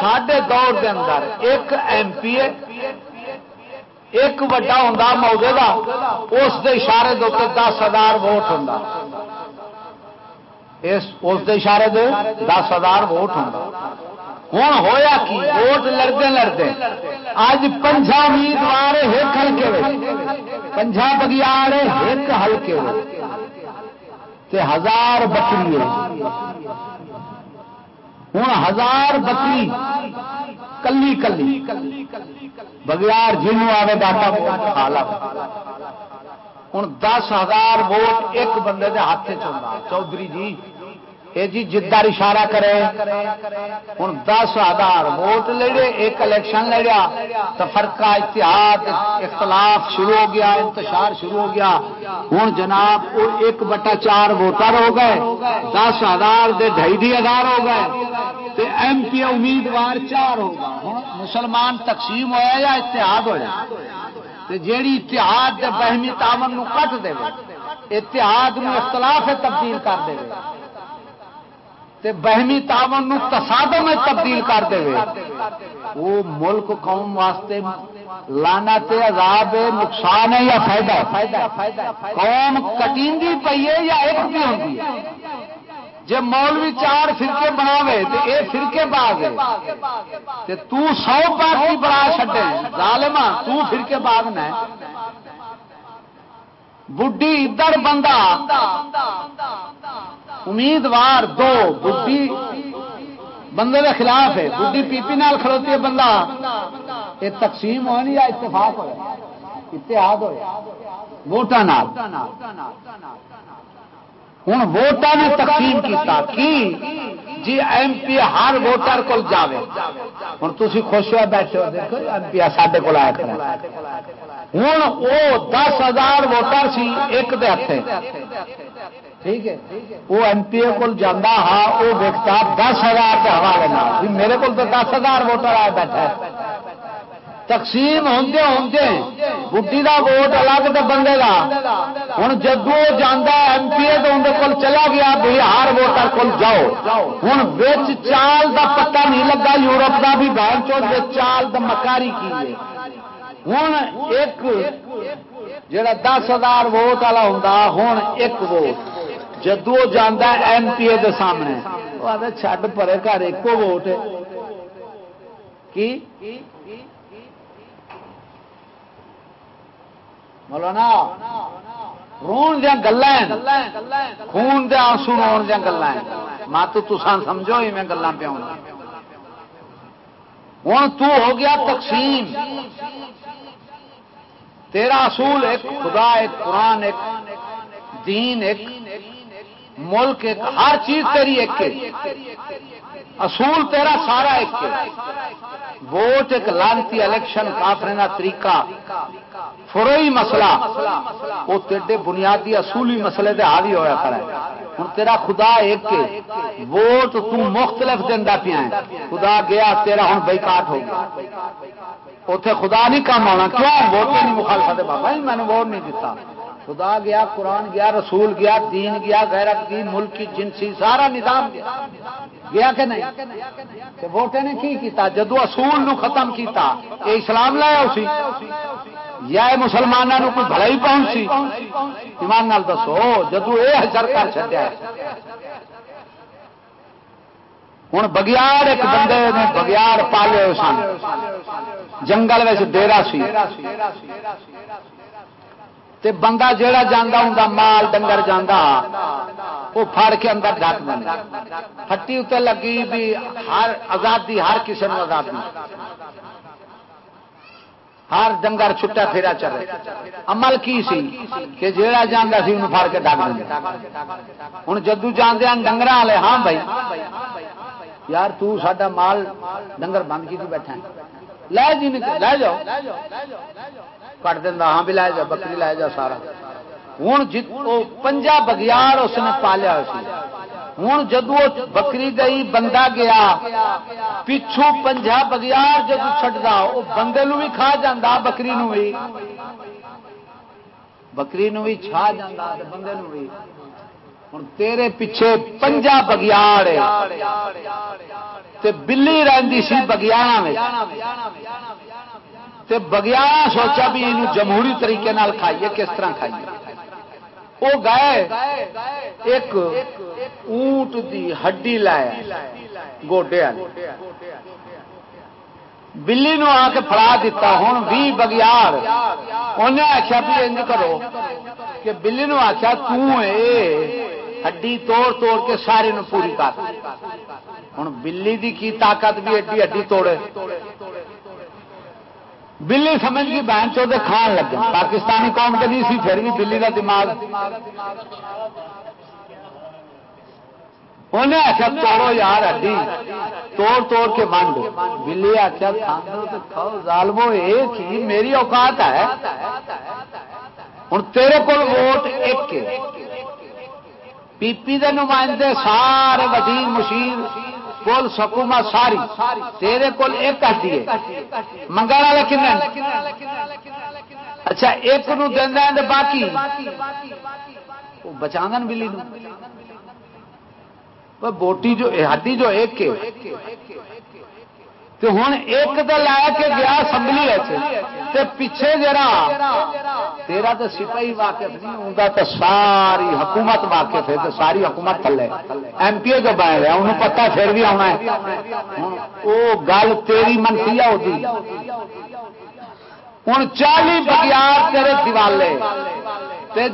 ساڈے دور دے اندر ایک ایم پی اے، ایک وڈا ہوں موضے کا اس دے اشارے دے دس ہزار ووٹ ہوں اس دے اشارے دے دس ہزار ووٹ ہوں ہوں ہویا کی؟ ووٹ لڑتے لڑتے اج پنجا امیدوار ایک ہلکے پنجا بگیار ایک ہلکے ہزار بکری ہوں ہزار بکری۔ کلی کلی۔ بگیار جنوں آئے ڈاٹا ہوں دس ہزار ووٹ ایک بندے کے ہاتھ چاہتا چودھری جی یہ جی جدار اشارہ کرے۔ ہوں دس ہزار ووٹ لڑے ایک الیکشن لڑیا تو فرقہ، اتحاد، اختلاف شروع ہو گیا، انتشار شروع ہو گیا۔ ہوں جناب وہ ایک بٹا چار ووٹر ہو گئے۔ دس ہزار دے ڈھائی ہزار ہو گئے۔ تو ایم پی امیدوار چار ہو گئے۔ ہوں مسلمان تقسیم ہوا یا اتحاد ہوا جیڑی اتحاد دے بہمی تامن کٹ دے اتحاد نو اختلاف تبدیل کر دے تے بہمی تاون نو تصادم میں تبدیل کر دے وہ ملک قوم واسطے لانا تے عذاب نقصان ہے یا فائدہ ہے؟ قوم کٹیندی پئی ہے یا ایک بھی ہوندی ہے؟ جے مولوی چار فرقے بناوے تے اے فرقے باغ ہے تے تو سو پارٹی بنا چھڈے۔ ظالما تو فرقے باغ نہ بڈھی ادھر بندہ، امیدوار دو بڈی بندے کے خلاف ہے۔ بڈی پی پی نال کھڑوتی ہے بندہ۔ یہ تقسیم ہونی یا اتفاق ہو اتحاد ہو ووٹان ہوں ووٹان نے تقسیم کیتا، کی؟ جی ایم پی ہر ووٹر کو جاوے۔ ہوں تھی خوش ہوا بیٹھے ہو، دیکھو ایم پی سڈے کو آیا کھڑا۔ ہوں وہ دس ہزار ووٹر سی ایک دے ہاتھ ٹھیک ہے؟ وہ ایم پی اے کو جانا ہاں وہ ویکتا دس ہزار کے حوالے جی میرے کو دس ہزار ووٹر آیا بیٹھا تقسیم ہوندے ہوندے بڈی کا ووٹ الگ تو بندے کا ہوں جدو جانا ایم پی اے تو اندر کول چلا گیا بھائی ہر ووٹر کول جاؤ۔ ہوں بچ چال دا پتہ نہیں لگا، یورپ دا بھی بہن چوت چال دا مکاری کی ہے۔ ہوں ایک جڑا دس ہزار ووٹ والا ہوں ہوں ایک ووٹ۔ جدو جانا ایم پی اے سامنے۔ وہ آدھے پرے گھر ایک ووٹ کی؟ مولانا، رون دیا گلا خون دیا آنسو رو دیا گلا مت تسان سمجھو ہی میں گلا پیا ہوں۔ تو ہو گیا تقسیم۔ تیرا اصول ایک، خدا ایک، قرآن ایک، دین ایک، ملک ایک، ہر چیز تیری ایک اصول تیرا سارا ایک ووٹ ایک لانتی الیکشن کافرے کا طریقہ۔ فروئی مسئلہ۔ وہ تیرے بنیادی اصولی مسئلے دے حاوی ہوا کھڑا ہے۔ ہوں تیرا خدا ایک کے ووٹ تم مختلف دینا پیا خدا گیا، تیرا ہوں بائیکاٹ ہو گیا۔ اتے خدا نہیں کام آنا کیوں؟ ووٹ نہیں مخالفت بابا جی، میں نے ووٹ نہیں دیتا خدا گیا، قرآن گیا، رسول گیا، دین گیا، غیرت کی ملکی جنسی، سارا نظام گیا۔ گیا کہ نہیں؟ ووٹے نے کی کیتا؟ جدو اصول نو ختم کیتا یہ اسلام لایا اسی۔ یا مسلمانوں کوئی بھلائی پہنچی ایمان نال دسو، جدو یہ حجر کر چکا ہوں بگیار ایک بندے نے بگیار پالے سن۔ جنگل ڈیرا سی۔ تے بندہ جیڑا جانا ہوں مال ڈنگر جانا وہ پھڑ کے اندر ڈک دیں پٹی اتنے لگی بھی ہر آزادی ہر کسی آزادی۔ ہر ڈنگر چھٹا پھیرا چلے۔ عمل کی سی؟ کہ جیڑا جانا سی انہوں پھڑ کے ڈک دیں ہوں جدو جانے ڈنگر والے ہاں بھائی۔ یار تو ساڈا مال ڈنگر بند کی بیٹھا لے جی لے جاؤ۔ کٹ دینا ہاں بھی لے جا بکری لے جا سارا۔ ہوں پنجا بگیار اس نے پالیا ہوں جدو بکری گئی، بندہ گیا۔ پچھو پنجا بگیار جدو چڈا وہ بندے بھی کھا جا بکری بھی۔ بکری بھی چھا جا بندے بھی۔ ہوں تیرے پیچھے پنجا بگیاڑ بلی رہی سی بگیاڑا بگیاڑا سوچا بھی یہ جمہوری طریقے کھائیے، کس طرح کھائیے؟ وہ گئے ایک اونٹ دی ہڈی لایا گوڈیا بلی نو آ کے فڑا دیتا ہوں بھی بگیار انہیں آخیا بھی انج کرو کہ بلی نو آخیا ہڈی توڑ توڑ کے سارے نو پوری کر۔ ہوں بلی دی کی طاقت بھی ایڈی ہڈی توڑے۔ بلی سمجھ گئی بہن چوتے کھان لگے پاکستانی قوم کے نہیں سی، پھر بھی بلی کا دماغ۔ انہیں آخیا، توڑو یار ہڈی۔ توڑ توڑ کے منڈ بلی آخیا ظالمو ایک ہی میری اوقات ہے۔ ہوں تیرے کو ووٹ ایک پی پی دے نمائندے سارے وزیر، مشیر کول سکوما ساری، تیرے کول ایک ہڈی ہے منگل والے کن اچھا ایک نو دینا باقی؟ بچا بلی نو۔ بوٹی جو، ہڈی جو ایک تو ہوں ایک تو لا کے گیا اسمبلی پیچھے جرا تیرا تو سپاہی واقف نہیں ہوتا تو ساری حکومت واقف ہے تو ساری حکومت تھلے۔ ایم پی جو بن رہا انہوں پتا پھر بھی آنا ہے۔ وہ گل تیری منفی ہے ہوں چالی بگیار تیرے دیوالے۔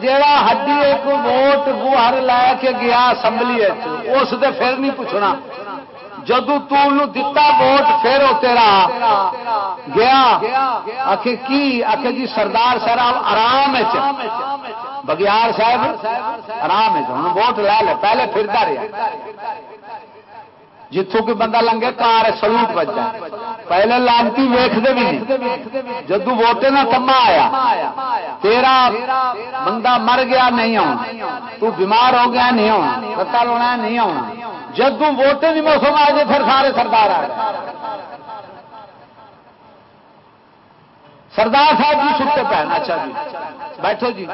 جا ہڈی ایک ووٹ بوہر لے کے گیا اسمبلی اس پھر نہیں پوچھنا۔ جدو دتا ووٹ، پھر وہ تیرا گیا۔ آخ کی؟ آخ جی سردار صاحب آرام بگیار صاحب آرام ہوں ووٹ لے لے۔ پہلے پھرتا رہا۔ جتوں کوئی بندہ لنگے، کار سلوٹ بچا پہلے لانتی ویختے بھی نہیں۔ جدو ووٹے نہ تما آیا، تیرا بندہ مر گیا، نہیں آنا۔ تو بیمار ہو گیا، نہیں آنا۔ پتا لونا، نہیں آنا۔ جدو ووٹے کی موسم آ جائے پھر سارے سردار آ سردار صاحب جی سکتے پہ اچھا جی۔ بیٹھو جی۔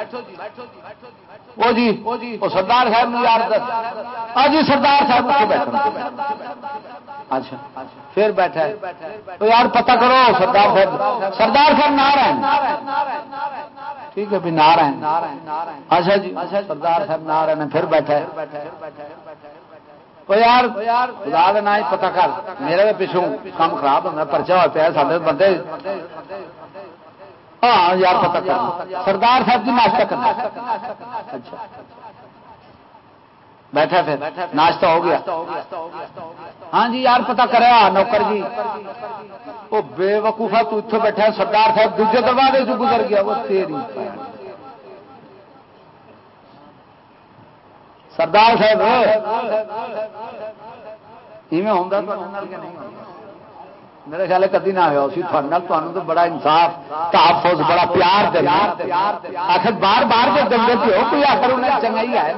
وہ جی وہ سردار صاحب یار ہاں جی سردار صاحب کے بیٹھو۔ اچھا۔ پھر بیٹھا تو یار پتہ کرو، سردار صاحب سردار صاحب نہ رہے ٹھیک ہے، بھی نہ رہے اچھا جی سردار صاحب نہ رہے پھر بیٹھا یار خدا نہ پتا کر میرے پچھوں کام خراب ہوتا پرچا ہوا پیا سارے بندے ہاں یار پتا کر سردار صاحب جی ناشتہ کرنا اچھا بیٹھا پھر ناشتہ ہو گیا ہاں جی یار پتا کرا نوکر جی وہ بے وقوفا تو اتوں بیٹھا سردار صاحب دوجے دروازے سے گزر گیا وہ تیری سردار صاحب ہوں میرے خیال کدی نہ ہوا اسی تمہیں تو بڑا انصاف، تحفظ، بڑا پیار دینا آخر بار بار جو دنگے پہ ہو، کوئی آخر انہیں چنگا ہی ہے؟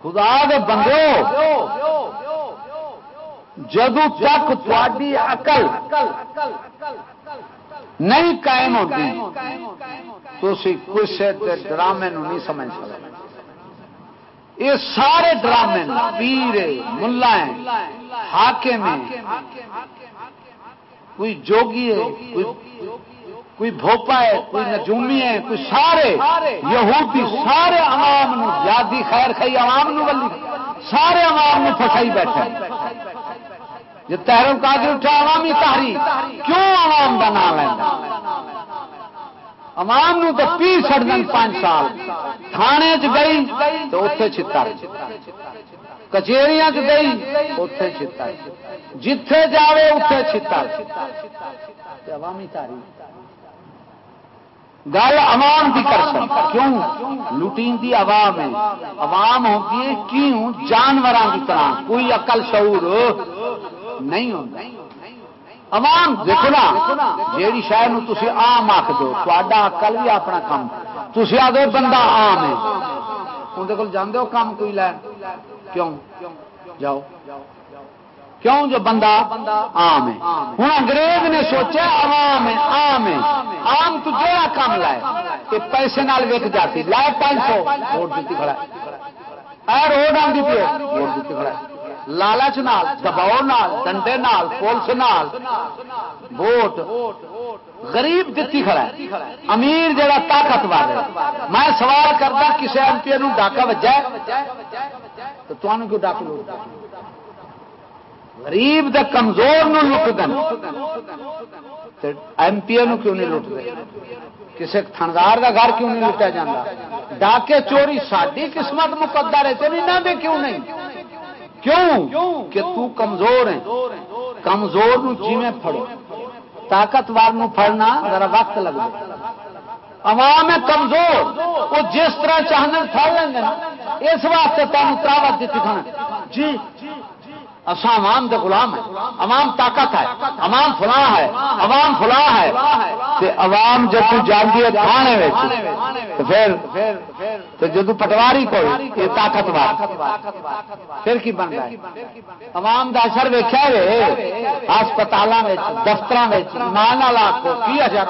خدا دے بندو جدو تک تاری اقل نہیں قائم ہوتی کسی ڈرامے نہیں سمجھ سکتے۔ یہ سارے ڈرامے پیر ملا ہاکم کوئی جوگی ہے کوئی بھوپا ہے کوئی نجومی ہے کوئی سارے یہودی سارے عوام یادی خیر خی عوام نو سارے عوام نو فسائی بیٹھے۔ جو تحرم قادر اٹھا عوامی تحریک کیوں عوام کا نام لینا عوام نو تو پی چڑھ پانچ سال. تھانے چ گئی تو اتے چھتر. کچہری گئی اتے چھتر. جتھے جاوے اتے چھتر. عوامی تاریخ گل عوام کی کر سکتا کیوں؟ لوٹین دی عوام ہے. عوام ہوگی کیوں؟ جانوروں کی طرح. کوئی عقل شعور. نہیں ہوتا عوام، دیکھو نا، جیڑی شہر تھی آم آخ دو تا اکل بھی اپنا کام تھی آدھو بندہ آم ہے۔ اندر کو جانے ہو کام کوئی لین۔ کیوں؟ جاؤ۔ کیوں جو بندہ عام ہے؟ ہوں انگریز نے سوچا عوام ہے، عام ہے۔ عام تو جہاں کام لائے کہ پیسے نال وک جاتی۔ لائے پانچ سو، ووٹ دیتی کھڑا ہے۔ روڈ آتی پی ووٹ دیتی کھڑا ہے۔ لالچ نال دباؤ نال ڈنڈے نال پولیس نال ووٹ غریب دیتی کھڑا ہے امیر جڑا طاقتور ہے میں سوال کرتا کسی ایم پی ڈاکا وجہ تو تمہیں کیوں ڈاک لو غریب دے کمزور نو لٹ دین ایم پی نو کیوں نہیں لٹتے کسی تھندار کا گھر کیوں نہیں لٹیا جاتا ڈاکے چوری ساری قسمت مقدر ہے تیری نہ بھی کیوں نہیں کیوں؟ کہ تو کمزور ہے کمزور نو جیویں پھڑو۔ طاقتور نو پھڑنا ذرا وقت لگ عوام ہے کمزور وہ جس طرح چاہنے پھڑ لیں گے اس واسطے تمہیں تراوت دیتی کھانا جی۔ اصا عوام دے غلام ہے عوام طاقت ہے۔ عوام فلاں ہے۔ عوام فلاں ہے۔ تے عوام جب جانتی ہے تھانے تو پھر تو جدو پٹواری کو یہ طاقتور۔ پھر کی بن رہا ہے؟ عوام دا اثر ویکیا وے ہسپتال دفتر مان والا کو کی ہزار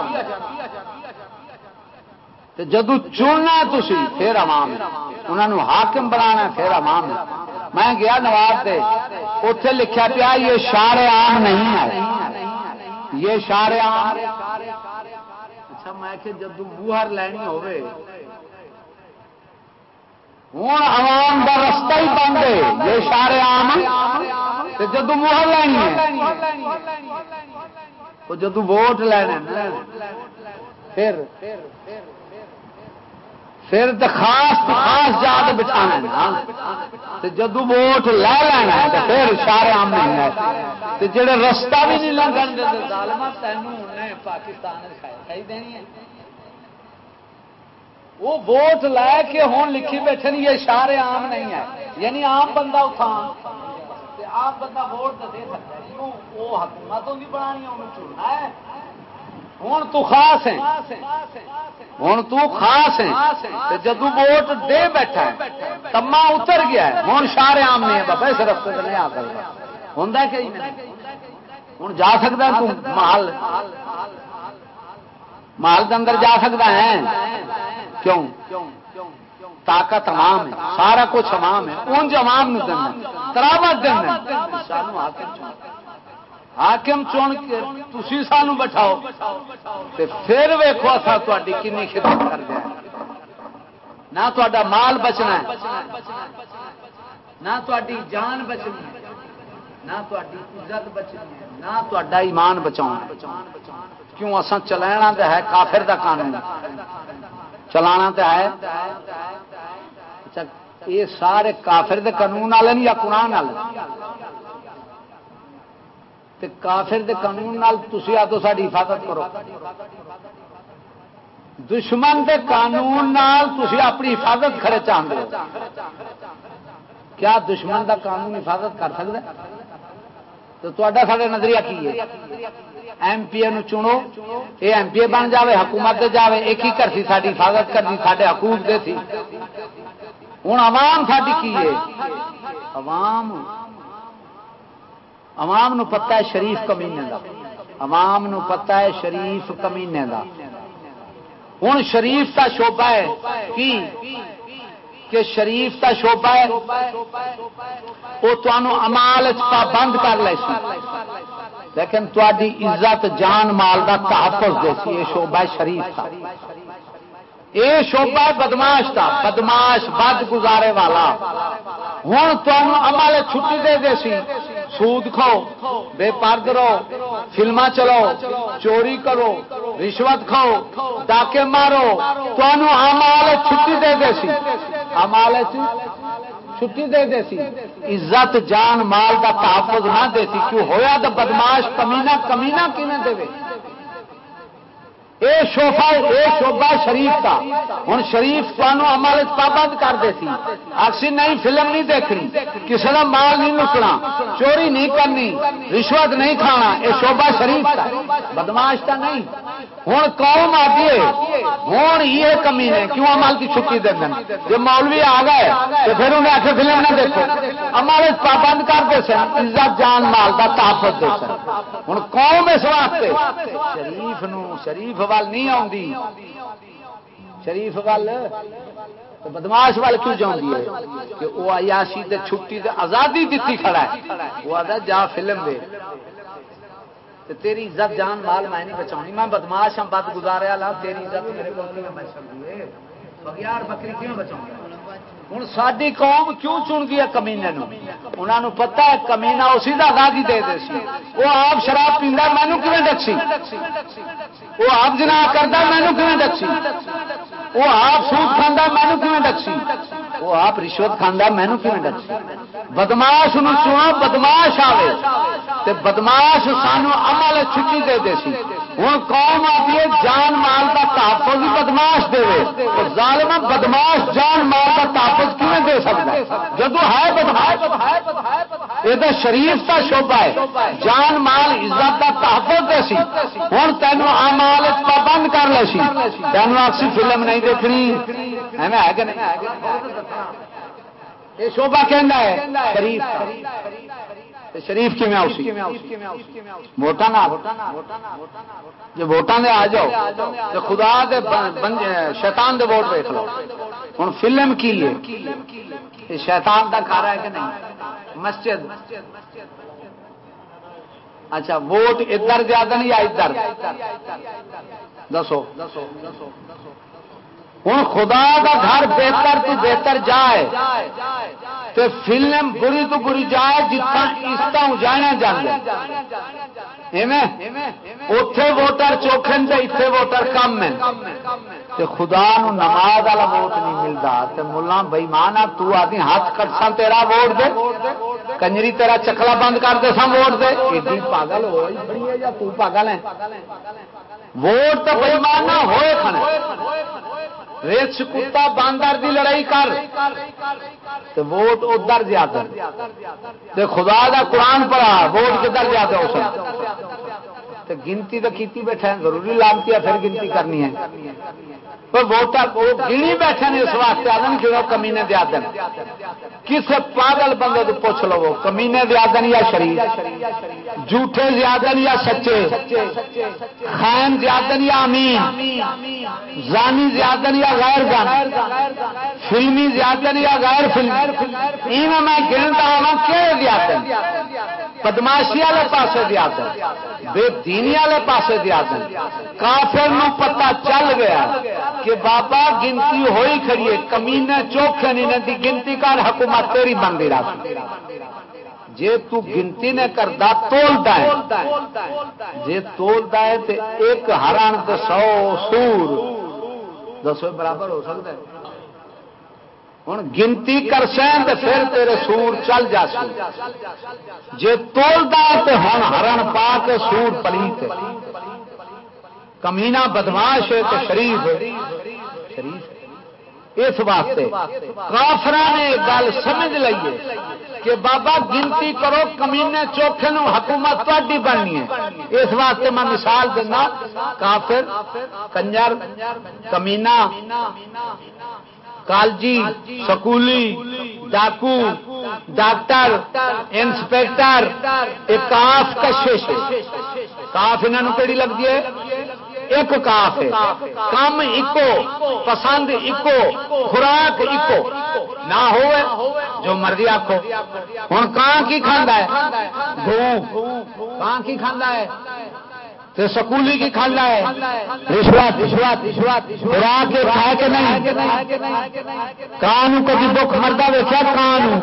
جدو چننا تھی پھر عوام انہوں حاکم بنا پھر عوام ہے۔ میں گیا نواب سے اتے لکھا پیا، یہ شار عام نہیں ہے۔ یہ شار عام۔ اچھا میں کہ جدو بوہر لینی ہوئے ہوں عوام کا رستہ ہی بند ہے یہ شار عام جدو موہر لینی ہے جدو ووٹ لینے۔ پھر پھر تو خاص خاص جات بچا جدو ووٹ لے لینا تو پھر سارے آم نہیں جڑے رستہ بھی نہیں لگن پاکستان وہ ووٹ لے کے ہوں لکھی بیٹھے یہ اشارے عام نہیں ہے یعنی عام بندہ اتھا عام بندہ ووٹ دے سکتا ہے۔ وہ حکومت بنانی چننا ہے۔ ہوں تو خاص ہے ہوں تو خاص ہے جدو ووٹ دے بیٹھا ہے تما اتر گیا ہے۔ ہوں شارے آم نہیں بابا اس رستے سے نہیں آ سکتا۔ ہوں ہوں جا سکتا ہے محل۔ محل کے اندر جا سکتا ہے۔ کیوں؟ طاقت عوام ہے۔ سارا کچھ عوام ہے۔ ان عوام نے دینا تراوت دینا سانو حاکم چن کے تھی سانو بٹھاؤ پھر ویکو اصا تاری کنی خدمت کر دیا نہ تا مال بچنا ہے، نہ تاری جان بچنی ہے، نہ تاری عزت بچنی ہے، نہ تا ایمان بچاؤ کیوں اصا چلانا تو ہے کافر دا قانون۔ چلانا تو ہے اچھا یہ سارے کافر دے قانون والے یا قرآن والے؟ کافر دے قانون نال تسی آ تو ساری حفاظت کرو۔ دشمن دے قانون نال تسی اپنی حفاظت کھڑے چاہتے ہو۔ کیا دشمن دا قانون حفاظت کر سکتا تو تا سارے نظریہ کی ہے؟ ایم پی اے چنو۔ یہ ایم پی اے بن جائے حکومت جائے ایک ہی کرتی ساری حفاظت کرنی سارے حقوق دے سی۔ ہوں عوام ساری کی ہے؟ عوام۔ عوام نو پتہ ہے شریف کمینے دا۔ عوام نو پتہ ہے شریف کمینے دا۔ ہوں شریف کا شوبہ ہے کی؟ کہ شریف کا شوبہ ہے وہ تمہوں امال پابند کر لے سی۔ لیکن تاری عزت جان مال کا تحفظ دے سی، یہ شوبہ شریف کا یہ شوبا بدماش تھا بدماش بد گزارے والا۔ ہوں تم عمل چھٹی دے دے سی، سود کھاؤ، بے پرد رہو فلما چلو چوری کرو، رشوت کھاؤ، ڈاکے مارو۔ تمہوں امال چھٹی دے دے سی۔ امال چھٹی دے دے سی۔ عزت، جان، مال کا تحفظ نہ دے کیوں ہویا تو بدماش کمینا کمینا کیون دے اے شوفا اے شوبا شریف کا۔ ہوں شریف تمہوں عمل پابند کر دے سی۔ اکسی نہیں فلم نہیں دیکھنی۔ کسی کا مال نہیں لکنا چوری نہیں کرنی، رشوت نہیں کھانا۔ یہ شوبا شریف کا۔ بدماش کا نہیں۔ ہوں قوم آتی ہے۔ ہوں یہ کمی نے۔ کیوں امال کی چھٹی دے دیں جب مولوی آ گئے تو پھر انہیں آخر فلم نہ دیکھو۔ امال پابند کرتے سن عزت جان مال کا تحفظ دے سن ہوں قوم اس واسطے۔ شریف نو، شریف وال نہیں آتی شریف وال بدماش وال کیوں جاؤں ہے؟ کہ وہ عیاشی تے چھٹی تے آزادی دیتی کھڑا ہے۔ وہ آدھا جا فلم دے۔ تیری عزت جان، مال میں نہیں بچاؤنی میں بدماش ہاں، ہم بد گزاریا لا تیری عزت میرے کو بچ سکتی بغیار بکری کیوں بچاؤں؟ ہوں ساری قوم کیوں چن گئی ہے کمینے انہوں نے پتا ہے کمینا اسی کا آزادی دے دے سی وہ آپ شراب پیندا مینو کیون دسی وہ آپ جنا کرتا مینو کیون دسی وہ آپ سوت کھانا مینو کیون دسی وہ آپ رشوت کھانا مینو کیون دسی بدماش چوا بدماش آئے تے بدماش سانو عمل چھٹی دے دے سی ہوں قوم آتی جان مال کا تحفظ بدماش دے ظالم بدماش جان مال کا تحفظ کیوں دے سکتا جب ہے بدماش، یہ تو شریف کا شوبہ ہے۔ جان مال عزت کا تحفظ دے سی۔ ہوں تینوں امال پابند کر لے سی۔ تینوں اکسی فلم نہیں دیکھنی۔ ہے کہ نہیں؟ یہ شوبہ کہنا ہے، شریف شریف کی میں اسی ووٹان جی ووٹان دے آ جاؤ تو خدا دے شیطان دے ووٹ دیکھ لو۔ ہوں فلم کی ہے؟ شیطان دا کھا رہا ہے کہ نہیں؟ مسجد۔ اچھا ووٹ ادھر زیادہ نہیں یا ادھر؟ دسو دسو دسو۔ ہوں خدا کا گھر بہتر تو بہتر جائے تو فلم بری تو بری جائے جتنا استا جانا جانا اتے ووٹر چوکھن سے اتنے ووٹر کم ہے تے خدا نو نماز والا ووٹ نہیں ملتا تے ملا بئیمان آ، تو آدمی ہاتھ کٹسا تیرا ووٹ دے۔ کنجری تیرا چکلا بند کر دے سا ووٹ دے۔ ایڈی پاگل ہو یا تو پاگل ہے ووٹ تو بئیمان ہوئے کھڑے۔ ریچ کتا باندر دی لڑائی کر۔ ووٹ ادھر زیادہ۔ خدا دا قرآن پڑھا، ووٹ کدھر زیادہ ہو سکتا؟ گنتی تو کیتی بیٹھا ضروری لانتی ہے، پھر گنتی کرنی ہے۔ گنی بیٹھے نے اس واسطے آدم کیوں کمینے دیا دن کس پاگل بندے کو پوچھ لو کمینے دیا دن یا شریف؟ جھوٹے زیادن یا سچے؟ خائن زیادن یا امین؟ زانی زیادن یا غیر جان فلمی زیادن یا غیر فلمی؟ میں گنتا ہوں کہ زیادن بدماشی والے پاس دیا بے دینی والے پاس دیا کافر پتا چل گیا۔ کہ بابا گنتی ہوئی کھڑی کمینے چوکھے نہیں دی گنتی کر حکومت تیری بن رہی جی تنتی نے کرتا تولتا ہے جی تولتا ہے تو ایک ہرن تو سو سور۔ دسو، برابر ہو سکتا ہے۔ ہوں گنتی کر سین تو پھر تیرے سور چل جا سکے جی تولتا ہے تو ہوں ہرن پا کے سور پلیت کمینا بدماش ہے شریف شریف اس واسطے کافر نے گل سمجھ لئیے کہ بابا گنتی کرو کمینے چوکھے نو حکومت تھی بننی ہے۔ اس واسطے میں مثال دینا، کافر، کنجر کمینا کالجی، سکولی، ڈاکو، ڈاکٹر، انسپیکٹر، ایک کاف کشش کاف انہوں کہڑی لگتی ہے؟ ایک کاف ہے۔ کم اکو پسند اکو خوراک اکو نہ ہو جو مرضی آخو ہوں کہاں کی کھانا ہے؟ کہاں کی کھانا ہے؟ سکولی کی کھانا ہے۔ رشوت رشوت رشوت خوراک کھائے کہ نہیں؟ کان کبھی دکھ مرتا ویسا کان۔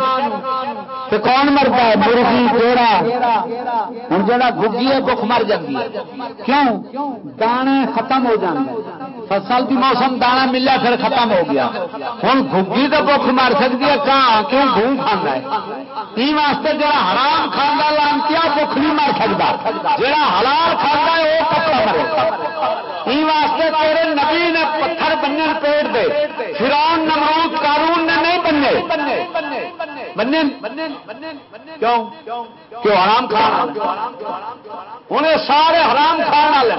تو کون مرتا ہے؟ مرغی کوڑا ہوں جا گی ہے بخ مر جاتی ہے۔ کیوں؟ دانے ختم ہو جاتے فصل کی موسم دانا ملیا، پھر ختم ہو گیا۔ ہوں گی تو بخ مر سکتی ہے کہاں کیوں گھوم کھانا ہے؟ واسطے جا حرام کھانا لانتی بخ نہیں مر سکتا جا حلال کھانا ہے وہ کپڑا مرے واسطے تیرے نبی نے پتھر بننے پیٹ دے. فرون نمرود قارون نے نہیں بننے. بننے. کیوں؟ کیوں حرام کھانا انہیں سارے حرام کھانا والے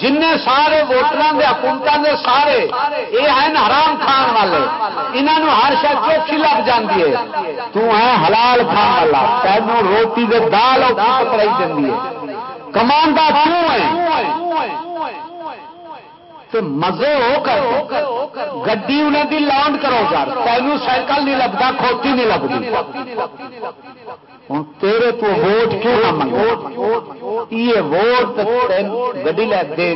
جن سارے ووٹر کے حکومتوں کے سارے یہ ہیں حرام کھان والے. انہوں ہر شاید چوکھی لگ جاتی ہے. تو ہے حلال کھان والا. تینوں روٹی کے دال پکڑائی دینی ہے. کمانڈا کیوں ہے مزے ہو کر گڈی انہیں دی لانڈ کرو یار۔ تینوں سائیکل نہیں لگتا کھوتی نہیں لگتی ہوں تیرے تو ووٹ کیوں نہ منگو یہ ووٹ گڈی لے دے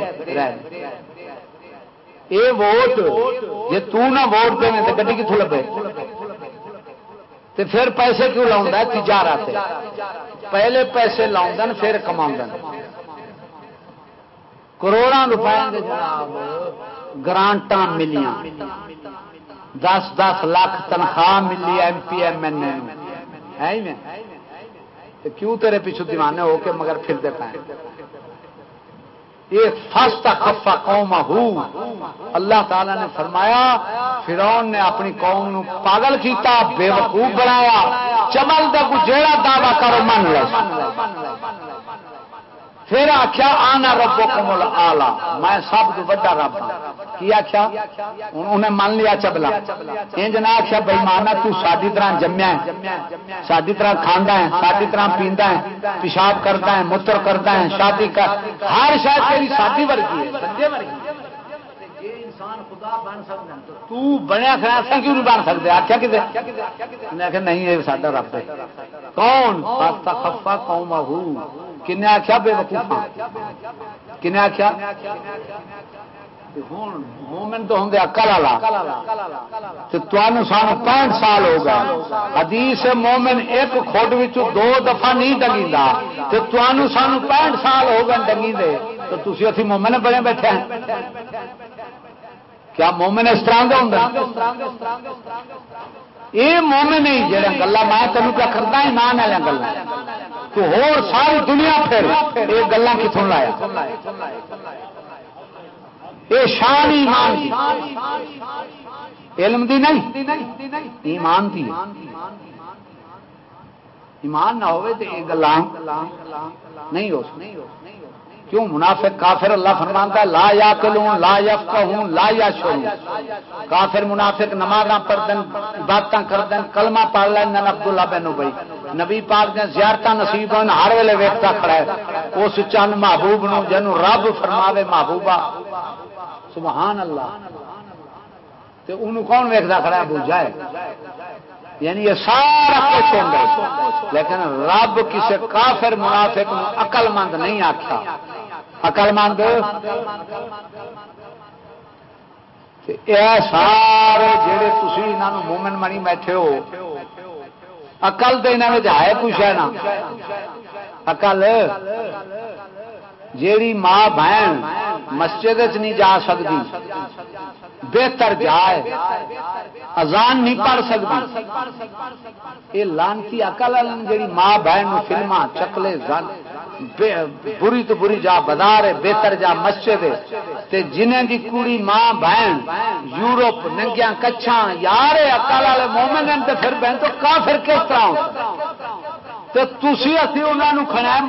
یہ ووٹ جی تنا ووٹ دے تو گڈی کتوں لگے پھر پیسے کیوں لاؤں تجارت پہلے پیسے لاؤں پھر کما کروڑا روپئے گرانٹ ملیاں۔ دس دس لاکھ تنخواہ ملی M P M L A کیوں تیرے پیچھو دیوانے ہو کے مگر پھر دے پائیں ایک فستا خفا قوم اللہ تعالی نے فرمایا فرون نے اپنی قوم نو پاگل کیتا، بے وقوف بنایا۔ چمل کا کو جیڑا دعوی کرو، من لو۔ پھر آخیا آنا ربو کمل آلہ میں سب تو وا رب ہاں۔ کی آخیا انہیں من لیا چبلا۔ انج نہ آخیا بھائی مانا تاری طرح جمیا ساری طرح کھانا ہے ساری طرح پیندا ہے پیشاب کرتا ہے متر کرتا ہے شادی کر۔ ہر شاید تیری شادی ورگی ہے۔ بنیا کیوں نہیں بن سکتے؟ آخیا کتنے نہیں یہ سا رب کون؟ خفا قوم کن آخیا بے وقوفا ہاں؟ کن آخیا مومن تو ہوں اکل والا سان پینٹ سال ہو گئے۔ حدیث مومن ایک کھوٹ دو دفعہ نہیں ڈگی سانو پینٹ سال ہو گئے ڈگی دے تو تھی اتنی مومن بڑے بیٹھے ہیں۔ کیا مومن اس طرح کا ہوں یہ مومن نہیں جہاں گلا میں تینوں کیا کرتا ایمان والی گلا تو اور ساری دنیا پھر یہ گلا کتوں لایا۔ یہ شان ایمان علم دی نہیں۔ ایمان دی۔ ایمان نہ ہوئے تو یہ گلا نہیں ہو نہیں ہو کیوں منافق کافر اللہ فرمانتا ہے؟ لا یا کلوں لا یفقہوں لا یا شروں کافر منافق نمازاں پڑھدن باتاں کردن، کلمہ پڑھ لین عبداللہ بن ابی۔ نبی پاک دے زیارتاں نصیب ہون ہر ویلے ویکھتا کھڑا ہے۔ اس چند محبوب نو جنوں رب فرماوے محبوبہ۔ سبحان اللہ۔ تے اونوں کون ویکھدا کھڑا ہے؟ ابو جائے یعنی یہ سارا کچھ ہوں لیکن رب کسی کافر منافق اقل مند نہیں آخیا اقل مند سارے جڑے تھی یہاں مومن منی بیٹھے ہو اقل تو یہاں ہے کچھ ہے نا اقل جیڑی ماں بہن مسجد نہیں جا سکتی بہتر جائے ازان نہیں پڑھ سکتی یہ لانتی اکل جی ماں بہن فلما چکلے بری تو بری جا بدار بہتر جا مسجد ہے۔ جنہیں دی کڑی ماں، بہن، یورپ ننگیا کچھا یار اکال والے مومن پھر بہن تو کافر کس طرح تو تھی اسی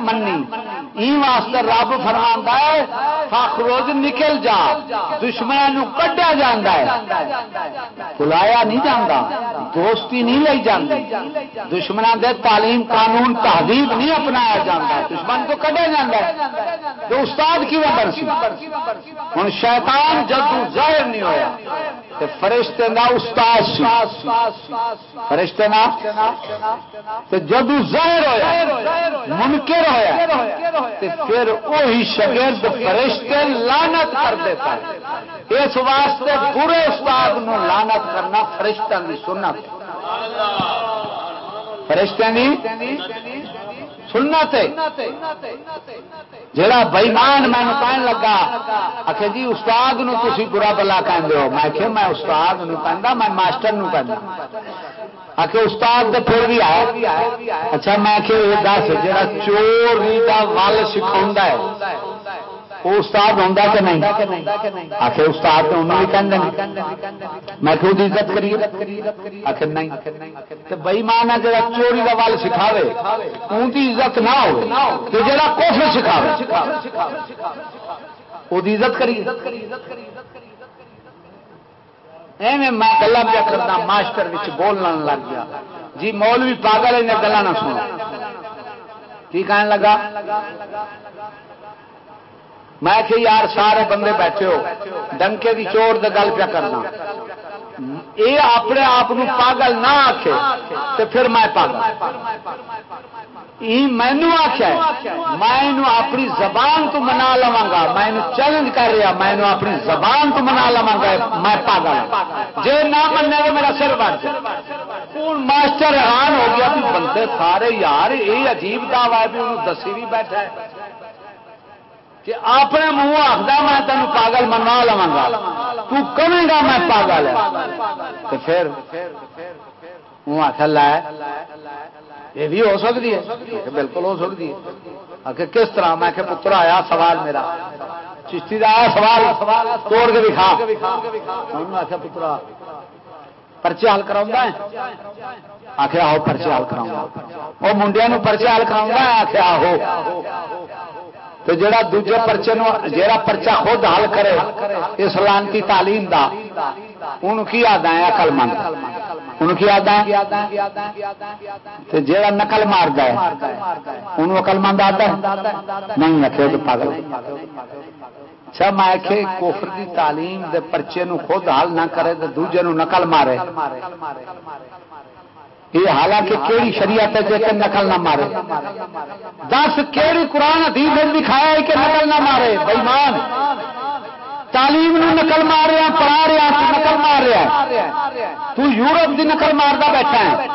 منی۔ ای واسطے رب فرما ہے فخروج نکل جا دشمنوں کڈیا جا بلایا نہیں جانا دوستی نہیں لی جاتی دشمنوں دے تعلیم قانون تہذیب نہیں اپنایا جاتا دشمن کو کڈیا جا استاد کی وجہ سی۔ ہوں شیطان جدو ظاہر نہیں ہوا فرشتے کا استاد فرشتے جدو ظاہر ظاہر ہویا، منکر ہوا پھر وہی شگرد فرشتے لانت کر دیتا ہے۔ اس واسطے برے استاد نو لانت کرنا فرشتہ کی سنت فرشتہ سننا جڑا بئیمان میں کہن لگا آخر جی استاد نو تھی برا بلا کہ میں استاد نو پہنتا میں ماسٹر نو پہنتا آ استاد تو پھر بھی آئے۔ اچھا میں دس جا چوری کا ول سکھا ہے، وہ استاد ہوں کہ نہیں؟ آخر استاد تو انہوں بھی میں خود عزت کری آخر نہیں۔ بئی مان ہے جا چوری کا ول سکھاوے ان کی عزت نہ ہو جا کفر سکھاوے۔ وہ عزت کری ایویں میں گلا پیا کرتا ماسٹر بولنا لگ گیا۔ جی مولوی پاگل ہے گلا نہ سنا کی کہنے لگا؟ میں کہ یار، سارے بندے بیٹھے ہو۔ ڈنکے کی چور دے گل پیا کرنا۔ یہ اپنے آپ پاگل نہ آخے تو پھر میں پاگل۔ مینو آخیا میں اپنی زبان تو منا لوا گا، میں چیلنج کر رہا، میں اپنی زبان تو منا لوا گا، میں پاگل جی نہ مننے تو میرا سر بڑھ ہوں ماسٹر حیران ہو گیا بھی بندے سارے یار یہ عجیب دعوی ہے بھی انہوں دسی بھی بیٹھا ہے۔ کہ اپنے منہ آخر میں تین پاگل منا لوا گا۔ تو کمے گا میں پاگل ہاں۔ ہے پھر منہ آخر لائے یہ بھی ہو سکتی ہے۔ بالکل ہو سکتی ہے۔ کہ کس طرح؟ میں کہ پتر آیا سوال میرا۔ چشتی کا آیا سوال۔ توڑ کے دکھا۔ آخیا پترا پرچے حل کرا آخیا آؤ پرچے حل کرا وہ منڈیا پرچے حل کرا آخیا آہو تو جڑا دوجے پرچے جڑا پرچا خود حل کرے، اس لانتی تعلیم دا، ان کی یاد ہے اکل مند۔ ان کی یاد ہے جڑا نقل مار ہے، ان اکل مند آتا ہے۔ نہیں رکھے تو پاگل اچھا میں کہ کوفر دی تعلیم دے پرچے نو خود حل نہ کرے تو دوجے نو نقل مارے۔ یہ حالانکہ کیڑی شریعت ہے جیسے نقل نہ مارے۔ دس، کیڑی قرآن حدیث دکھایا ہے کہ نقل نہ مارے۔ بےمان۔ تعلیم نو نقل مار رہا پڑھا رہا نقل مار رہا۔ تو یورپ دی نقل مارتا بیٹھا ہے۔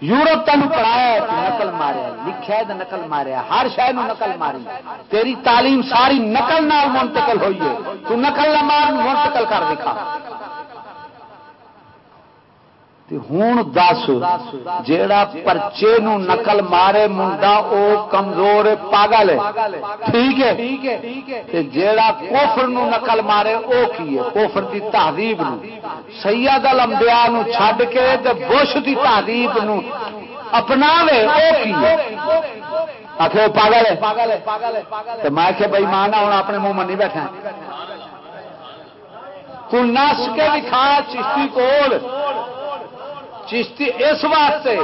یورپ تین پڑھایا نقل ماریا لکھا ہے نقل ماریا ہر شہر نقل ماری۔ تیری تعلیم ساری نقل نال منتقل ہوئی ہے۔ تو نقل نہ مار منتقل کر دکھا۔ ہوں دس، جیڑا پرچے نو نقل مارے منڈا، او کمزور پاگل ہے۔ ٹھیک ہے؟ جیڑا کوفر نو نقل مارے، او کی ہے؟ کوفر دی تہذیب نو۔ سید الانبیاء نو چھڈ کے تے بش دی تہذیب نو اپناوے، او کی ہے؟ آخر پاگل ہے۔ میں کہ بھائی مانا ہوں اپنے منہ منی بیٹھا۔ تو نس کے دکھا چشتی کول۔ چشتی اس واسطے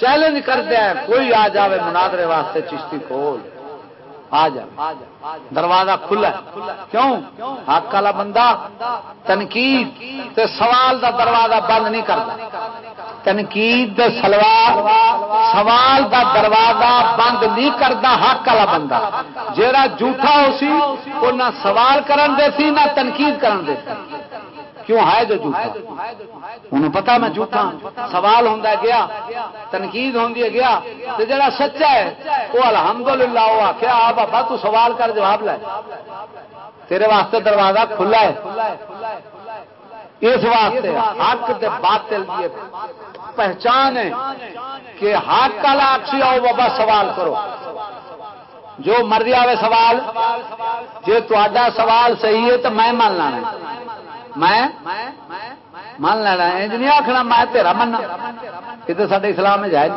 چیلنج کر دیا کوئی آ جائے منادرے واسطے چشتی کھول آ جا۔ دروازہ کھلا کیوں؟ حق والا بندہ تنقید تے سوال دا دروازہ بند نہیں کرتا۔ تنقید سلوار سوال دا دروازہ بند نہیں کرتا حق والا بندہ۔ جہاں جھوٹا ہو سی وہ نہ سوال کرن دے سی، نہ تنقید کرن دے سی۔ کیوں ہے جو جھوٹا؟ انہوں پتا میں جھوٹا؟ سوال ہوں گیا، تنقید ہوں گیا تو جڑا سچا ہے وہ الحمدللہ وہ آخیا آ بابا، تو سوال کر جواب لے۔ تیرے واسطے دروازہ کھلا ہے۔ اس واسطے حق دے باطل دی پہچان ہے کہ حق کا لاکسی آؤ بابا، سوال کرو۔ جو مرضی آئے سوال جی تا سوال صحیح ہے تو میں مان لانا میں من لینا انج نہیں آخنا میں تیرا مننا। یہ تو سارے اسلام میں جائے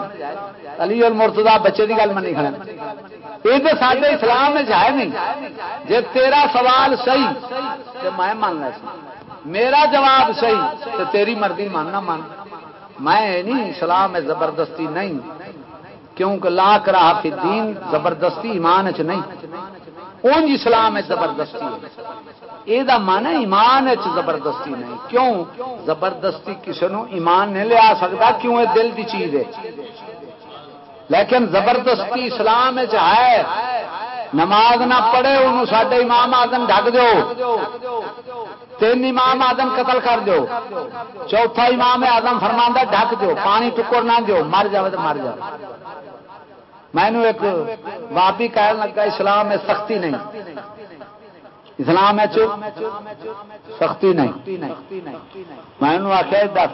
علی اور مرتدا بچے کی گل منی کھڑا یہ تو سارے اسلام میں جائے نہیں। جی تیرا سوال صحیح تو میں مان لا میرا جواب صحیح تو تیری مرضی ماننا مان। میں نہیں، اسلام میں زبردستی نہیں। کیونکہ لا کرا فی دین زبردستی ایمان چ نہیں। اونج اسلام زبردستی ہے। یہ مانا ایمان زبردستی نہیں۔ کیوں؟ زبردستی کسی نو ایمان نہیں لیا سکتا، کیوں یہ دل کی چیز ہے؟ لیکن زبردستی اسلام ہے۔ نماز نہ پڑھے، انہوں سڈے امام آدم ڈگ دو تین امام آدم قتل کر دو چوتھا امام آدم فرما ڈک دو پانی ٹکڑ نہ دو مر جائے تو مر جائے میں ایک واپی کہنے لگا، اسلام میں سختی نہیں۔ اسلام سختی نہیں۔ میں آخیا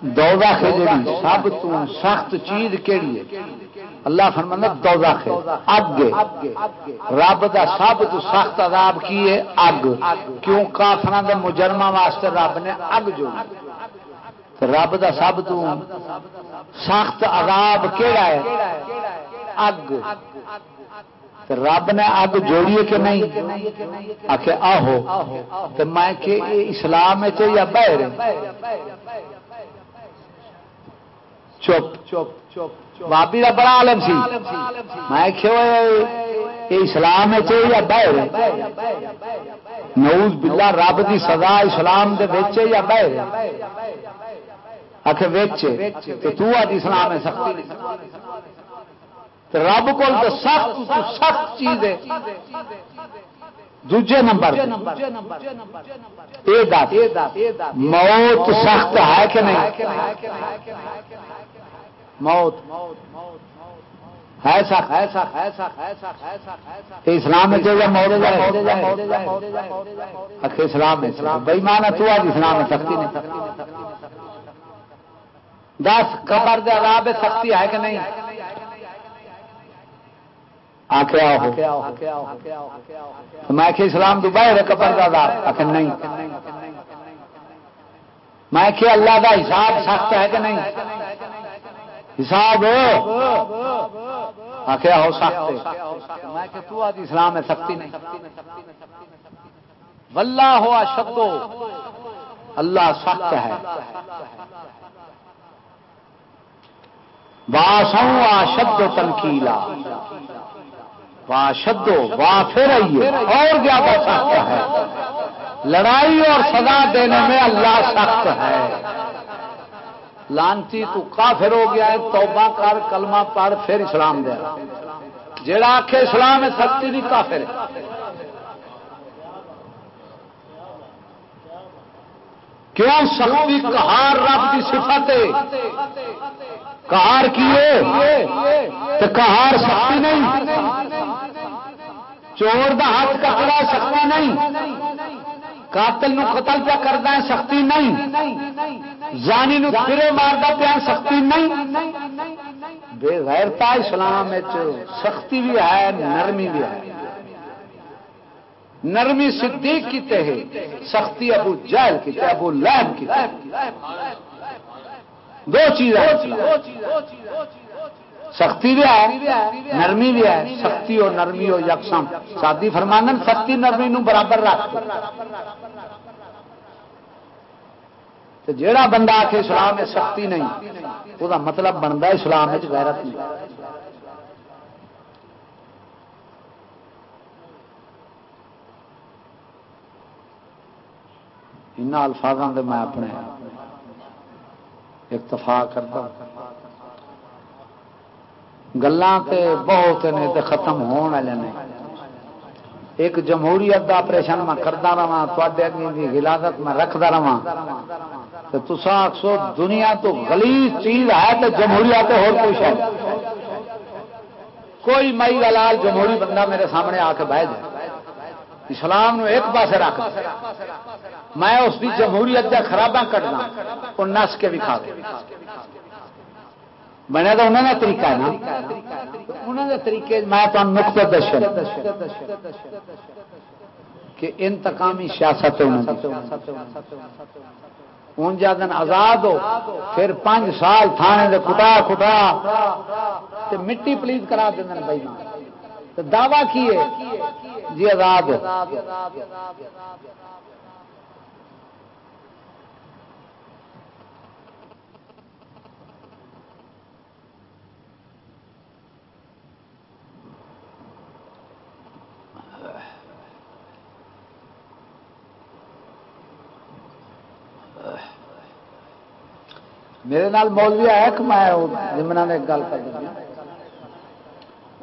دودا جی سب تو سخت چیز کہڑی ہے؟ اللہ فرمانا دودا اگ رب دا سب تو سخت عذاب کی ہے؟ اگ۔ کیوں؟ کافر دے مجرمہ واسطے رب نے اگ جو رب دا سب تو سخت عذاب کہڑا ہے؟ اگ۔ رب نے اگ جوڑی کہ نہیں؟ آخ آہو تو میں کہ اسلام یا بہر چپ چپ چپ بابی کا بڑا عالم سی۔ میں کہ اسلام یا بہر نوز بلا رب کی سزا اسلام دے یا بہر آخ تو آدھی اسلام ہے سختی۔ رب کو سخت سخت چیز ہے۔ دوجے نمبر۔ موت سخت ہے کہ نہیں؟ موت ہے سخت۔ ہے سخت۔ ہے سخت۔ ہے سخت۔ ہے سخت۔ اسلام میں اسلام تو آج اسلام میں سختی نہیں۔ دس قبر دے عذاب سختی ہے کہ نہیں؟ آخیا میں کہ اسلام تو باہر کپر کا دار آخر نہیں۔ میں کہ اللہ کا حساب سخت ہے کہ نہیں؟ حساب آخیا ہو سخت میں کہ تو آج اسلام ہے سختی نہیں۔ ولہ ہوا شدو اللہ سخت ہے۔ باسوں شد تنکیلا۔ واہ شدو واہ پھر آئیے اور زیادہ سخت ہے۔ لڑائی اور سزا دینے میں اللہ سخت ہے۔ لانتی تو کافر ہو گیا ہے، توبہ کر، کلمہ پڑھ، پھر اسلام دیا جڑا آخ اسلام ہے، سختی نہیں کافر ہے۔ کیوں سختی کہار رب کی صفت کہار کیے تو کہار سختی نہیں۔ چور دا ہاتھ کٹڑا سختی نہیں۔ قاتل نو قتل پیا کرتا ہے سختی نہیں۔ زانی نو پھرے مارتا پیا سختی نہیں۔ بے غیرتا اسلام سختی بھی ہے، نرمی بھی ہے۔ نرمی صدیق کی تے سختی ابو جہل کی ابو لہب کی دو چیزیں سختی بھی ہے، نرمی بھی ہے۔ سختی اور نرمی ہو یکساں۔ سادی فرمانن سختی نرمی نو برابر رکھ تو جیڑا بندہ آ کے اسلام میں سختی نہیں وہ مطلب بنتا اسلام غیرت نہیں۔ ان الفاظوں سے میں اپنے اتفاق کرتا گلان تے بہت نے تے ختم ہون والے نے۔ ایک جمہوریت دا آپریشن میں کرتا رہا تے اگیں ہلاکت میں رکھتا رہا تو تصا آخسو دنیا تو غلیظ چیز ہے تو جمہوریت ہو کوئی شاید کوئی مئی دلال جمہوری بندہ میرے سامنے آ کے بہ جائے۔ اسلام نو ایک پاس رکھ میں اس کی جمہوریت کا خرابہ کٹنا وہ نس کے بھی کھا بنے تو انہوں نے طریقہ ہے نا۔ انہوں نے طریقے، میں تو نقطہ دشن کہ انتقامی سیاست ہوں جا دن آزاد ہو، پھر پانچ سال تھانے دے کٹا کٹا تے مٹی پلیت کرا دیں بھائی تو دعوی کیے جی آزاد میرے نال مولوی آیا کہ میں جمنا نے گل کر دیا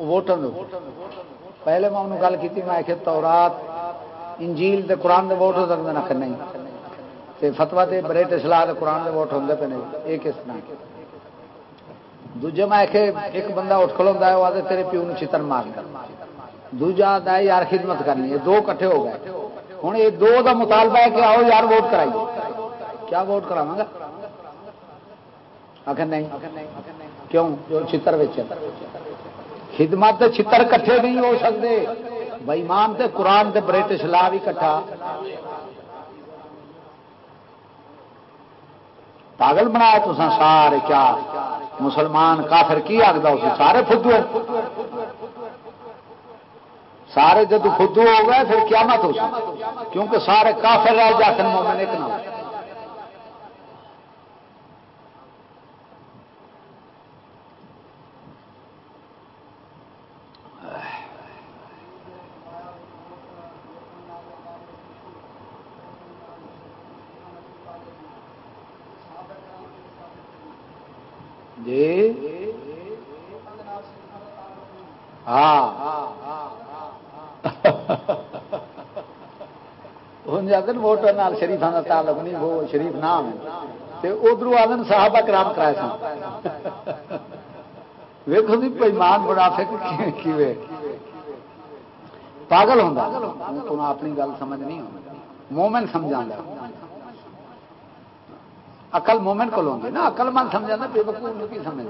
ووٹر پہلے میں انہوں گل کی میں کہ تورات انجیل دے قرآن دے ووٹ ہو سکتے نہ نہیں تے فتوا دے بریٹ اسلح دے قرآن دے ووٹ ہوتے پہ نہیں یہ کس طرح دوجے میں کہ ایک بندہ اٹھ کھلوں ہے وہ آدھے تیرے پیو چتر مار کر دوجا آتا ہے یار خدمت کرنی ہے دو کٹھے ہو گئے ہوں یہ دو دا مطالبہ ہے کہ آؤ یار ووٹ کرائیے کیا ووٹ کراوا گا آخر نہیں کیوں جو چتر ویچ خدمت چتر کٹھے نہیں ہو سکتے۔ بئیمان تے قرآن تے برٹش لا بھی کٹھا۔ پاگل بنایا تو سارے کیا مسلمان کافر کی آگتا اس سارے فدو سارے جد خدو ہو گئے، پھر قیامت ہو سکتی کیونکہ سارے کافر رہ جاتے مومن ایک نہ جی ہاں۔ [LAUGHS] ووٹر نال شریفا کا تعلق نہیں، وہ شریف نام ہے۔ ادھر آدم صاحب کرام کرائے سن۔ [LAUGHS] ویکو جی پیمان بڑا فک پاگل ہوں اپنی گل سمجھ نہیں ہوں مومن سمجھا اقل مومن کو لوں گے نا اقل من سمجھا بے وقوف کی سمجھ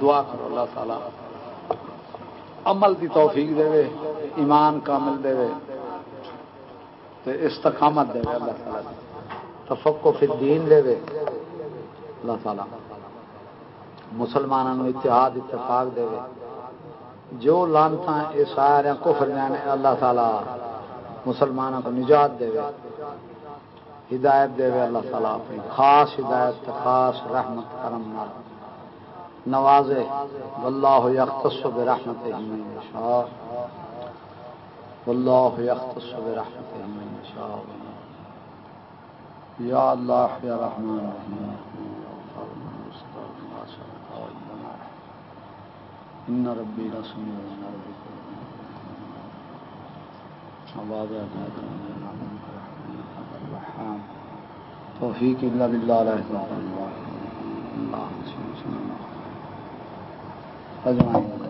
دعا کرو، اللہ تعالی عمل کی توفیق دے ایمان کامل دے تے استقامت دے اللہ تعالی تفقو فی الدین دے اللہ تعالی۔ مسلمانوں اتحاد، اتفاق دے جو لانتا یہ سارے کفر جانے اللہ تعالی مسلمانوں کو نجات دے ہدایت دے وے اللہ تعالیٰ اپنی خاص ہدایت خاص رحمت کرم نال۔ نوازے، واللہ یختص برحمت من یشاء۔ واللہ یختص برحمت من یشاء۔ یا اللہ یا رحمان رحیم۔ ان ربی رسول ان ربی کو عباد الرحمن توفیق اللہ بالله علیہ اله الا